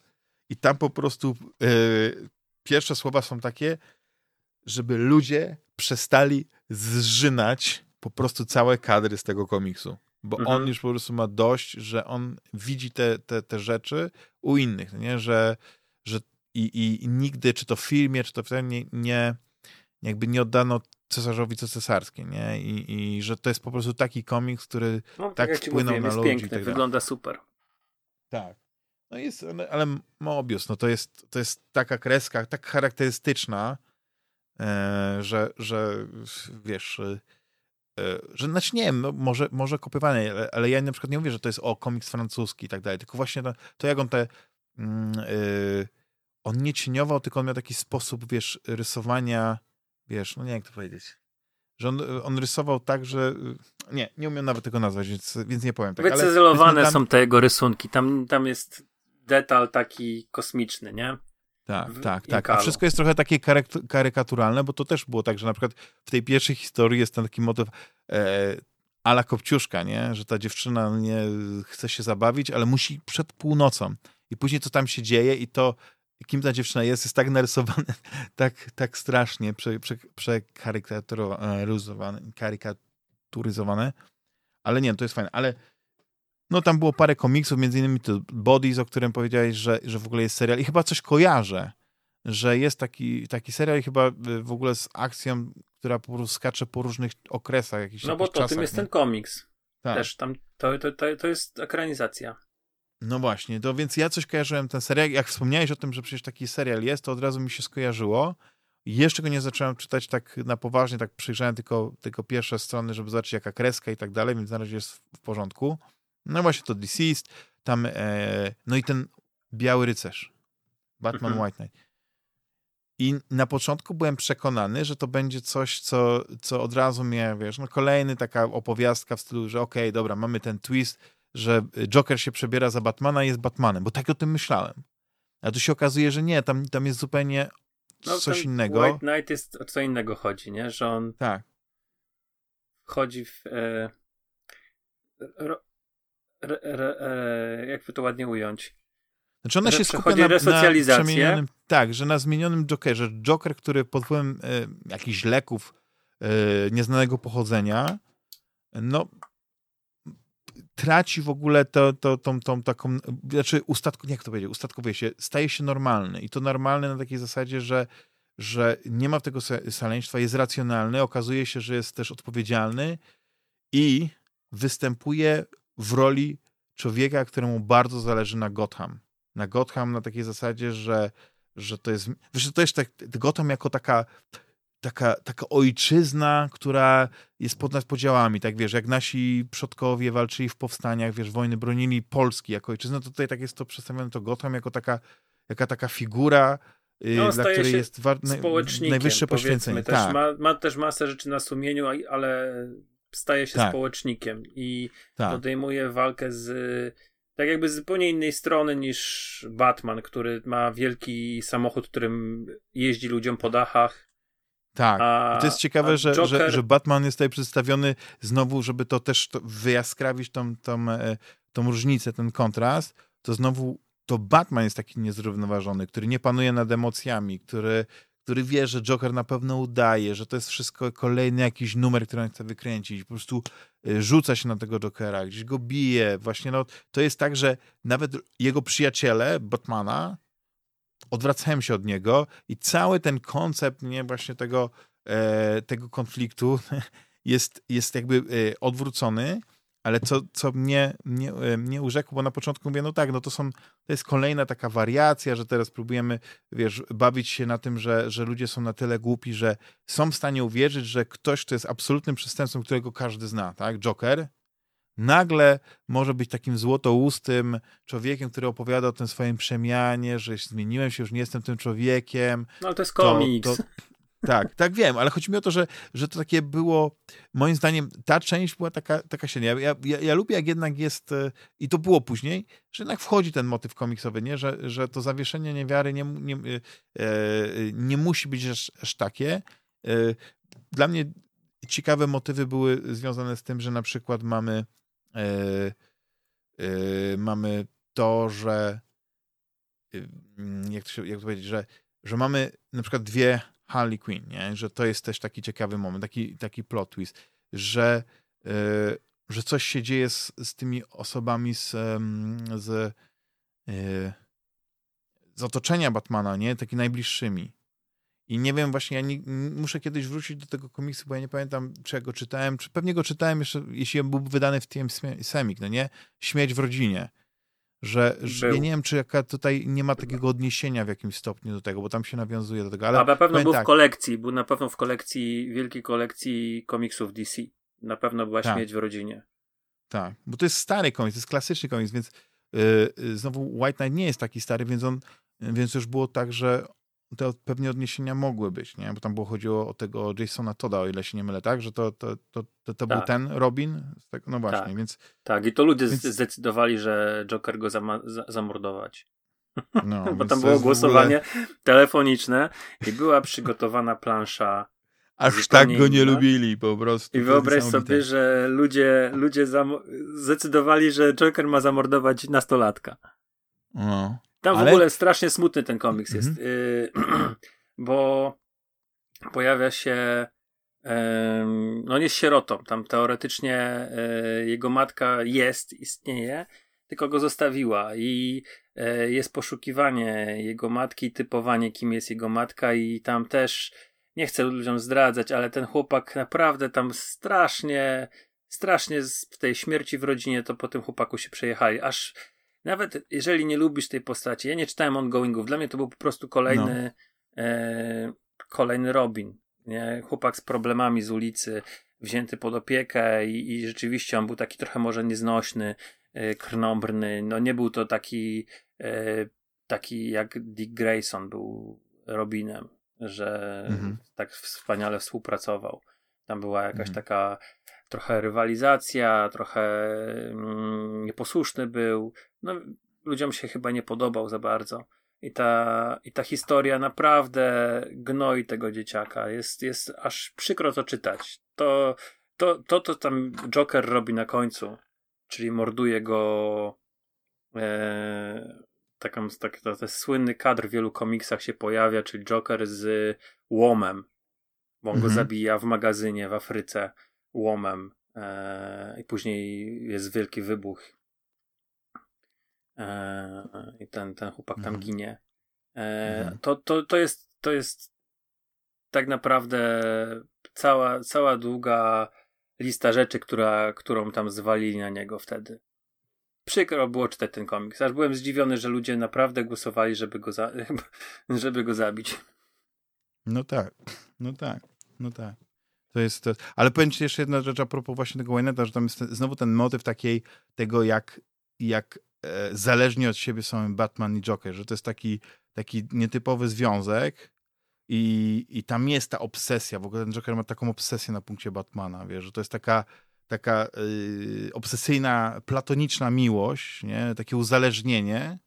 [SPEAKER 1] I tam po prostu yy, pierwsze słowa są takie, żeby ludzie przestali zżynać po prostu całe kadry z tego komiksu. Bo mhm. on już po prostu ma dość, że on widzi te, te, te rzeczy u innych, nie? Że, że i, i nigdy, czy to w filmie, czy to w nie, nie jakby nie oddano cesarzowi co cesarskie, nie? I, I że to jest po prostu taki komiks, który no, tak, tak wpłynął mówiłem, na
[SPEAKER 2] jest
[SPEAKER 1] ludzi.
[SPEAKER 2] Piękny, tak wygląda super.
[SPEAKER 1] Tak. No jest, ale Mobius, no to jest, to jest taka kreska, tak charakterystyczna, e, że, że wiesz, e, że znaczy nie wiem, no może, może kopiowane, ale, ale, ja na przykład nie mówię, że to jest o komiks francuski i tak dalej, tylko właśnie to, to jak on te mm, e, on nie cieniował, tylko on miał taki sposób, wiesz, rysowania wiesz, no nie jak to powiedzieć, że on, on rysował tak, że nie, nie umiem nawet tego nazwać, więc, więc nie powiem tak.
[SPEAKER 2] Wycyzelowane tam... są te jego rysunki, tam, tam jest detal taki kosmiczny, nie?
[SPEAKER 1] Tak, w tak, tak. A wszystko jest trochę takie karykaturalne, bo to też było tak, że na przykład w tej pierwszej historii jest ten taki motyw e, ala Kopciuszka, nie? Że ta dziewczyna nie chce się zabawić, ale musi przed północą. I później co tam się dzieje i to kim ta dziewczyna jest, jest tak narysowane, tak, tak strasznie przekarykatyzowane, prze karykaturyzowane, ale nie, to jest fajne, ale no tam było parę komiksów, między innymi to Bodies, o którym powiedziałeś, że, że w ogóle jest serial i chyba coś kojarzę, że jest taki, taki serial i chyba y, w ogóle z akcją, która po prostu skacze po różnych okresach. Jakichś,
[SPEAKER 2] no bo to czasach, tym jest nie? ten komiks. Tak. Też tam, to, to, to, to jest ekranizacja.
[SPEAKER 1] No właśnie, to więc ja coś kojarzyłem ten serial. Jak wspomniałeś o tym, że przecież taki serial jest, to od razu mi się skojarzyło. Jeszcze go nie zacząłem czytać tak na poważnie, tak przyjrzałem tylko, tylko pierwsze strony, żeby zobaczyć jaka kreska i tak dalej, więc na razie jest w porządku. No właśnie to Deceased, tam, e, no i ten Biały Rycerz, Batman mhm. White Knight. I na początku byłem przekonany, że to będzie coś, co, co od razu mnie, wiesz, no kolejny taka opowiastka w stylu, że okej, okay, dobra, mamy ten twist, że Joker się przebiera za Batmana i jest Batmanem, bo tak o tym myślałem. A tu się okazuje, że nie, tam, tam jest zupełnie no, coś innego.
[SPEAKER 2] White Knight jest o co innego chodzi, nie? Że on
[SPEAKER 1] tak.
[SPEAKER 2] chodzi w e, ro, re, re, e, jakby to ładnie ująć.
[SPEAKER 1] Znaczy ona że się skupia na, na przemienionym, tak, że na zmienionym Jokerze. Joker, który pod wpływem e, jakichś leków e, nieznanego pochodzenia no traci w ogóle to, to, tą, tą taką, znaczy ustatku, jak to powiedzieć, ustatkowuje się, staje się normalny i to normalny na takiej zasadzie, że, że nie ma tego szaleństwa, jest racjonalny, okazuje się, że jest też odpowiedzialny i występuje w roli człowieka, któremu bardzo zależy na Gotham. Na Gotham na takiej zasadzie, że, że to jest, wiesz, to jest tak, Gotham jako taka taka, taka ojczyzna, która jest ponad podziałami, tak wiesz, jak nasi przodkowie walczyli w powstaniach, wiesz, wojny bronili Polski jako ojczyzny, to tutaj tak jest to przedstawione, to Gotham jako taka, jaka taka figura, y, no, dla której jest war, najwyższe poświęcenie.
[SPEAKER 2] Też tak. ma, ma też masę rzeczy na sumieniu, ale staje się tak. społecznikiem i tak. podejmuje walkę z tak jakby z zupełnie innej strony niż Batman, który ma wielki samochód, którym jeździ ludziom po dachach
[SPEAKER 1] tak. A, to jest ciekawe, że, Joker... że, że, Batman jest tutaj przedstawiony znowu, żeby to też to wyjaskrawić tą, tą, e, tą różnicę, ten kontrast, to znowu to Batman jest taki niezrównoważony, który nie panuje nad emocjami, który, który wie, że Joker na pewno udaje, że to jest wszystko kolejny jakiś numer, który on chce wykręcić. Po prostu rzuca się na tego Jokera, gdzieś go bije. Właśnie no, to jest tak, że nawet jego przyjaciele Batmana odwracają się od niego i cały ten koncept nie właśnie tego, e, tego konfliktu jest, jest jakby e, odwrócony ale co, co mnie, mnie, e, mnie urzekło, bo na początku mówię, no tak, no to są, to jest kolejna taka wariacja, że teraz próbujemy, wiesz, bawić się na tym, że, że ludzie są na tyle głupi, że są w stanie uwierzyć, że ktoś, kto jest absolutnym przestępcą, którego każdy zna, tak, Joker, nagle może być takim złotoustym człowiekiem, który opowiada o tym swoim przemianie, że zmieniłem się, już nie jestem tym człowiekiem.
[SPEAKER 2] No ale to jest komiks.
[SPEAKER 1] To, to, tak, tak wiem, ale chodzi mi o to, że, że to takie było, moim zdaniem, ta część była taka, taka średnia. Ja, ja, ja lubię, jak jednak jest, e, i to było później, że jednak wchodzi ten motyw komiksowy, nie? Że, że to zawieszenie niewiary nie, nie, e, nie musi być aż, aż takie. E, dla mnie ciekawe motywy były związane z tym, że na przykład mamy mamy to, że jak to, się, jak to powiedzieć, że, że mamy na przykład dwie Harley Quinn, nie? że to jest też taki ciekawy moment, taki, taki plot twist, że, yy, że coś się dzieje z, z tymi osobami z, z, yy, z otoczenia Batmana, nie? Taki najbliższymi. I nie wiem, właśnie ja nie, muszę kiedyś wrócić do tego komiksu, bo ja nie pamiętam, czy ja go czytałem, czy pewnie go czytałem jeszcze, jeśli byłby wydany w tym Semik, no nie? Śmieć w rodzinie że, że ja nie wiem, czy jaka tutaj nie ma takiego odniesienia w jakimś stopniu do tego, bo tam się nawiązuje do tego. Ale
[SPEAKER 2] A na pewno był tak. w kolekcji, był na pewno w kolekcji, wielkiej kolekcji komiksów DC. Na pewno była tak. śmieć w rodzinie.
[SPEAKER 1] Tak, bo to jest stary komiks, to jest klasyczny komiks, więc yy, znowu White Knight nie jest taki stary, więc on, więc już było tak, że te pewnie odniesienia mogły być, nie? Bo tam było chodziło o tego Jasona Toda, o ile się nie mylę, tak? Że to, to, to, to, to tak. był ten Robin? No właśnie,
[SPEAKER 2] tak.
[SPEAKER 1] więc...
[SPEAKER 2] Tak, i to ludzie więc... zdecydowali, że Joker go zama- zamordować. No, Bo tam było głosowanie ogóle... telefoniczne i była przygotowana plansza
[SPEAKER 1] Aż tak go nie lubili po prostu.
[SPEAKER 2] I wyobraź sobie, że ludzie, ludzie zdecydowali, że Joker ma zamordować nastolatka. No. Tam Ale... w ogóle strasznie smutny ten komiks jest, mhm. y bo pojawia się no nie jest sierotą, tam teoretycznie y jego matka jest, istnieje, tylko go zostawiła i y jest poszukiwanie jego matki, typowanie kim jest jego matka i tam też nie chcę ludziom zdradzać, ale ten chłopak naprawdę tam strasznie strasznie z tej śmierci w rodzinie to po tym chłopaku się przejechali, aż nawet jeżeli nie lubisz tej postaci, ja nie czytałem ongoingów, dla mnie to był po prostu kolejny no. e, kolejny Robin, nie? Chłopak z problemami z ulicy, wzięty pod opiekę i, i rzeczywiście on był taki trochę może nieznośny, e, krnąbrny, no nie był to taki e, taki jak Dick Grayson był Robinem, że mhm. tak wspaniale współpracował. Tam była jakaś mhm. taka trochę rywalizacja, trochę mm, nieposłuszny był. No, ludziom się chyba nie podobał za bardzo. I ta, I ta historia naprawdę gnoi tego dzieciaka. Jest, jest aż przykro to czytać. To, to, to, to tam Joker robi na końcu, czyli morduje go. E, taką, tak, to, to słynny kadr w wielu komiksach się pojawia, czyli Joker z łomem, bo on mhm. go zabija w magazynie w Afryce łomem e, i później jest wielki wybuch e, i ten, ten chłopak tam mhm. ginie. E, mhm. to, to, to, jest, to jest tak naprawdę cała, cała długa lista rzeczy, która, którą tam zwalili na niego wtedy. Przykro było czytać ten komiks. Aż byłem zdziwiony, że ludzie naprawdę głosowali, żeby go, za, żeby go zabić.
[SPEAKER 1] No tak, no tak, no tak. To jest, to... Ale powiem ci jeszcze jedna rzecz a propos właśnie tego Wyneta, że tam jest znowu ten motyw takiej, tego jak, jak e, zależni od siebie są Batman i Joker, że to jest taki, taki nietypowy związek i, i tam jest ta obsesja, w ogóle ten Joker ma taką obsesję na punkcie Batmana, wiesz, że to jest taka taka yy, obsesyjna, platoniczna miłość, nie? takie uzależnienie,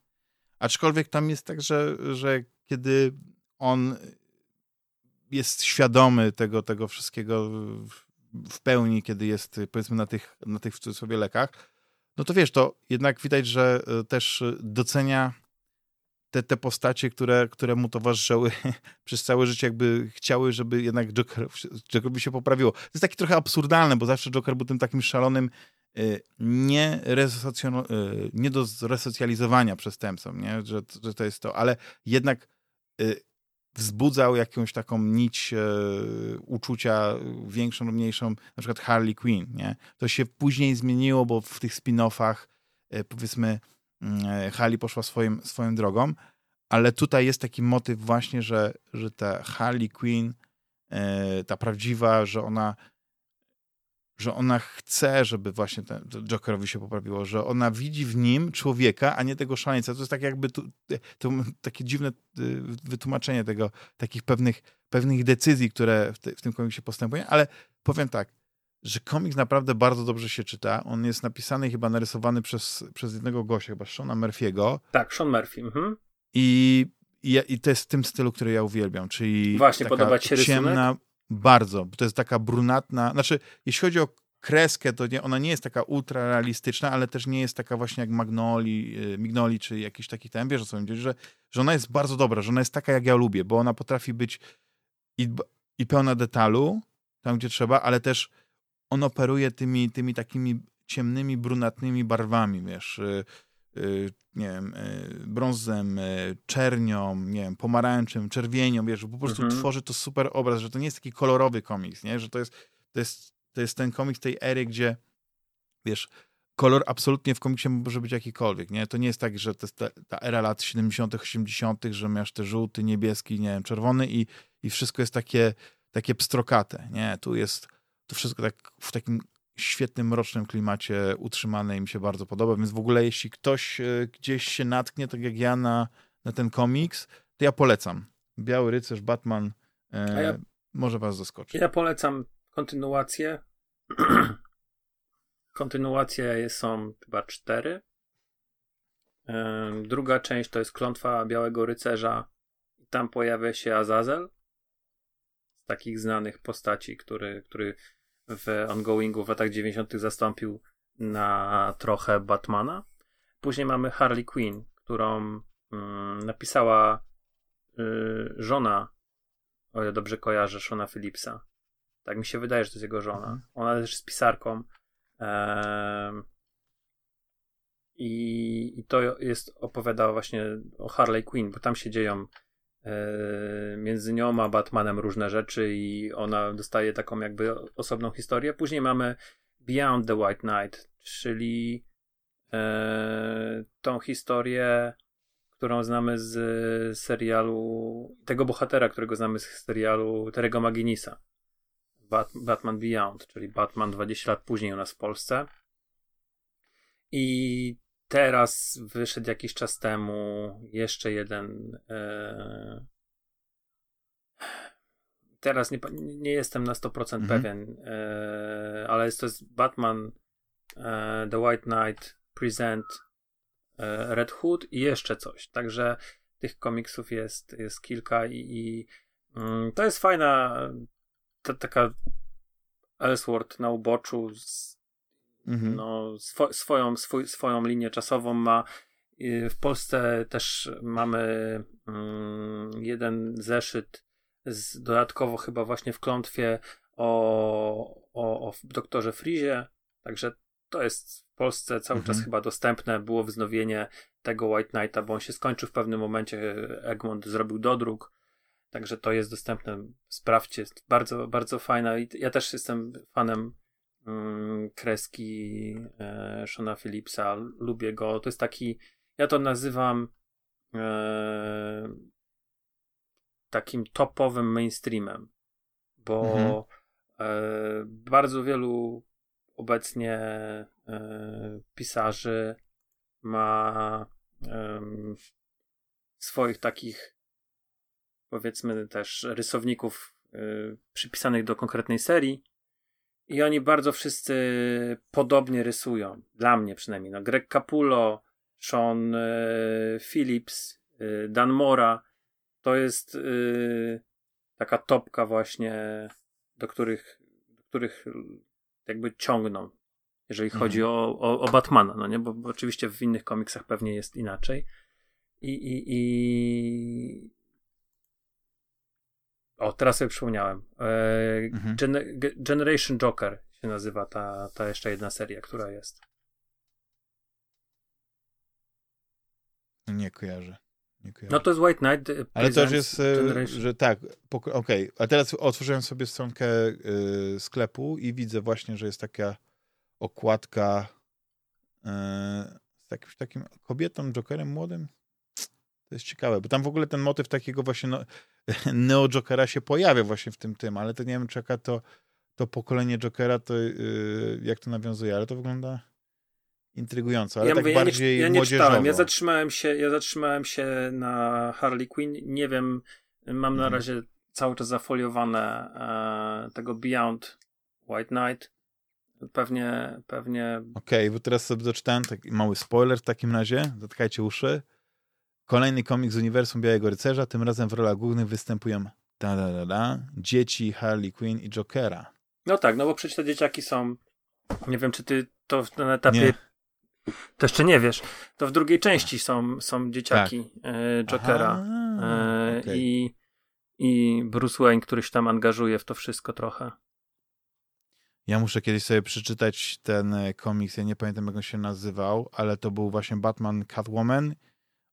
[SPEAKER 1] aczkolwiek tam jest tak, że, że kiedy on jest świadomy tego, tego wszystkiego w pełni, kiedy jest powiedzmy na tych, na tych w cudzysłowie lekach, no to wiesz, to jednak widać, że e, też docenia te, te postacie, które, które mu towarzyszyły przez całe życie, jakby chciały, żeby jednak Joker, Jokerowi się poprawiło. To jest takie trochę absurdalne, bo zawsze Joker był tym takim szalonym y, nie, y, nie do zresocjalizowania przestępcą, nie? Że, że to jest to, ale jednak wzbudzał jakąś taką nić uczucia większą lub mniejszą, na przykład Harley Quinn, nie? To się później zmieniło, bo w tych spin-offach powiedzmy Mm, Harley poszła swoim, swoją drogą, ale tutaj jest taki motyw właśnie, że, że ta Harley Quinn, e, ta prawdziwa, że ona że ona chce, żeby właśnie ten, Jokerowi się poprawiło, że ona widzi w nim człowieka, a nie tego szaleńca. To jest tak jakby tu, to, takie dziwne y, wytłumaczenie tego, takich pewnych, pewnych decyzji, które w, te, w tym komiksie postępują, ale powiem tak, że komiks naprawdę bardzo dobrze się czyta. On jest napisany chyba narysowany przez, przez jednego gościa, chyba Shona Murphy'ego.
[SPEAKER 2] Tak, Sean Murphy. Mhm.
[SPEAKER 1] I, i, I to jest w tym stylu, który ja uwielbiam, czyli
[SPEAKER 2] Właśnie, podoba ci się ciemna, rysunek?
[SPEAKER 1] Bardzo, to jest taka brunatna, znaczy jeśli chodzi o kreskę, to nie, ona nie jest taka ultra realistyczna, ale też nie jest taka właśnie jak Magnoli, y, Mignoli, czy jakiś taki ten, wiesz o co mi chodzi, że, że ona jest bardzo dobra, że ona jest taka jak ja lubię, bo ona potrafi być i, i pełna detalu, tam gdzie trzeba, ale też on operuje tymi, tymi takimi ciemnymi, brunatnymi barwami, wiesz, y, nie wiem, y, brązem, czernią, nie wiem, pomarańczem, czerwienią, wiesz, po prostu mhm. tworzy to super obraz, że to nie jest taki kolorowy komiks, nie, że to jest, to jest, to jest ten komiks tej ery, gdzie, wiesz, kolor absolutnie w komiksie może być jakikolwiek, nie? To nie jest tak, że to jest ta, ta era lat 70., 80., że masz te żółty, niebieski, nie wiem, czerwony i, i wszystko jest takie, takie pstrokate, nie? Tu jest to wszystko tak w takim świetnym, mrocznym klimacie utrzymane i mi się bardzo podoba, więc w ogóle jeśli ktoś e, gdzieś się natknie, tak jak ja na, na ten komiks, to ja polecam. Biały Rycerz, Batman e, ja, może was zaskoczyć.
[SPEAKER 2] Ja polecam kontynuację. Kontynuacje są chyba cztery. E, druga część to jest Klątwa Białego Rycerza. Tam pojawia się Azazel. Z takich znanych postaci, który, który w ongoingu w latach 90. zastąpił na trochę Batmana. Później mamy Harley Quinn, którą mm, napisała y, żona, o ile dobrze kojarzę, Shona Phillipsa. Tak mi się wydaje, że to jest jego żona. Mhm. Ona też jest pisarką. i, I to jest opowiadała właśnie o Harley Quinn, bo tam się dzieją między nią a Batmanem różne rzeczy i ona dostaje taką jakby osobną historię. Później mamy Beyond the White Knight, czyli e, tą historię, którą znamy z serialu, tego bohatera, którego znamy z serialu Terego Maginisa. Bat, Batman Beyond, czyli Batman 20 lat później u nas w Polsce. I teraz wyszedł jakiś czas temu jeszcze jeden. E... Teraz nie, nie jestem na 100% mhm. pewien, e... ale jest to jest Batman e... The White Knight Present e, Red Hood i jeszcze coś. Także tych komiksów jest, jest kilka i, i mm, to jest fajna ta, taka Ellsworth na uboczu z Mhm. No, swo, swoją, swój, swoją linię czasową ma. W Polsce też mamy mm, jeden zeszyt z, dodatkowo chyba właśnie w klątwie o, o, o doktorze Frizie. Także to jest w Polsce cały mhm. czas chyba dostępne. Było wznowienie tego White Knighta, bo on się skończył w pewnym momencie. Egmont zrobił dodruk. Także to jest dostępne. Sprawdźcie. Bardzo, bardzo fajne. I ja też jestem fanem kreski e, Shona Phillipsa. Lubię go. To jest taki, ja to nazywam e, takim topowym mainstreamem, bo mhm. e, bardzo wielu obecnie pisarzy ma swoich takich powiedzmy też rysowników przypisanych do konkretnej serii i oni bardzo wszyscy podobnie rysują. Dla mnie przynajmniej. No, Greg Capullo, Sean e, Phillips, e, Dan Mora. To jest e, taka topka właśnie, do których, do których jakby ciągną, jeżeli mhm. chodzi o, o, o, Batmana, no nie? Bo, bo, oczywiście w innych komiksach pewnie jest inaczej. i, i, i... O, teraz sobie przypomniałem. E, mhm. Gen Generation Joker się nazywa ta, ta jeszcze jedna seria, która jest.
[SPEAKER 1] Nie kojarzę. Nie kojarzę.
[SPEAKER 2] No to jest White Knight. Y,
[SPEAKER 1] Ale to już jest, y, Generation. że tak, okej. Okay. A teraz otworzyłem sobie stronkę y, sklepu i widzę właśnie, że jest taka okładka y, z jakimś takim kobietą, Jokerem młodym. To jest ciekawe, bo tam w ogóle ten motyw takiego właśnie no, neo-Jokera się pojawia właśnie w tym tym, ale to nie wiem, czy jaka to, to pokolenie Jokera, to yy, jak to nawiązuje, ale to wygląda intrygująco, ale ja tak mówię, bardziej
[SPEAKER 2] ja nie,
[SPEAKER 1] ja nie czytałem.
[SPEAKER 2] Ja zatrzymałem się, ja zatrzymałem się na Harley Quinn. Nie wiem, mam na mhm. razie cały czas zafoliowane e, tego Beyond White Knight. Pewnie, pewnie.
[SPEAKER 1] Okej, okay, bo teraz sobie doczytałem taki mały spoiler w takim razie. Zatkajcie uszy. Kolejny komik z uniwersum Białego Rycerza, tym razem w rolach głównych występują da, da, da, da, dzieci Harley Quinn i Jokera.
[SPEAKER 2] No tak, no bo przecież te dzieciaki są. Nie wiem, czy ty to na etapie nie. To jeszcze nie wiesz. To w drugiej części są, są dzieciaki tak. e, Jokera. Aha, e, okay. i, I Bruce Wayne, któryś tam angażuje w to wszystko trochę.
[SPEAKER 1] Ja muszę kiedyś sobie przeczytać ten e, komiks. Ja nie pamiętam, jak on się nazywał, ale to był właśnie Batman Catwoman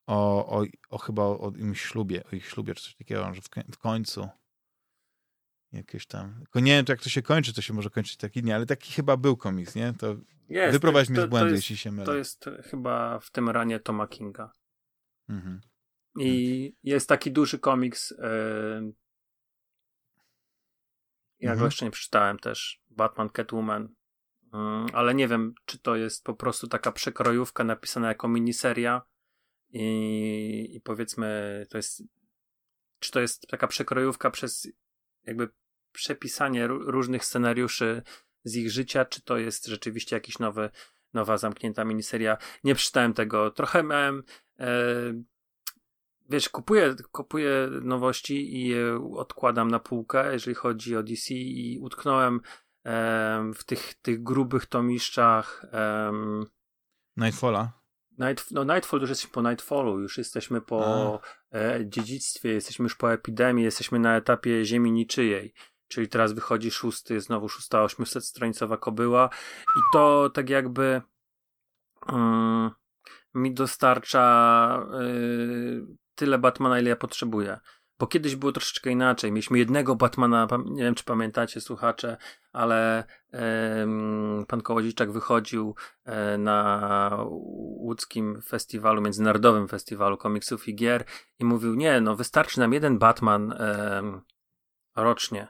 [SPEAKER 1] o, o, o chyba o, o im ślubie, o ich ślubie, czy coś takiego, że w, w końcu jakieś tam. Nie wiem, jak to się kończy, to się może kończyć tak innie, ale taki chyba był komiks, nie? To jest, wyprowadź mnie z błędu, jest, jeśli się mylę.
[SPEAKER 2] To jest chyba w tym ranie Toma Kinga. Mhm. I jest taki duży komiks. Yy, ja mhm. go jeszcze nie przeczytałem też. Batman Catwoman. Yy, ale nie wiem, czy to jest po prostu taka przekrojówka napisana jako miniseria. I, I powiedzmy, to jest. Czy to jest taka przekrojówka przez jakby przepisanie różnych scenariuszy z ich życia, czy to jest rzeczywiście jakiś nowy, nowa zamknięta miniseria. Nie przeczytałem tego. Trochę miałem. E, wiesz, kupuję, kupuję nowości i je odkładam na półkę, jeżeli chodzi o DC, i utknąłem e, w tych, tych grubych tomiszczach. E,
[SPEAKER 1] Nightfalla.
[SPEAKER 2] Night, no Nightfall już jesteśmy po Nightfallu, już jesteśmy po e, dziedzictwie, jesteśmy już po epidemii, jesteśmy na etapie ziemi niczyjej. Czyli teraz wychodzi szósty, znowu szósta 800 stronicowa kobyła i to tak jakby um, mi dostarcza y, tyle Batmana, ile ja potrzebuję. Bo kiedyś było troszeczkę inaczej. Mieliśmy jednego Batmana, nie wiem czy pamiętacie słuchacze, ale pan Kołodziejczak wychodził e, na łódzkim festiwalu, międzynarodowym festiwalu komiksów i gier i mówił, nie, no wystarczy nam jeden Batman rocznie.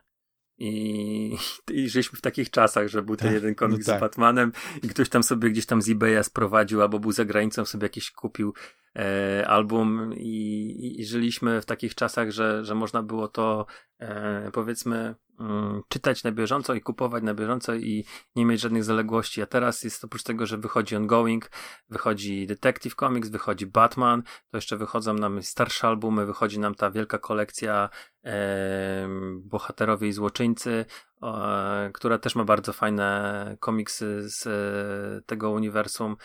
[SPEAKER 2] I, I żyliśmy w takich czasach, że był ten tak, jeden komiks no tak. z Batmanem i ktoś tam sobie gdzieś tam z eBaya sprowadził albo był za granicą, sobie jakiś kupił e, album i, i, żyliśmy w takich czasach, że, że można było to e, powiedzmy mm, czytać na bieżąco i kupować na bieżąco i nie mieć żadnych zaległości. A teraz jest oprócz tego, że wychodzi Ongoing, wychodzi Detective Comics, wychodzi Batman, to jeszcze wychodzą nam starsze albumy, wychodzi nam ta wielka kolekcja e, Bohaterowie i Złoczyńcy, która też ma bardzo fajne komiksy z e, tego uniwersum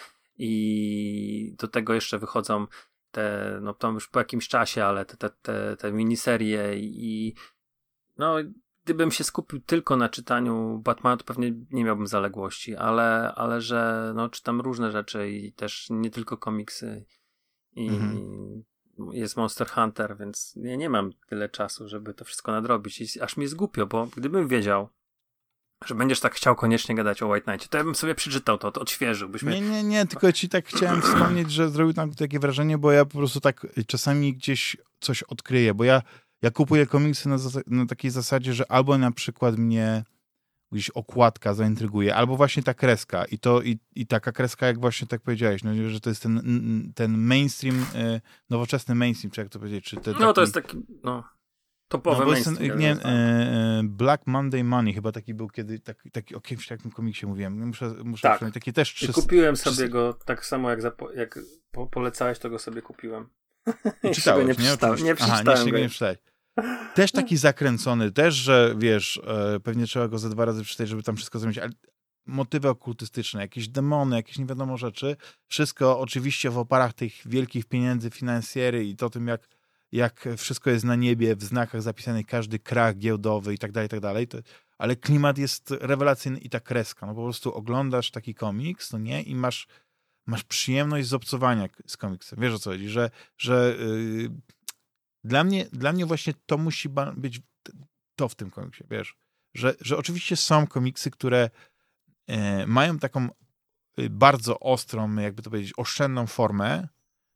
[SPEAKER 2] i do tego jeszcze wychodzą te, no to już po jakimś czasie, ale te, te, te, te miniserie i no gdybym się skupił tylko na czytaniu Batmana, to pewnie nie miałbym zaległości, ale, ale że no, czytam różne rzeczy i też nie tylko komiksy i mhm. jest Monster Hunter, więc ja nie mam tyle czasu, żeby to wszystko nadrobić i aż mi jest głupio, bo gdybym wiedział, że będziesz tak chciał koniecznie gadać o White Knightie, to ja bym sobie przeczytał to, to odświeżył. Byśmy...
[SPEAKER 1] Nie, nie, nie, tylko ci tak chciałem wspomnieć, że zrobił tam takie wrażenie, bo ja po prostu tak czasami gdzieś coś odkryję, bo ja, ja kupuję komiksy na, na takiej zasadzie, że albo na przykład mnie gdzieś okładka zaintryguje, albo właśnie ta kreska i to i, i taka kreska, jak właśnie tak powiedziałeś, no, że to jest ten, ten mainstream, y, nowoczesny mainstream, czy jak to powiedzieć, czy te,
[SPEAKER 2] No taki... to jest taki, no Topowe no, ten,
[SPEAKER 1] nie, e, e, Black Monday Money chyba taki był kiedy, taki, taki o kimś takim komiksie mówiłem. Muszę, muszę
[SPEAKER 2] tak.
[SPEAKER 1] taki też
[SPEAKER 2] trzy, kupiłem sobie go tak samo jak, jak po, polecałeś, to go sobie kupiłem.
[SPEAKER 1] I czytałeś, nie,
[SPEAKER 2] przeczytałem, nie, nie przeczytałem
[SPEAKER 1] Aha, nie, nie Też taki zakręcony, też, że wiesz, e, pewnie trzeba go ze dwa razy przeczytać, żeby tam wszystko zrobić, ale, motywy okultystyczne, jakieś demony, jakieś nie wiadomo rzeczy. Wszystko oczywiście w oparach tych wielkich pieniędzy finansjery i to tym, jak, jak wszystko jest na niebie, w znakach zapisanych każdy krach giełdowy i tak dalej, i tak dalej. Ale klimat jest rewelacyjny i ta kreska. No po prostu oglądasz taki komiks, no nie? I masz, masz przyjemność z obcowania z komiksem. Wiesz o co chodzi? Że, że yy, dla, mnie, dla mnie właśnie to musi być to w tym komiksie, wiesz? Że, że oczywiście są komiksy, które e, mają taką y, bardzo ostrą, jakby to powiedzieć, oszczędną formę.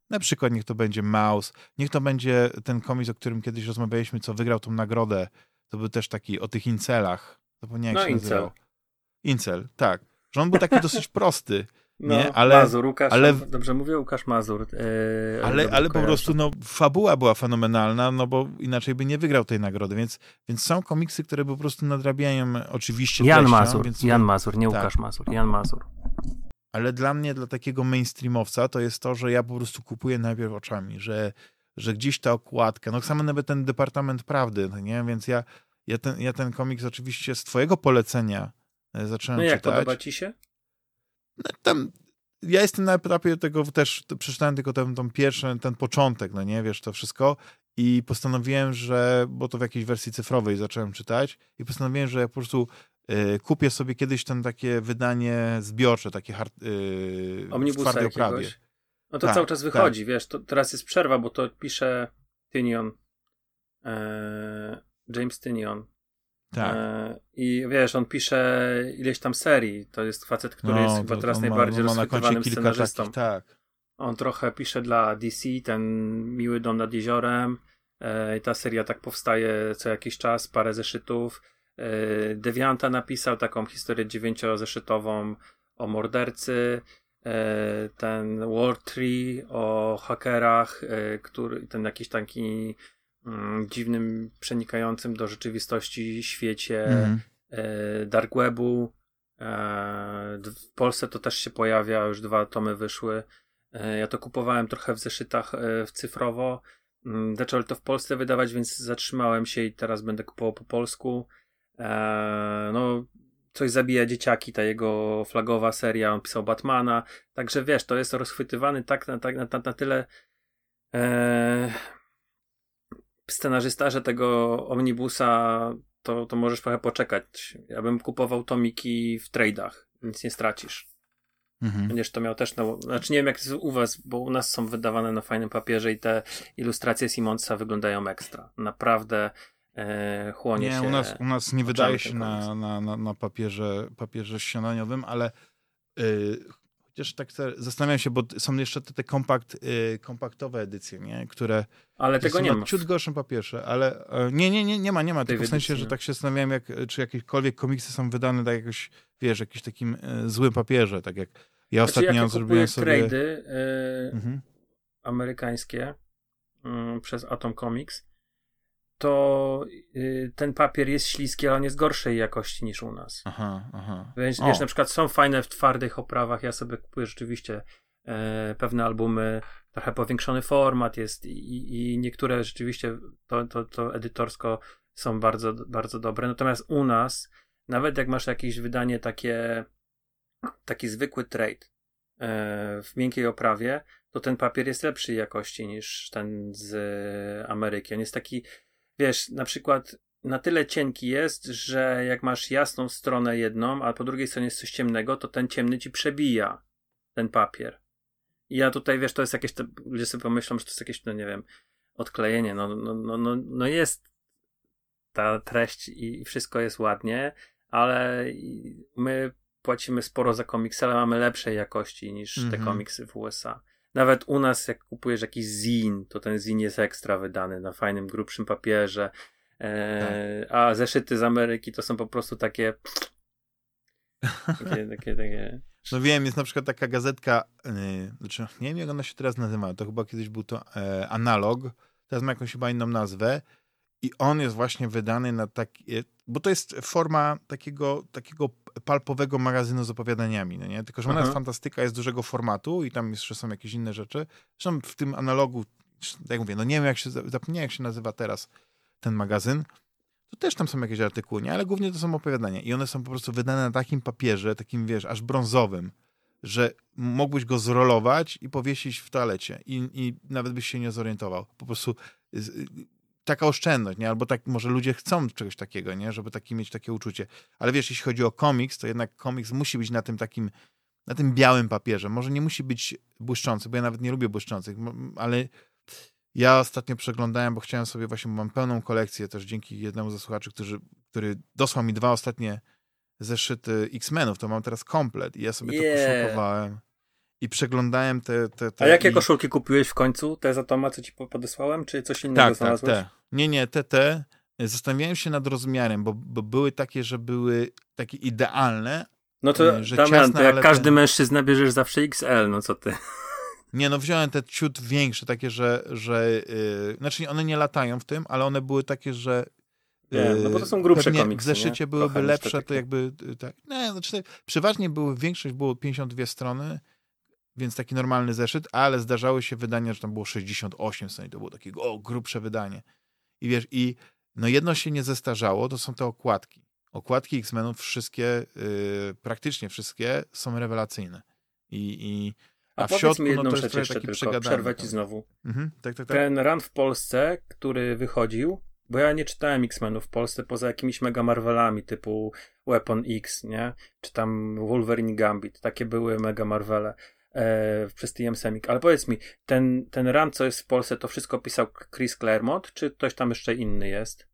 [SPEAKER 1] Na przykład niech to będzie Mouse, niech to będzie ten komiks, o którym kiedyś rozmawialiśmy, co wygrał tą nagrodę. To był też taki o tych incelach. Zapomniałem, jak no, się incel. nazywał. Incel, tak. Że on był taki dosyć prosty. No, nie? Ale,
[SPEAKER 2] Mazur, Łukasz, ale, dobrze mówię, Łukasz Mazur.
[SPEAKER 1] Yy, ale ale po prostu no, fabuła była fenomenalna, no bo inaczej by nie wygrał tej nagrody, więc, więc są komiksy, które po prostu nadrabiają oczywiście
[SPEAKER 3] Jan treścią, Mazur, więc... Jan Mazur, nie tak. Łukasz Mazur, Jan Mazur.
[SPEAKER 1] Ale dla mnie, dla takiego mainstreamowca, to jest to, że ja po prostu kupuję najpierw oczami, że, że gdzieś ta okładka, no samo nawet ten Departament Prawdy, no nie? Więc ja, ja, ten, ja ten komiks oczywiście z twojego polecenia e, zacząłem
[SPEAKER 2] no
[SPEAKER 1] jak czytać.
[SPEAKER 2] podoba ci się?
[SPEAKER 1] No, tam, ja jestem na etapie tego też, przeczytałem tylko ten, ten pierwszy, ten początek, no nie, wiesz, to wszystko i postanowiłem, że, bo to w jakiejś wersji cyfrowej zacząłem czytać i postanowiłem, że ja po prostu kupię sobie kiedyś ten takie wydanie zbiorcze, takie hard, y,
[SPEAKER 2] w twardej oprawie. No to tak, cały czas wychodzi, tak. wiesz, to teraz jest przerwa, bo to pisze Tynion, e, James Tynion, tak. E, I wiesz, on pisze ileś tam serii. To jest facet, który no, jest chyba teraz najbardziej ma, rozchwytywanym scenarzystą. Takich,
[SPEAKER 1] tak.
[SPEAKER 2] On trochę pisze dla DC, ten Miły Dom nad Jeziorem. E, ta seria tak powstaje co jakiś czas, parę zeszytów. E, Devianta napisał taką historię dziewięciozeszytową o mordercy. E, ten War Tree o hakerach, e, który, ten jakiś taki Mm, dziwnym, przenikającym do rzeczywistości świecie mm. dark webu. W Polsce to też się pojawia, już dwa tomy wyszły. Ja to kupowałem trochę w zeszytach w cyfrowo. Mm, zacząłem to w Polsce wydawać, więc zatrzymałem się i teraz będę kupował po polsku. No, coś zabija dzieciaki, ta jego flagowa seria, on pisał Batmana. Także wiesz, to jest rozchwytywany tak na, tak, na, na, na tyle e, scenarzysta, że tego omnibusa to, to możesz trochę poczekać. Ja bym kupował tomiki w trade'ach, nic nie stracisz. Mhm. Będziesz to miał też, no, znaczy nie wiem jak jest u was, bo u nas są wydawane na fajnym papierze i te ilustracje Simonsa wyglądają ekstra. Naprawdę e, chłonie
[SPEAKER 1] nie,
[SPEAKER 2] się.
[SPEAKER 1] U nas, u nas nie wydaje się na, na, na, na, papierze, papierze śniadaniowym, ale y, Chociaż tak zastanawiam się, bo są jeszcze te, te kompakt, y, kompaktowe edycje, nie? które
[SPEAKER 2] ale tego nie ma.
[SPEAKER 1] ciut gorszym papierze, ale y, nie, nie, nie, nie ma, nie ma. Tylko w sensie, że tak się zastanawiałem, jak, czy jakiekolwiek komiksy są wydane tak jakoś, wiesz, jakimś takim y, złym papierze, tak jak ja znaczy, ostatnio jak zrobiłem sobie...
[SPEAKER 2] trady mhm. amerykańskie mm, przez Atom Comics, to y, ten papier jest śliski, ale on jest gorszej jakości niż u nas. Aha, aha. Więc, wiesz, na przykład są fajne w twardych oprawach, ja sobie kupuję rzeczywiście e, pewne albumy, trochę powiększony format jest i, i niektóre rzeczywiście to, to, to edytorsko są bardzo, bardzo dobre. Natomiast u nas, nawet jak masz jakieś wydanie takie, taki zwykły trade e, w miękkiej oprawie, to ten papier jest lepszej jakości niż ten z Ameryki. On jest taki wiesz, na przykład na tyle cienki jest, że jak masz jasną stronę jedną, a po drugiej stronie jest coś ciemnego, to ten ciemny ci przebija ten papier. I ja tutaj, wiesz, to jest jakieś, to, ludzie sobie pomyślą, że to jest jakieś, no nie wiem, odklejenie. No, no, no, no, no jest ta treść i wszystko jest ładnie, ale my płacimy sporo za komiksy, ale mamy lepszej jakości niż te mhm. komiksy w USA. Nawet u nas, jak kupujesz jakiś zin, to ten zin jest ekstra wydany na fajnym, grubszym papierze. E, tak. A zeszyty z Ameryki to są po prostu takie. takie, takie, takie.
[SPEAKER 1] No wiem, jest na przykład taka gazetka, yy, znaczy, nie wiem jak ona się teraz nazywa, to chyba kiedyś był to e, analog, teraz ma jakąś chyba inną nazwę i on jest właśnie wydany na takie, bo to jest forma takiego, takiego palpowego magazynu z opowiadaniami, no nie? Tylko, że ona jest fantastyka, jest dużego formatu i tam jeszcze są jakieś inne rzeczy. Zresztą w tym analogu, tak jak mówię, no nie wiem jak się, zapomniałem jak się nazywa teraz ten magazyn, to też tam są jakieś artykuły, nie? Ale głównie to są opowiadania i one są po prostu wydane na takim papierze, takim, wiesz, aż brązowym, że mógłbyś go zrolować i powiesić w toalecie i, i nawet byś się nie zorientował. Po prostu taka oszczędność, nie? Albo tak, może ludzie chcą czegoś takiego, nie? Żeby taki, mieć takie uczucie. Ale wiesz, jeśli chodzi o komiks, to jednak komiks musi być na tym takim, na tym białym papierze. Może nie musi być błyszczący, bo ja nawet nie lubię błyszczących, ale ja ostatnio przeglądałem, bo chciałem sobie właśnie, bo mam pełną kolekcję też dzięki jednemu ze słuchaczy, który, który dosłał mi dwa ostatnie zeszyty X-Menów, to mam teraz komplet i ja sobie yeah. to poszukowałem i przeglądałem te... te, te
[SPEAKER 2] A jakie
[SPEAKER 1] i...
[SPEAKER 2] koszulki kupiłeś w końcu? Te z Atoma, co ci podesłałem, czy coś innego tak, znalazłeś? Tak, te.
[SPEAKER 1] Nie, nie, te, te. Zastanawiałem się nad rozmiarem, bo, bo były takie, że były takie idealne,
[SPEAKER 2] no to, że Damian, ciasne, to jak każdy ten... mężczyzna bierzesz zawsze XL, no co ty?
[SPEAKER 1] Nie, no wziąłem te ciut większe, takie, że, że yy, znaczy one nie latają w tym, ale one były takie, że
[SPEAKER 2] nie, no bo to są grubsze komiksy,
[SPEAKER 1] w zeszycie nie? byłyby Trochę lepsze, to jakby y, tak. Nie, znaczy, przeważnie były, większość było 52 strony, więc taki normalny zeszyt, ale zdarzały się wydania, że tam było 68 stron i to było takiego, o, grubsze wydanie. I wiesz, i no jedno się nie zestarzało, to są te okładki. Okładki X-Menów wszystkie, yy, praktycznie wszystkie są rewelacyjne. I, i
[SPEAKER 2] a, a w środku mi no jedną no, to rzecz jeszcze tylko, przerwę ci tak. znowu. Mhm, tak, tak, tak. Ten run w Polsce, który wychodził, bo ja nie czytałem X-Menów w Polsce poza jakimiś mega Marvelami typu Weapon X, nie? Czy tam Wolverine Gambit. Takie były mega Marvele e, przez TM Semik. Ale powiedz mi, ten, ten run, co jest w Polsce, to wszystko pisał Chris Claremont, czy ktoś tam jeszcze inny jest?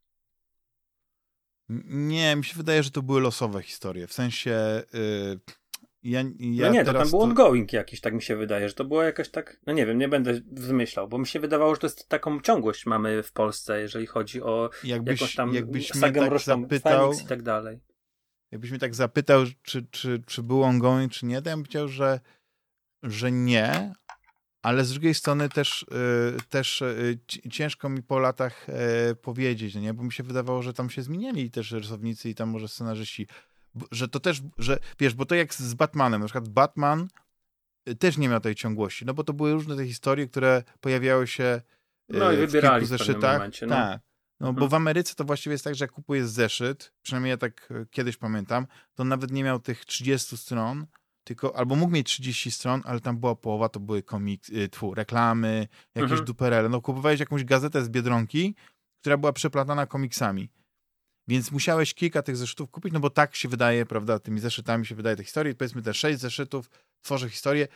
[SPEAKER 1] Nie, mi się wydaje, że to były losowe historie. W sensie. Yy, ja, ja
[SPEAKER 2] no nie, to tam był to... ongoing jakiś, tak mi się wydaje, że to było jakaś tak. No nie wiem, nie będę wymyślał, bo mi się wydawało, że to jest taką ciągłość mamy w Polsce, jeżeli chodzi o jakbyś, jakąś tam jakbyś sagę tak zapytał, i tak dalej.
[SPEAKER 1] Jakbyś mnie tak zapytał, czy, czy, czy był ongoing, czy nie, to ja bym powiedział, że że nie, ale z drugiej strony też, y, też y, ciężko mi po latach y, powiedzieć, nie? bo mi się wydawało, że tam się zmieniali też rysownicy i tam może scenarzyści, że to też, że wiesz, bo to jak z Batmanem, na przykład Batman też nie miał tej ciągłości, no bo to były różne te historie, które pojawiały się
[SPEAKER 2] no, i wybierali w kilku zeszytach. Momencie, no.
[SPEAKER 1] Tak. No mhm. bo w Ameryce to właściwie jest tak, że jak kupujesz zeszyt, przynajmniej ja tak kiedyś pamiętam, to nawet nie miał tych 30 stron, tylko albo mógł mieć 30 stron, ale tam była połowa, to były komiks, y, tfu, reklamy, jakieś mhm. duperele. No kupowałeś jakąś gazetę z Biedronki, która była przeplatana komiksami. Więc musiałeś kilka tych zeszytów kupić, no bo tak się wydaje, prawda, tymi zeszytami się wydaje te historie. Powiedzmy te sześć zeszytów, tworzę historię.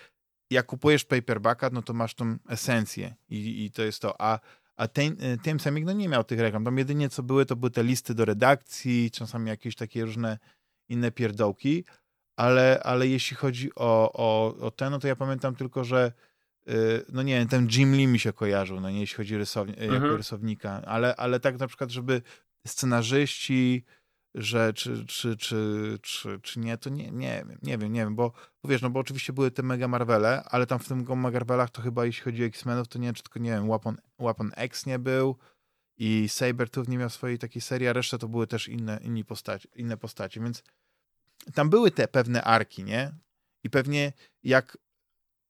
[SPEAKER 1] Jak kupujesz paperbacka, no to masz tą esencję i, i to jest to. A, a ten, y, Tim Semik no nie miał tych reklam. Tam jedynie co były, to były te listy do redakcji, czasami jakieś takie różne inne pierdołki ale, ale jeśli chodzi o, o, o ten, no to ja pamiętam tylko, że y, no nie wiem, ten Jim Lee mi się kojarzył, no nie, jeśli chodzi rysowni mhm. jako rysownika, ale, ale tak na przykład, żeby scenarzyści, że czy, czy, czy, czy, czy nie, to nie, nie wiem, nie wiem, nie wiem, bo, bo wiesz, no bo oczywiście były te mega Marvele, ale tam w tym Marvelach to chyba jeśli chodzi o X-Menów, to nie czy tylko, nie wiem, Weapon, Weapon X nie był i Sabertooth nie miał swojej takiej serii, a reszta to były też inne, inni postaci, inne postacie, więc tam były te pewne arki, nie? I pewnie jak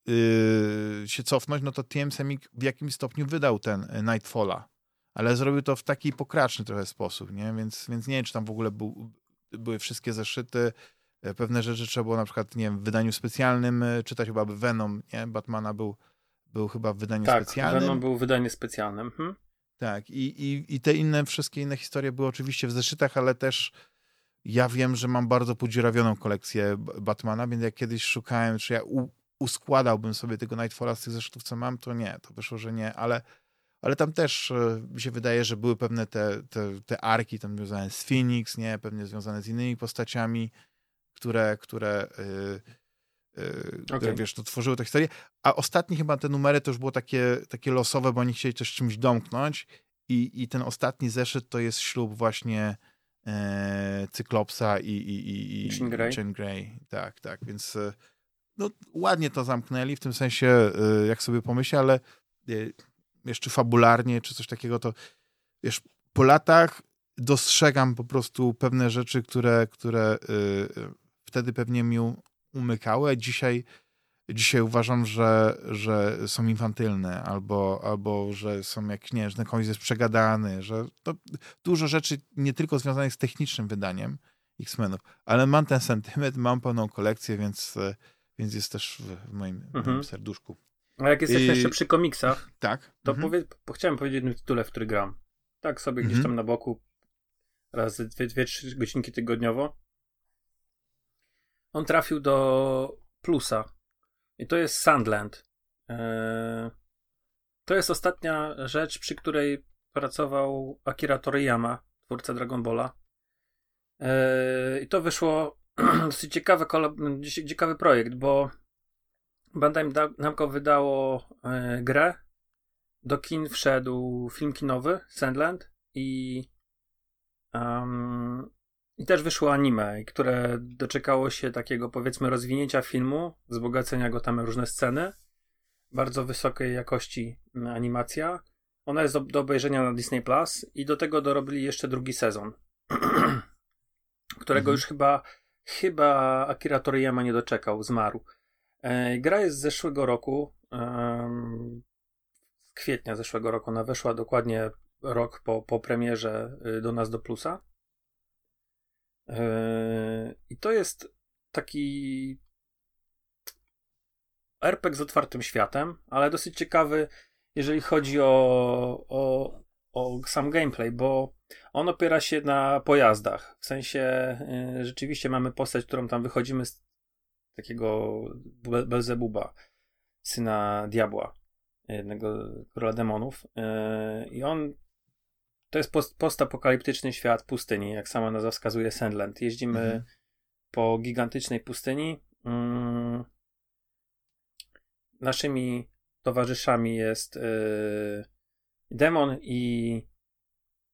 [SPEAKER 1] yy, się cofnąć, no to TM Semik w jakimś stopniu wydał ten Nightfalla, ale zrobił to w taki pokraczny trochę sposób, nie? Więc, więc nie wiem, czy tam w ogóle był, były wszystkie zeszyty, e, pewne rzeczy trzeba było na przykład, nie wiem, w wydaniu specjalnym e, czytać, chyba by Venom, nie? Batmana był, był chyba w wydaniu
[SPEAKER 2] tak,
[SPEAKER 1] specjalnym.
[SPEAKER 2] Tak, Venom był w wydaniu specjalnym. Hm?
[SPEAKER 1] Tak, i, i, i te inne, wszystkie inne historie były oczywiście w zeszytach, ale też ja wiem, że mam bardzo podziurawioną kolekcję Batmana, więc jak kiedyś szukałem, czy ja u, uskładałbym sobie tego Nightfalla z tych zeszytów, co mam, to nie, to wyszło, że nie, ale, ale tam też e, mi się wydaje, że były pewne te, te, te arki tam związane z Phoenix, nie, pewnie związane z innymi postaciami, które, które, yy, yy, okay. które wiesz, to tworzyły tę historię. A ostatni chyba te numery to już było takie, takie losowe, bo oni chcieli też czymś domknąć i, i ten ostatni zeszyt to jest ślub właśnie e, Cyklopsa i, i, i, i Grey. Jean Grey. Tak, tak, więc e, no, ładnie to zamknęli, w tym sensie, e, jak sobie pomyślę, ale e, jeszcze fabularnie, czy coś takiego, to wiesz, po latach dostrzegam po prostu pewne rzeczy, które, które wtedy pewnie mi umykały, a dzisiaj dzisiaj uważam, że, że są infantylne, albo, albo że są jak, nie że jest przegadany, że to dużo rzeczy nie tylko związanych z technicznym wydaniem X-Menów, ale mam ten sentyment, mam pełną kolekcję, więc, więc jest też w moim, mhm. w moim serduszku.
[SPEAKER 2] A jak jesteśmy I... jeszcze przy komiksach,
[SPEAKER 1] tak.
[SPEAKER 2] to mhm. powie... chciałem powiedzieć o jednym tytule, w który gram. Tak sobie gdzieś mhm. tam na boku, raz, dwie, dwie, trzy godzinki tygodniowo. On trafił do plusa i to jest Sandland. Eee, to jest ostatnia rzecz, przy której pracował Akira Toriyama, twórca Dragon Balla. Eee, I to wyszło dosyć ciekawy, ciekawy projekt, bo Bandai Namco wydało e, grę. Do kin wszedł film kinowy Sandland i um, i też wyszło anime, które doczekało się takiego powiedzmy rozwinięcia filmu, wzbogacenia go tam różne sceny. Bardzo wysokiej jakości animacja. Ona jest do, do obejrzenia na Disney Plus i do tego dorobili jeszcze drugi sezon, którego mhm. już chyba chyba Akira Toriyama nie doczekał, zmarł. E, gra jest z zeszłego roku, z kwietnia zeszłego roku. Ona weszła dokładnie rok po, po premierze y, do nas do plusa. E, I to jest taki RPG z otwartym światem, ale dosyć ciekawy, jeżeli chodzi o, o, o sam gameplay, bo on opiera się na pojazdach. W sensie y, rzeczywiście mamy postać, którą tam wychodzimy z takiego Belzebuba, syna diabła, jednego króla demonów. Y, I on to jest post, postapokaliptyczny świat pustyni, jak sama nazwa wskazuje Sandland. Jeździmy mhm. po gigantycznej pustyni. Mm, naszymi towarzyszami jest yy, demon i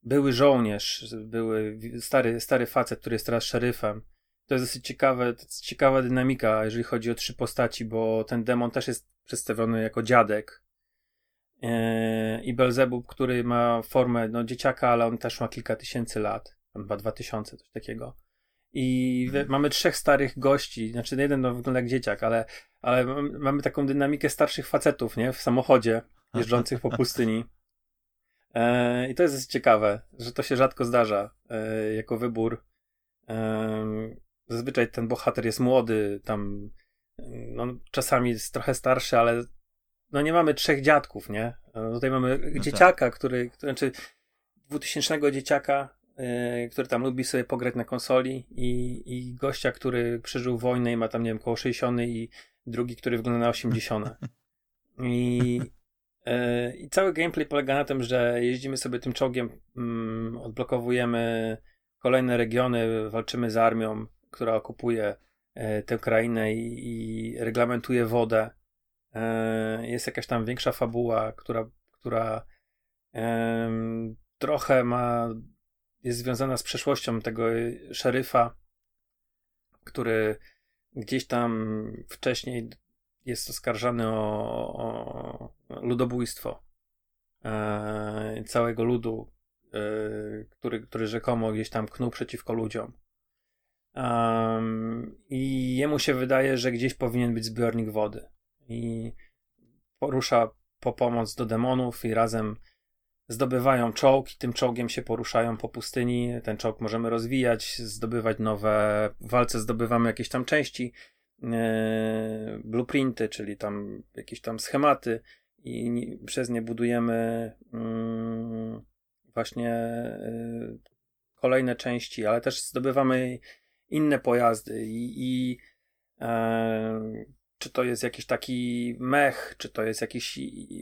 [SPEAKER 2] były żołnierz, były stary, stary facet, który jest teraz szeryfem. To jest dosyć ciekawe, ciekawa dynamika, jeżeli chodzi o trzy postaci, bo ten demon też jest przedstawiony jako dziadek, i Belzebub, który ma formę no, dzieciaka, ale on też ma kilka tysięcy lat, chyba dwa tysiące, coś takiego. I hmm. mamy trzech starych gości, znaczy jeden no, wygląda jak dzieciak, ale, ale mamy taką dynamikę starszych facetów, nie? W samochodzie, jeżdżących po pustyni. E, I to jest ciekawe, że to się rzadko zdarza e, jako wybór. E, zazwyczaj ten bohater jest młody, tam no, czasami jest trochę starszy, ale no nie mamy trzech dziadków, nie? No tutaj mamy no tak. dzieciaka, tak. który, który, znaczy dwutysięcznego dzieciaka, yy, który tam lubi sobie pograć na konsoli i, i gościa, który przeżył wojnę i ma tam, nie wiem, koło 60 i drugi, który wygląda na 80. I, yy, I cały gameplay polega na tym, że jeździmy sobie tym czołgiem, yy, odblokowujemy kolejne regiony, walczymy z armią, która okupuje tę krainę i, i reglamentuje wodę E, jest jakaś tam większa fabuła, która, która trochę ma, jest związana z przeszłością tego szeryfa, który gdzieś tam wcześniej jest oskarżany o, o ludobójstwo e, całego ludu, e, który, który rzekomo gdzieś tam knuł przeciwko ludziom. Um, I jemu się wydaje, że gdzieś powinien być zbiornik wody i porusza po pomoc do demonów i razem zdobywają czołg i tym czołgiem się poruszają po pustyni. Ten czołg możemy rozwijać, zdobywać nowe, w walce zdobywamy jakieś tam części, yy, blueprinty, czyli tam jakieś tam schematy i przez nie budujemy yy, właśnie yy, kolejne części, ale też zdobywamy inne pojazdy i, i czy to jest jakiś taki mech, czy to jest jakiś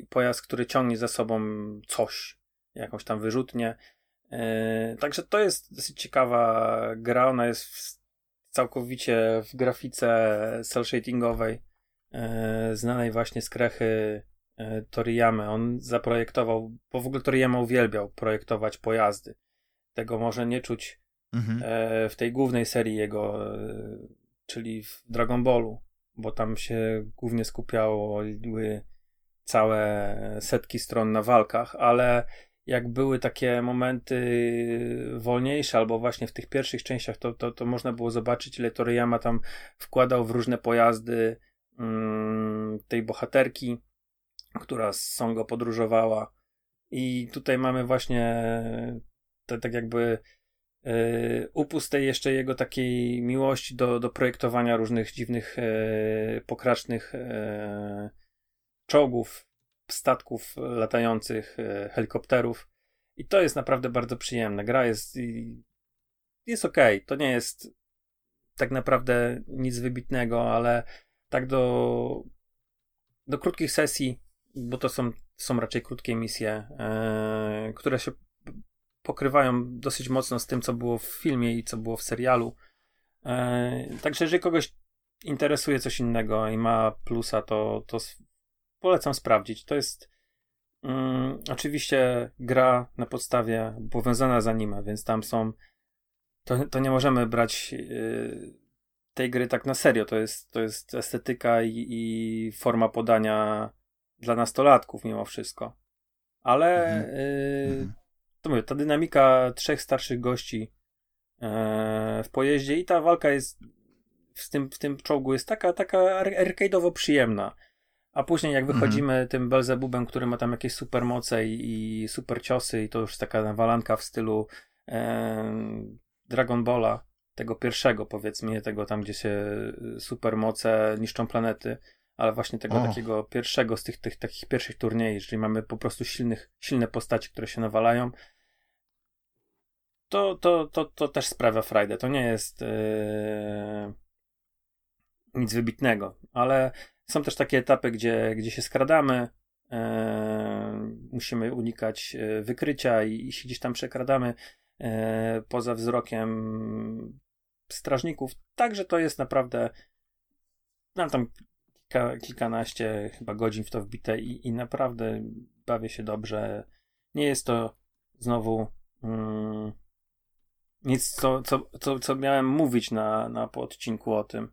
[SPEAKER 2] pojazd, który ciągnie za sobą coś, jakąś tam wyrzutnię. Yy, także to jest dosyć ciekawa gra. Ona jest w, całkowicie w grafice cel shadingowej, yy, znanej właśnie z krechy yy, Toriyamy. On zaprojektował, bo w ogóle Toriyama uwielbiał projektować pojazdy. Tego może nie czuć mhm. w tej głównej serii jego, czyli w Dragon Ballu bo tam się głównie skupiało całe setki stron na walkach, ale jak były takie momenty wolniejsze, albo właśnie w tych pierwszych częściach, to, to, to można było zobaczyć, ile Toriyama tam wkładał w różne pojazdy mm, tej bohaterki, która z Songo podróżowała. I tutaj mamy właśnie te, tak jakby yy, upust tej jeszcze jego takiej miłości do, do projektowania różnych dziwnych, yy, pokracznych yy, czołgów, statków latających, helikopterów. I to jest naprawdę bardzo przyjemne. Gra jest, jest ok. To nie jest tak naprawdę nic wybitnego, ale tak do, do krótkich sesji, bo to są, są raczej krótkie misje, które się pokrywają dosyć mocno z tym, co było w filmie i co było w serialu. Yy, także jeżeli kogoś interesuje coś innego i ma plusa, to, to polecam sprawdzić. To jest yy, oczywiście gra na podstawie powiązana z anime, więc tam są to, to nie możemy brać yy, tej gry tak na serio. To jest, to jest estetyka i, i forma podania dla nastolatków mimo wszystko. Ale mhm. Yy, to mówię, ta dynamika trzech starszych gości yy, w pojeździe i ta walka jest w tym, w tym czołgu jest taka, taka arcade'owo przyjemna. A później jak mhm. wychodzimy mhm. tym Belzebubem, który ma tam jakieś supermoce i, i super ciosy i to już taka nawalanka w stylu Dragon Balla, tego pierwszego powiedzmy, tego tam, gdzie się y, supermoce niszczą planety, ale właśnie tego takiego pierwszego z tych, tych takich pierwszych turniejów, czyli mamy po prostu silnych, silne postaci, które się nawalają, to, to, to, to też sprawia frajdę. To nie jest yy, nic wybitnego, ale są też takie etapy, gdzie, gdzie się skradamy, yy, musimy unikać y, wykrycia i, i się gdzieś tam przekradamy. E, poza wzrokiem strażników. Także to jest naprawdę. Mam tam kilka, kilkanaście chyba godzin w to wbite i, i naprawdę bawię się dobrze. Nie jest to znowu mm, nic, co, co, co, co miałem mówić na, na po odcinku o tym,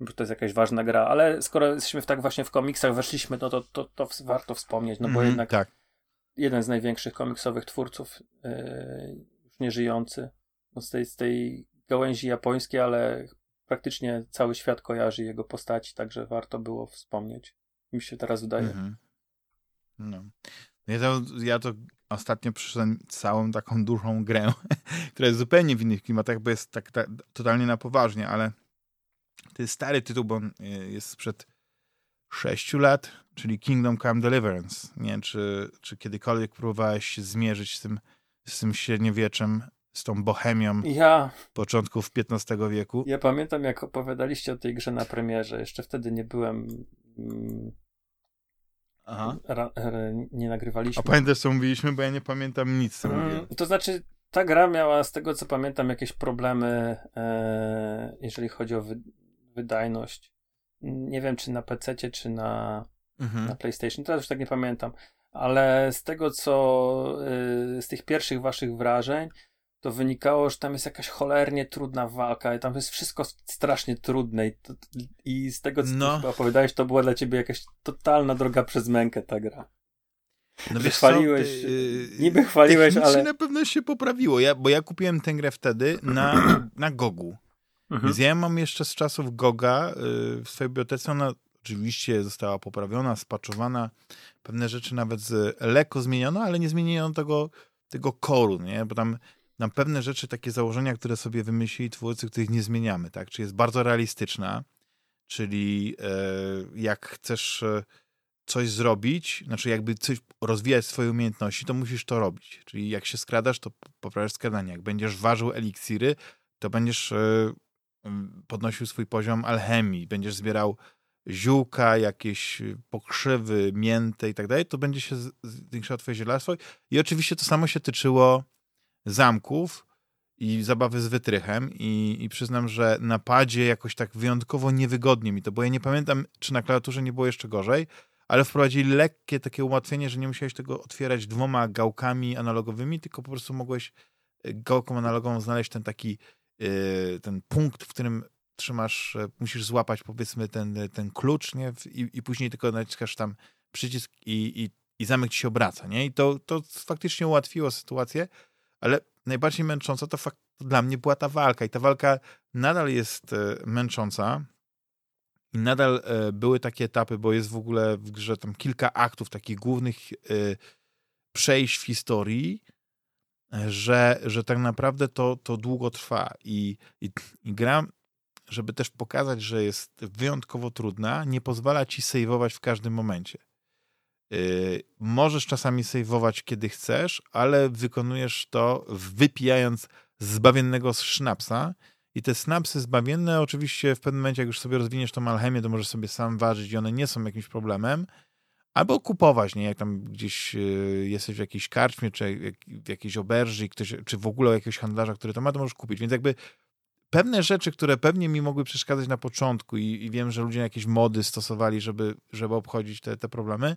[SPEAKER 2] bo to jest jakaś ważna gra, ale skoro jesteśmy w tak właśnie w komiksach weszliśmy, no to, to, to warto wspomnieć, no bo mm, jednak tak. jeden z największych komiksowych twórców yy, nieżyjący no z, tej, z tej gałęzi japońskiej, ale praktycznie cały świat kojarzy jego postaci, także warto było wspomnieć. Mi się teraz wydaje. Mhm.
[SPEAKER 1] No. Ja to, ja to ostatnio przyszedłem całą taką dużą grę, która jest zupełnie w innych klimatach, bo jest tak, tak totalnie na poważnie, ale to jest stary tytuł, bo on e, jest sprzed 6 lat, czyli Kingdom Come Deliverance. Nie wiem, czy, czy kiedykolwiek próbowałeś się zmierzyć z tym z tym średniowieczem, z tą bohemią ja, początków XV wieku.
[SPEAKER 2] Ja pamiętam, jak opowiadaliście o tej grze na premierze. Jeszcze wtedy nie byłem. Mm, Aha. Ra, nie nagrywaliśmy.
[SPEAKER 1] A pamiętasz, co mówiliśmy? Bo ja nie pamiętam nic, co mm,
[SPEAKER 2] To znaczy, ta gra miała, z tego co pamiętam, jakieś problemy, e, jeżeli chodzi o wy, wydajność. Nie wiem, czy na PC, czy na, mhm. na PlayStation. Teraz już tak nie pamiętam ale z tego, co y, z tych pierwszych waszych wrażeń, to wynikało, że tam jest jakaś cholernie trudna walka i tam jest wszystko strasznie trudne i, to, i z tego, co no. opowiadałeś, to była dla ciebie jakaś totalna droga przez mękę ta gra. No wiesz chwaliłeś, co, ty, niby chwaliłeś, ale...
[SPEAKER 1] na pewno się poprawiło, ja, bo ja kupiłem tę grę wtedy na, na Gogu. Mhm. Więc ja mam jeszcze z czasów Goga y, w swojej bibliotece, ona oczywiście została poprawiona, spaczowana, pewne rzeczy nawet lekko zmieniono, ale nie zmieniono tego, tego koru, nie? Bo tam, tam pewne rzeczy, takie założenia, które sobie wymyślili twórcy, których nie zmieniamy, tak? Czyli jest bardzo realistyczna, czyli e, jak chcesz e, coś zrobić, znaczy jakby coś rozwijać swoje umiejętności, to musisz to robić. Czyli jak się skradasz, to poprawiasz skradanie. Jak będziesz ważył eliksiry, to będziesz e, podnosił swój poziom alchemii, będziesz zbierał ziółka, jakieś pokrzywy, mięte i tak dalej, to będzie się zwiększało twoje zielarstwo. I oczywiście to samo się tyczyło zamków i zabawy z wytrychem i, i przyznam, że na padzie jakoś tak wyjątkowo niewygodnie mi to, bo ja nie pamiętam, czy na klawiaturze nie było jeszcze gorzej, ale wprowadzili lekkie takie ułatwienie, że nie musiałeś tego otwierać dwoma gałkami analogowymi, tylko po prostu mogłeś y, gałką analogową znaleźć ten taki y, ten punkt, w którym trzymasz, e, musisz złapać powiedzmy ten, ten klucz, nie? I, i później tylko naciskasz tam przycisk i, i, i zamek ci się obraca, nie? I to, to faktycznie ułatwiło sytuację, ale najbardziej męcząca to, fakt, dla mnie była ta walka i ta walka nadal jest e, męcząca I nadal e, były takie etapy, bo jest w ogóle w grze tam kilka aktów takich głównych e, przejść w historii, że, że tak naprawdę to, to długo trwa. I, i, i gra, żeby też pokazać, że jest wyjątkowo trudna, nie pozwala ci sejwować w każdym momencie. Yy, możesz czasami sejwować, kiedy chcesz, ale wykonujesz to wypijając zbawiennego sznapsa. I te snapsy zbawienne, oczywiście w pewnym momencie, jak już sobie rozwiniesz tą alchemię, to możesz sobie sam ważyć i one nie są jakimś problemem. Albo kupować, nie? Jak tam gdzieś yy, jesteś w jakiejś karczmie, czy w jakiejś oberży, ktoś, czy w ogóle jakiegoś handlarza, który to ma, to możesz kupić. Więc jakby pewne rzeczy, które pewnie mi mogły przeszkadzać na początku i, i wiem, że ludzie jakieś mody stosowali, żeby, żeby obchodzić te, te problemy,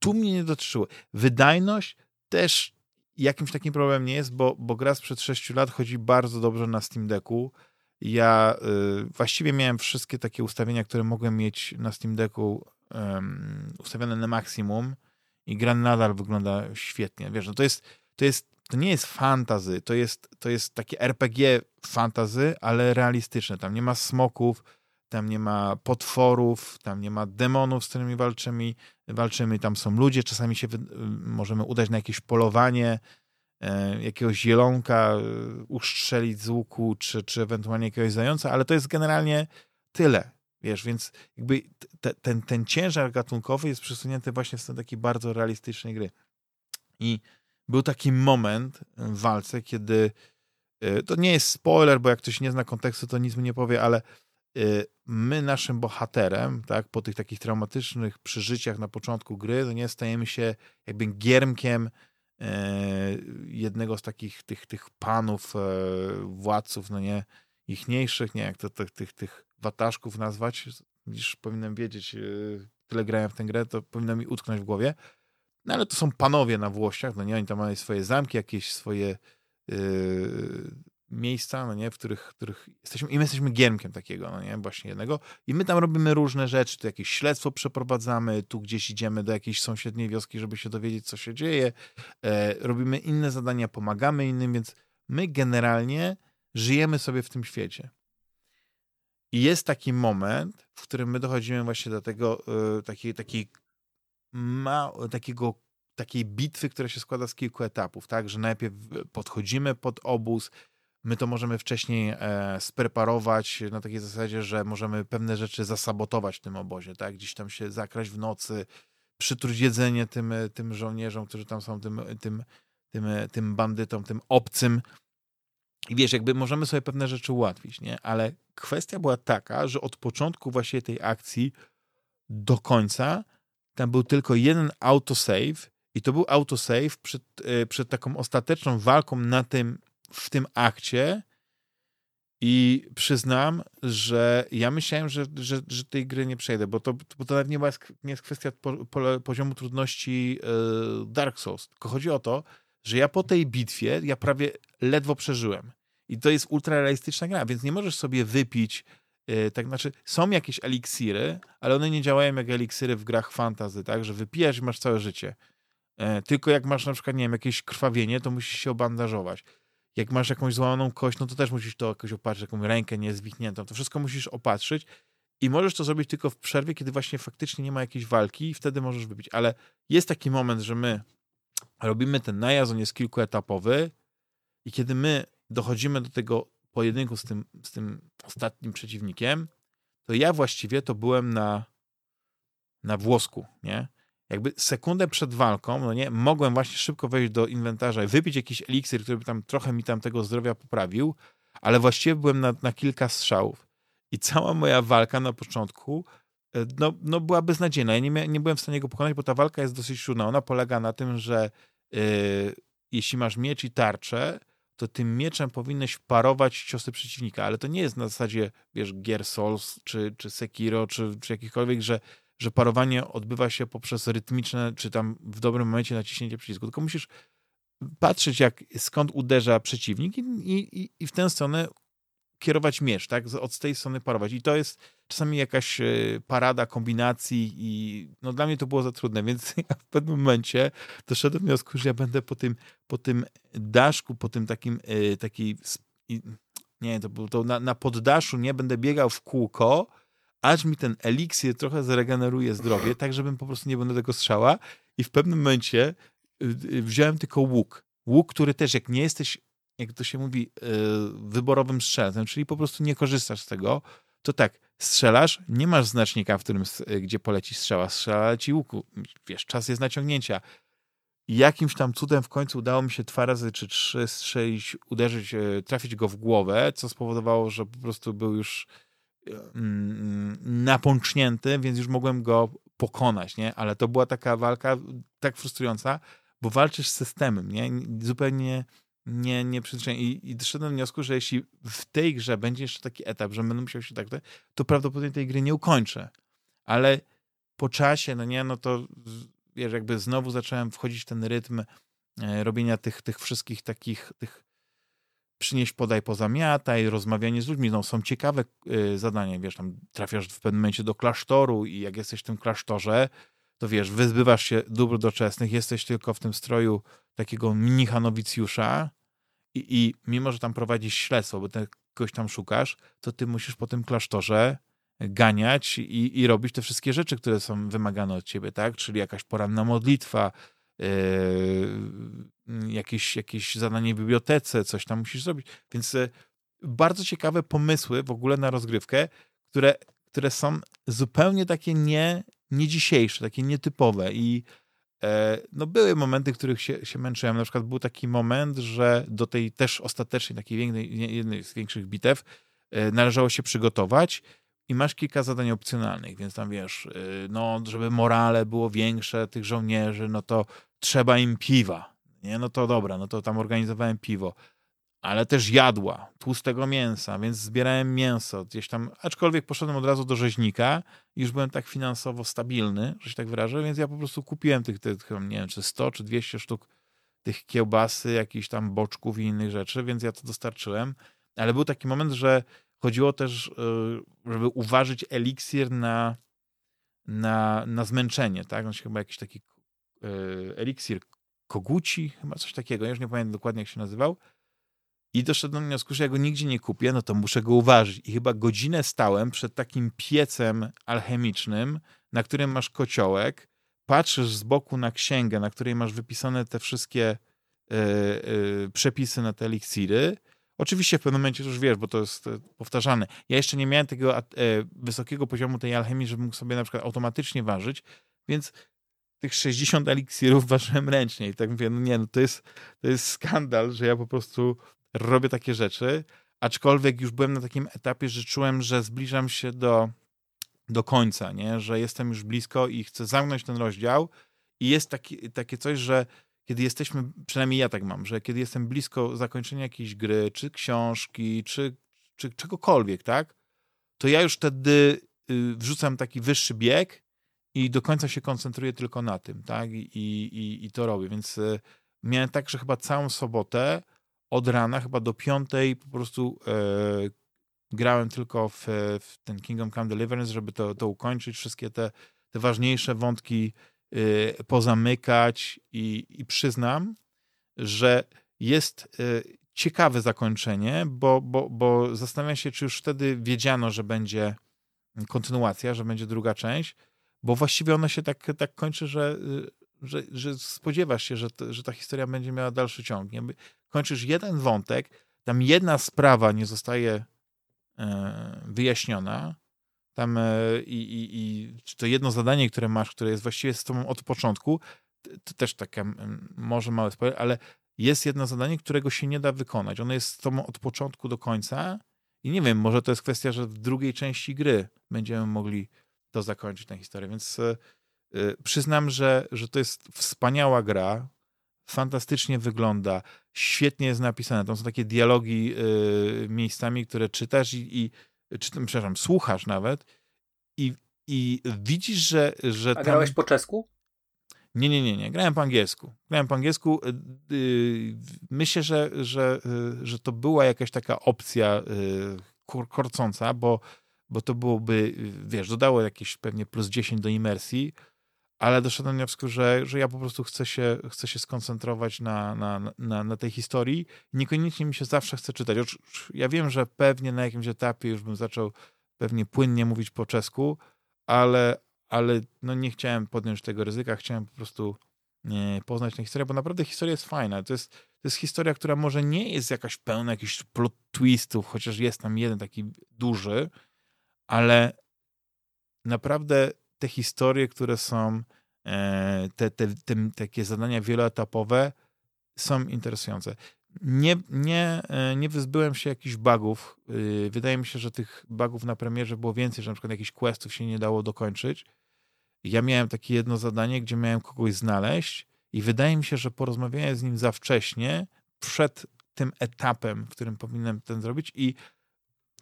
[SPEAKER 1] tu mnie nie dotyczyło. Wydajność też jakimś takim problemem nie jest, bo, bo gra sprzed 6 lat chodzi bardzo dobrze na Steam Decku. Ja y, właściwie miałem wszystkie takie ustawienia, które mogłem mieć na Steam Decku um, ustawione na maksimum i gra nadal wygląda świetnie. Wiesz, no to jest, to jest to nie jest fantazy, to jest, to jest takie RPG fantazy, ale realistyczne. Tam nie ma smoków, tam nie ma potworów, tam nie ma demonów, z którymi walczymy, walczymy. tam są ludzie, czasami się możemy udać na jakieś polowanie, e, jakiegoś zielonka e, ustrzelić z łuku, czy, czy ewentualnie jakiegoś zająca, ale to jest generalnie tyle, wiesz, więc jakby te, ten, ten ciężar gatunkowy jest przesunięty właśnie w takiej bardzo realistycznej gry. I był taki moment w walce, kiedy e, to nie jest spoiler, bo jak ktoś nie zna kontekstu, to nic mi nie powie, ale Y, my naszym bohaterem, tak, po tych takich traumatycznych przeżyciach na początku gry, to nie stajemy się jakby giermkiem e, jednego z takich tych, tych panów, e, władców, no nie, ichniejszych, nie jak to, to tych, tych wataszków nazwać, niż powinienem wiedzieć, e, tyle grałem w tę grę, to powinno mi utknąć w głowie. No ale to są panowie na Włościach, no nie, oni tam mają swoje zamki, jakieś swoje miejsca, no nie, w których, których jesteśmy, i my jesteśmy giermkiem takiego, no nie, właśnie jednego. I my tam robimy różne rzeczy, tu jakieś śledztwo przeprowadzamy, tu gdzieś idziemy do jakiejś sąsiedniej wioski, żeby się dowiedzieć, co się dzieje, e, robimy inne zadania, pomagamy innym, więc my generalnie żyjemy sobie w tym świecie. I jest taki moment, w którym my dochodzimy właśnie do tego, e, takiej, takiej ma, takiego takiej bitwy, która się składa z kilku etapów, tak, że najpierw podchodzimy pod obóz, My to możemy wcześniej e, spreparować na takiej zasadzie, że możemy pewne rzeczy zasabotować w tym obozie, tak? Gdzieś tam się zakraść w nocy, przytruć jedzenie tym, tym żołnierzom, którzy tam są, tym, tym, tym, tym bandytom, tym obcym. I wiesz, jakby możemy sobie pewne rzeczy ułatwić, nie? Ale kwestia była taka, że od początku właśnie tej akcji do końca tam był tylko jeden autosave i to był autosave przed, e, przed taką ostateczną walką na tym w tym akcie i przyznam, że ja myślałem, że, że, że tej gry nie przejdę, bo to, bo to nawet nie, była, nie jest kwestia po, po, poziomu trudności yy, Dark Souls, tylko chodzi o to, że ja po tej bitwie, ja prawie ledwo przeżyłem. I to jest ultrarealistyczna gra, więc nie możesz sobie wypić yy, tak znaczy, są jakieś eliksiry, ale one nie działają jak eliksiry w grach fantazy, tak, że wypijasz i masz całe życie. Yy, tylko jak masz na przykład, nie wiem, jakieś krwawienie, to musisz się obandażować jak masz jakąś złamaną kość, no to też musisz to jakoś opatrzyć, jakąś rękę niezwichniętą, to wszystko musisz opatrzyć i możesz to zrobić tylko w przerwie, kiedy właśnie faktycznie nie ma jakiejś walki i wtedy możesz wypić. Ale jest taki moment, że my robimy ten najazd, on jest kilkuetapowy i kiedy my dochodzimy do tego pojedynku z tym, z tym ostatnim przeciwnikiem, to ja właściwie to byłem na, na włosku, nie? Jakby sekundę przed walką, no nie, mogłem właśnie szybko wejść do inwentarza i wypić jakiś eliksir, który by tam trochę mi tam tego zdrowia poprawił, ale właściwie byłem na, na kilka strzałów. I cała moja walka na początku e, no, no była beznadziejna. Ja nie, mia- nie byłem w stanie go pokonać, bo ta walka jest dosyć trudna. Ona polega na tym, że yy, jeśli masz miecz i tarczę, to tym mieczem powinieneś parować ciosy przeciwnika, ale to nie jest na zasadzie, wiesz, Gear Souls, czy, czy Sekiro, czy, czy jakichkolwiek, że że parowanie odbywa się poprzez rytmiczne, czy tam w dobrym momencie naciśnięcie przycisku, tylko musisz patrzeć, jak, skąd uderza przeciwnik i, i, i w tę stronę kierować miecz, tak? Od tej strony parować. I to jest czasami jakaś e, parada kombinacji i no dla mnie to było za trudne, więc ja w pewnym momencie doszedłem do wniosku, że ja będę po tym, po tym daszku, po tym takim, e, takiej nie, to, to na, na poddaszu nie będę biegał w kółko, aż mi ten eliksir trochę zregeneruje zdrowie, tak żebym po prostu nie będę tego strzała i w pewnym momencie y, y, wziąłem tylko łuk. Łuk, który też jak nie jesteś, jak to się mówi, y, wyborowym strzelcem, czyli po prostu nie korzystasz z tego, to tak, strzelasz, nie masz znacznika, w którym, gdzie poleci strzała, strzela ci łuku, wiesz, czas jest naciągnięcia. Jakimś tam cudem w końcu udało mi się dwa razy czy trzy strzelić, uderzyć, trafić go w głowę, co spowodowało, że po prostu był już napącznięty, więc już mogłem go pokonać, nie? Ale to była taka walka tak frustrująca, bo walczysz z systemem, nie? Zupełnie nie, nie I, I doszedłem do wniosku, że jeśli w tej grze będzie jeszcze taki etap, że będę musiał się tak, to prawdopodobnie tej gry nie ukończę. Ale po czasie, no nie, no to wiesz, jakby znowu zacząłem wchodzić w ten rytm e, robienia tych, tych wszystkich takich, tych przynieść, podaj, pozamiataj, rozmawianie z ludźmi. No, są ciekawe y, zadania, wiesz, tam trafiasz w pewnym momencie do klasztoru i jak jesteś w tym klasztorze, to wiesz, wyzbywasz się dóbr doczesnych, jesteś tylko w tym stroju takiego mnicha nowicjusza i, i mimo, że tam prowadzisz śledztwo, bo ty kogoś tam szukasz, to ty musisz po tym klasztorze ganiać i, i robić te wszystkie rzeczy, które są wymagane od ciebie, tak? Czyli jakaś poranna modlitwa, jakieś, jakieś zadanie w bibliotece, coś tam musisz zrobić. Więc e, bardzo ciekawe pomysły w ogóle na rozgrywkę, które, które są zupełnie takie nie, nie dzisiejsze, takie nietypowe i e, no były momenty, w których się, się męczyłem. Na przykład był taki moment, że do tej też ostatecznej, takiej jednej z większych bitew e, należało się przygotować i masz kilka zadań opcjonalnych, więc tam wiesz, no żeby morale było większe tych żołnierzy, no to trzeba im piwa. Nie, no to dobra, no to tam organizowałem piwo. Ale też jadła, tłustego mięsa, więc zbierałem mięso gdzieś tam, aczkolwiek poszedłem od razu do rzeźnika i już byłem tak finansowo stabilny, że się tak wyrażę, więc ja po prostu kupiłem tych, tych nie wiem, czy 100 czy 200 sztuk tych kiełbasy, jakichś tam boczków i innych rzeczy, więc ja to dostarczyłem. Ale był taki moment, że chodziło też, y, żeby uważać eliksir na, na, na zmęczenie, tak? On się chyba jakiś taki eliksir koguci, chyba coś takiego, ja już nie pamiętam dokładnie jak się nazywał. I doszedłem do wniosku, że ja go nigdzie nie kupię, no to muszę go uważać. I chyba godzinę stałem przed takim piecem alchemicznym, na którym masz kociołek, patrzysz z boku na księgę, na której masz wypisane te wszystkie y, y, przepisy na te eliksiry. Oczywiście w pewnym momencie już wiesz, bo to jest powtarzane. Ja jeszcze nie miałem tego wysokiego poziomu tej alchemii, żebym mógł sobie na przykład automatycznie ważyć, więc tych 60 eliksirów ważyłem ręcznie. I tak mówię, no nie, no to jest, to jest skandal, że ja po prostu robię takie rzeczy, aczkolwiek już byłem na takim etapie, że czułem, że zbliżam się do, do końca, nie? że jestem już blisko i chcę zamknąć ten rozdział. I jest taki, takie coś, że kiedy jesteśmy, przynajmniej ja tak mam, że kiedy jestem blisko zakończenia jakiejś gry, czy książki, czy, czy czegokolwiek, tak, to ja już wtedy y, wrzucam taki wyższy bieg i do końca się koncentruję tylko na tym, tak? I, i, i to robię. Więc e, miałem tak, że chyba całą sobotę od rana chyba do piątej po prostu e, grałem tylko w, w, ten Kingdom Come Deliverance, żeby to, to ukończyć, wszystkie te, te ważniejsze wątki e, pozamykać i, i przyznam, że jest e, ciekawe zakończenie, bo, bo, bo zastanawiam się, czy już wtedy wiedziano, że będzie kontynuacja, że będzie druga część, bo właściwie ona się tak, tak kończy, że, y, że, że spodziewasz się, że, że ta historia będzie miała dalszy ciąg. Nie? Kończysz jeden wątek, tam jedna sprawa nie zostaje e, wyjaśniona, tam e, i, i, to jedno zadanie, które masz, które jest właściwie z tobą od początku, to też takie może małe spoiler, ale jest jedno zadanie, którego się nie da wykonać. Ono jest z tobą od początku do końca i nie wiem, może to jest kwestia, że w drugiej części gry będziemy mogli to zakończyć tę historię. Więc e, e, przyznam, że, że to jest wspaniała gra, fantastycznie wygląda, świetnie jest napisane. Tam są takie dialogi y, miejscami, które czytasz i, i czy, przepraszam, słuchasz nawet i, i widzisz, że, że
[SPEAKER 2] A grałeś po czesku?
[SPEAKER 1] Nie, nie, nie, nie. Grałem po angielsku. Grałem po angielsku. Y, myślę, że, że, że to była jakaś taka opcja korcąca, bo bo to byłoby, wiesz, dodało jakieś pewnie plus 10 do imersji, ale doszedłem do wniosku, że, że ja po prostu chcę się, chcę się skoncentrować na, na, na, na tej historii. Niekoniecznie mi się zawsze chce czytać. Ja wiem, że pewnie na jakimś etapie już bym zaczął pewnie płynnie mówić po czesku, ale, ale no nie chciałem podjąć tego ryzyka, chciałem po prostu nie, poznać tę historię, bo naprawdę historia jest fajna. To jest, to jest historia, która może nie jest jakaś pełna jakichś plot twistów, chociaż jest tam jeden taki duży, ale naprawdę te historie, które są, e, te, te, te, takie zadania wieloetapowe są interesujące. Nie, nie, e, nie wyzbyłem się jakichś bugów. E, wydaje mi się, że tych bugów na premierze było więcej, że na przykład jakichś questów się nie dało dokończyć. Ja miałem takie jedno zadanie, gdzie miałem kogoś znaleźć i wydaje mi się, że porozmawiałem z nim za wcześnie, przed tym etapem, w którym powinienem ten zrobić i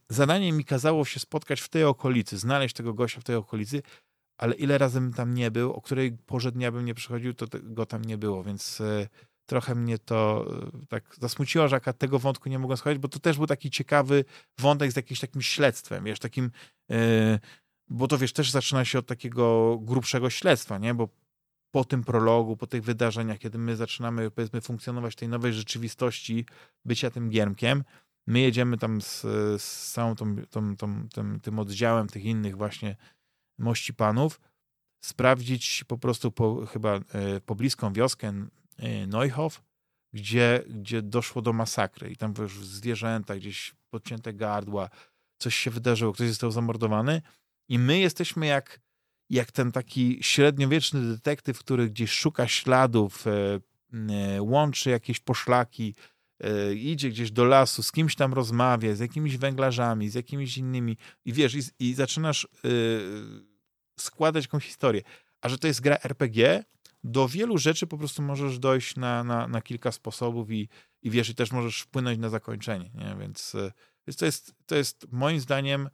[SPEAKER 1] zadanie mi kazało się spotkać w tej okolicy, znaleźć tego gościa w tej okolicy, ale ile razy bym tam nie był, o której porze dnia bym nie przychodził, to go tam nie było, więc e, trochę mnie to e, tak zasmuciło, że tego wątku nie mogłem schodzić, bo to też był taki ciekawy wątek z jakimś takim śledztwem, wiesz, takim, e, bo to wiesz, też zaczyna się od takiego grubszego śledztwa, nie, bo po tym prologu, po tych wydarzeniach, kiedy my zaczynamy, powiedzmy, funkcjonować w tej nowej rzeczywistości, bycia tym giermkiem, my jedziemy tam z, z całą tą, tą, tą, tym, tym oddziałem tych innych właśnie mości panów, sprawdzić po prostu po, chyba e, pobliską wioskę e, Neuhof, gdzie, gdzie doszło do masakry. I tam już zwierzęta, gdzieś podcięte gardła, coś się wydarzyło, ktoś został zamordowany. I my jesteśmy jak, jak ten taki średniowieczny detektyw, który gdzieś szuka śladów, e, łączy jakieś poszlaki, idzie gdzieś do lasu, z kimś tam rozmawia, z jakimiś węglarzami, z jakimiś innymi i wiesz, i, i zaczynasz składać jakąś historię. A że to jest gra RPG, do wielu rzeczy po prostu możesz dojść na, na, na kilka sposobów i, i wiesz, i też możesz wpłynąć na zakończenie, nie? Więc, e, więc to, jest, to jest moim zdaniem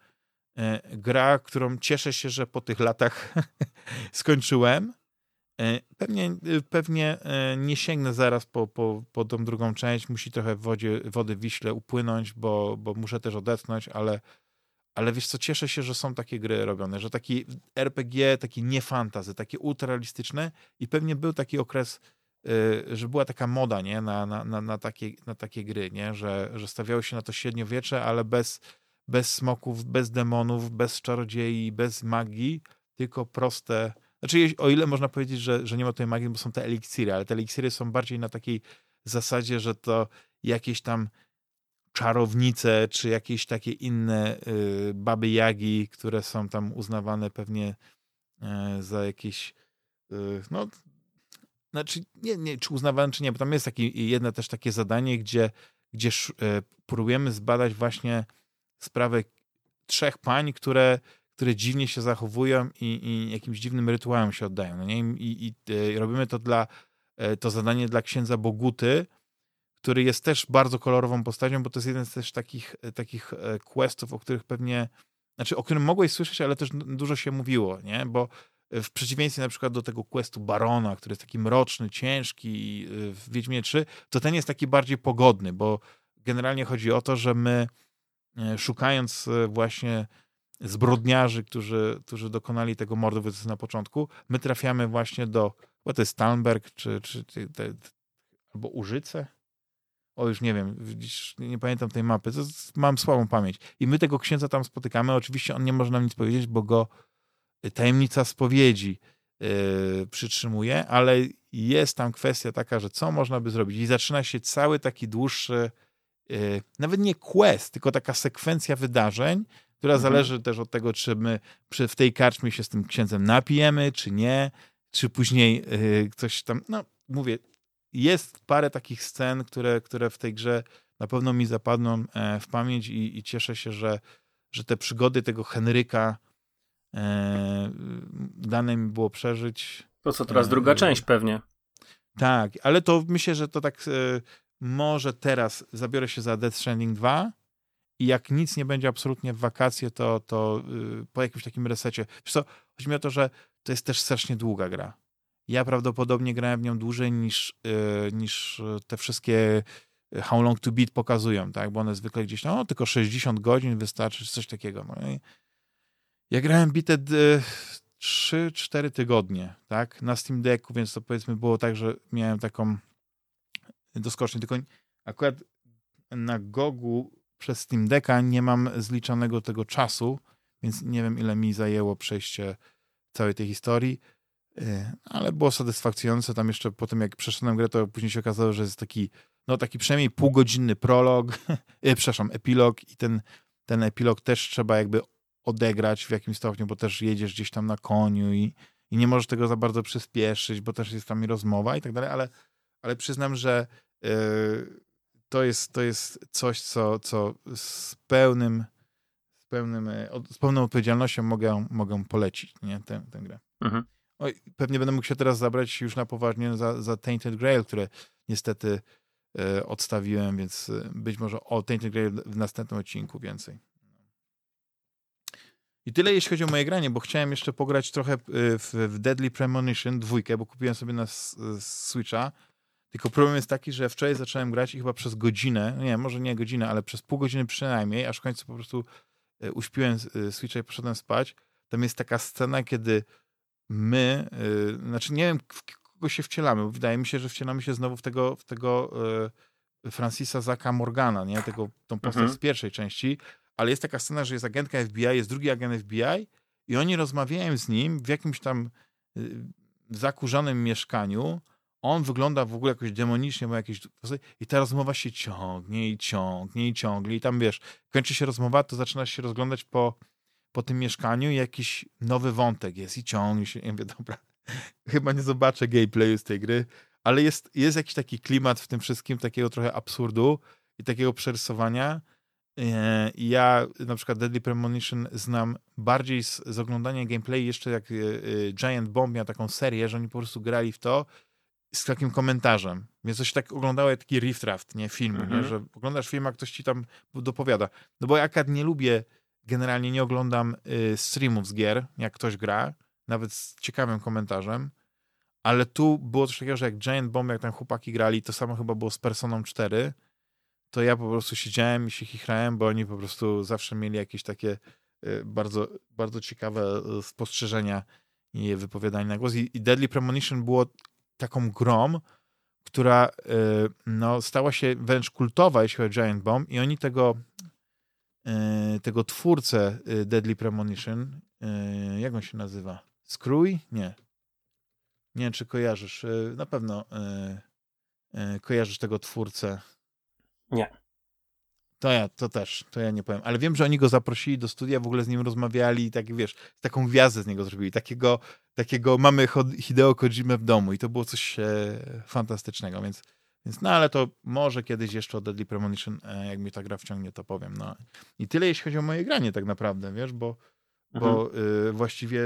[SPEAKER 1] gra, którą cieszę się, że po tych latach skończyłem. E, pewnie, pewnie nie sięgnę zaraz po, po, po tą drugą część, musi trochę wodzie, wody Wiśle upłynąć, bo, bo muszę też odetchnąć, ale ale wiesz co, cieszę się, że są takie gry robione, że taki RPG, taki nie fantazy, takie ultralistyczne i pewnie był taki okres, że była taka moda, nie, na, na, na, na, takie, na takie gry, nie, że, że stawiało się na to średniowiecze, ale bez, bez smoków, bez demonów, bez czarodziei, bez magii, tylko proste, znaczy o ile można powiedzieć, że, że nie ma tutaj magii, bo są te eliksiry, ale te eliksiry są bardziej na takiej zasadzie, że to jakieś tam czarownice, czy jakieś takie inne y, baby jagi, które są tam uznawane pewnie e, za jakieś y, no znaczy nie, nie, czy uznawane, czy nie, bo tam jest takie jedno też takie zadanie, gdzie, gdzie e, próbujemy zbadać właśnie sprawę trzech pań, które, które dziwnie się zachowują i, i jakimś dziwnym rytuałem się oddają. No nie? I, i, i e, robimy to dla to zadanie dla księdza Boguty, który jest też bardzo kolorową postacią, bo to jest jeden z też takich, e, takich e, questów, o których pewnie, znaczy o którym mogłeś słyszeć, ale też dużo się mówiło, nie? Bo e, w przeciwieństwie na przykład do tego questu Barona, który jest taki mroczny, ciężki w Wiedźmie 3, to ten jest taki bardziej pogodny, bo generalnie chodzi o to, że my szukając właśnie zbrodniarzy, którzy, którzy dokonali tego mordu na początku, my trafiamy właśnie do, bo to jest Stalnberg, czy, czy te, albo Użyce, o już nie wiem, nie pamiętam tej mapy, mam słabą pamięć. I my tego księdza tam spotykamy, oczywiście on nie może nam nic powiedzieć, bo go y, tajemnica spowiedzi yy, przytrzymuje, ale jest tam kwestia taka, że co można by zrobić i zaczyna się cały taki dłuższy, yy, nawet nie quest, tylko taka sekwencja wydarzeń, która mhm. zależy też od tego, czy my przy, w tej karczmie się z tym księdzem napijemy, czy nie, czy później yy, coś tam, no mówię, jest parę takich scen, które, które w tej grze na pewno mi zapadną e, w pamięć i, i cieszę się, że, że te przygody tego Henryka e, dane mi było przeżyć.
[SPEAKER 3] To co teraz, druga e, część pewnie.
[SPEAKER 1] Tak, ale to myślę, że to tak e, może teraz zabiorę się za Death Stranding 2 i jak nic nie będzie absolutnie w wakacje, to, to y, po jakimś takim resecie. Wiesz co, chodzi mi o to, że to jest też strasznie długa gra. Ja prawdopodobnie grałem w nią dłużej niż, yy, niż te wszystkie e, How Long to Beat pokazują, tak? Bo one zwykle gdzieś, no tylko 60 godzin wystarczy, czy coś takiego. No i ja grałem bite 3-4 tygodnie, tak? Na Steam Decku, więc to powiedzmy było tak, że miałem taką doskocznię, tylko akurat na Gogu przez Steam Decka nie mam zliczonego tego czasu, więc nie wiem, ile mi zajęło przejście całej tej historii, y, ale było satysfakcjonujące. Tam jeszcze po tym, jak przeszedłem grę, to później się okazało, że jest taki, no taki przynajmniej półgodzinny prolog, e, przepraszam, epilog i ten, ten epilog też trzeba jakby odegrać w jakimś stopniu, bo też jedziesz gdzieś tam na koniu i, i nie możesz tego za bardzo przyspieszyć, bo też jest tam i rozmowa i tak dalej, ale, ale przyznam, że yy, to, jest, to jest coś, co, co z pełnym z, pełnym, e, z pełną odpowiedzialnością mogę, mogę polecić nie? Tę, tę grę. Mhm. Oj, pewnie będę mógł się teraz zabrać już na poważnie za, za Tainted Grail, które niestety e, odstawiłem, więc e, być może o Tainted Grail w następnym odcinku więcej. I tyle jeśli chodzi o moje granie, bo chciałem jeszcze pograć trochę w, w Deadly Premonition dwójkę, bo kupiłem sobie na Switcha. Tylko problem jest taki, że wczoraj zacząłem grać i chyba przez godzinę, nie, może nie godzinę, ale przez pół godziny przynajmniej, aż w końcu po prostu e, uśpiłem e, Switcha i poszedłem spać. Tam jest taka scena, kiedy my, yy, znaczy nie wiem, w kogo się wcielamy, bo wydaje mi się, że wcielamy się znowu w tego, w tego yy, Francisa Zaka Morgana, nie? Tego, tą postać mhm. z pierwszej części, ale jest taka scena, że jest agentka FBI, jest drugi agent FBI i oni rozmawiają z nim w jakimś tam y, zakurzonym mieszkaniu. On wygląda w ogóle jakoś demonicznie, ma jakieś... I ta rozmowa się ciągnie i ciągnie i ciągnie i tam, wiesz, kończy się rozmowa, to zaczynasz się rozglądać po, po tym mieszkaniu i jakiś nowy wątek jest i ciągnie się. I ja mówię, dobra, chyba nie zobaczę gameplayu z tej gry, ale jest, jest jakiś taki klimat w tym wszystkim, takiego trochę absurdu i takiego przerysowania, E, ja na przykład Deadly Premonition znam bardziej z, z oglądania gameplay jeszcze jak e, e, Giant Bomb miał taką serię, że oni po prostu grali w to z takim komentarzem. Więc coś tak oglądało jak taki riff raft, nie? Filmu, nie? Mhm. Że oglądasz film, a ktoś ci tam dopowiada. No bo ja nie lubię, generalnie nie oglądam y, streamów z gier, jak ktoś gra, nawet z ciekawym komentarzem, ale tu było coś takiego, że jak Giant Bomb, jak tam chłopaki grali, to samo chyba było z Personą 4, to ja po prostu siedziałem i się chichrałem, bo oni po prostu zawsze mieli jakieś takie y, bardzo, bardzo ciekawe y, spostrzeżenia i wypowiadania na głos. I Deadly Premonition było taką grą, która y, no, stała się wręcz kultowa, jeśli chodzi o Giant Bomb i oni tego tego twórcę Deadly Premonition, jak on się nazywa? Skrój? Nie. Nie wiem, czy kojarzysz. Na pewno kojarzysz tego twórcę.
[SPEAKER 2] Nie.
[SPEAKER 1] To ja, to też, to ja nie powiem. Ale wiem, że oni go zaprosili do studia, w ogóle z nim rozmawiali i tak, wiesz, taką gwiazdę z niego zrobili. Takiego, takiego mamy Hideo Kojimę w domu i to było coś e, fantastycznego, więc, więc no ale to może kiedyś jeszcze o Deadly Premonition, e, jak mi ta gra wciągnie, to powiem. No. I tyle, jeśli chodzi o moje granie tak naprawdę, wiesz, bo, mhm. bo e, właściwie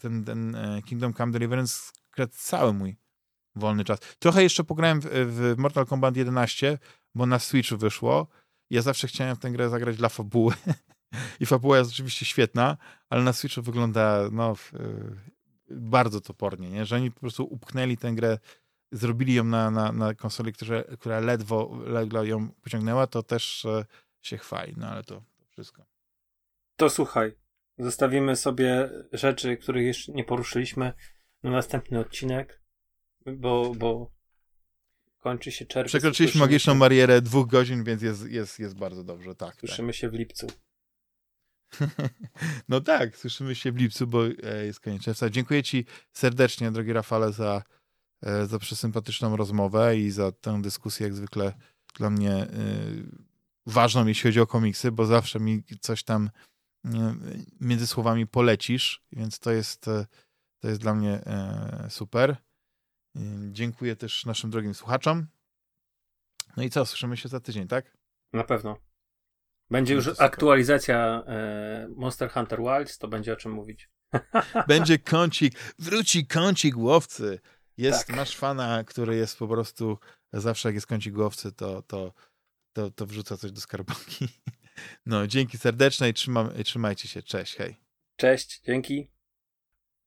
[SPEAKER 1] ten, ten e, Kingdom Come Deliverance kradł cały mój wolny czas. Trochę jeszcze pograłem w, w Mortal Kombat 11, bo na Switchu wyszło. Ja zawsze chciałem tę grę zagrać dla fabuły. I fabuła jest oczywiście świetna, ale na Switchu wygląda no, bardzo topornie, nie? że oni po prostu upchnęli tę grę, zrobili ją na, na, na konsoli, która, która ledwo, ledwo ją pociągnęła, to też e, się chwali, no ale to, to wszystko.
[SPEAKER 2] To słuchaj, zostawimy sobie rzeczy, których jeszcze nie poruszyliśmy na następny odcinek, bo, bo kończy się czerwiec.
[SPEAKER 1] Przekroczyliśmy magiczną barierę dwóch godzin, więc jest, jest, jest bardzo dobrze, tak.
[SPEAKER 2] Słyszymy
[SPEAKER 1] tak.
[SPEAKER 2] się w lipcu.
[SPEAKER 1] no tak, słyszymy się w lipcu, bo e, jest koniec czerwca. Dziękuję Ci serdecznie, drogi Rafale, za, e, za przesympatyczną rozmowę i za tę dyskusję, jak zwykle dla mnie y, ważną, jeśli chodzi o komiksy, bo zawsze mi coś tam między słowami polecisz, więc to jest, to jest dla mnie super. Dziękuję też naszym drogim słuchaczom. No i co, słyszymy się za tydzień, tak?
[SPEAKER 2] Na pewno. Będzie już aktualizacja e, Monster Hunter Wilds, to będzie o czym mówić.
[SPEAKER 1] Będzie kącik, wróci kącik łowcy. Jest, tak. masz fana, który jest po prostu, zawsze jak jest kącik łowcy, to, to, to, to wrzuca coś do skarbonki. No, dzięki serdeczne i trzymam, trzymajcie się. Cześć, hej.
[SPEAKER 2] Cześć, dzięki.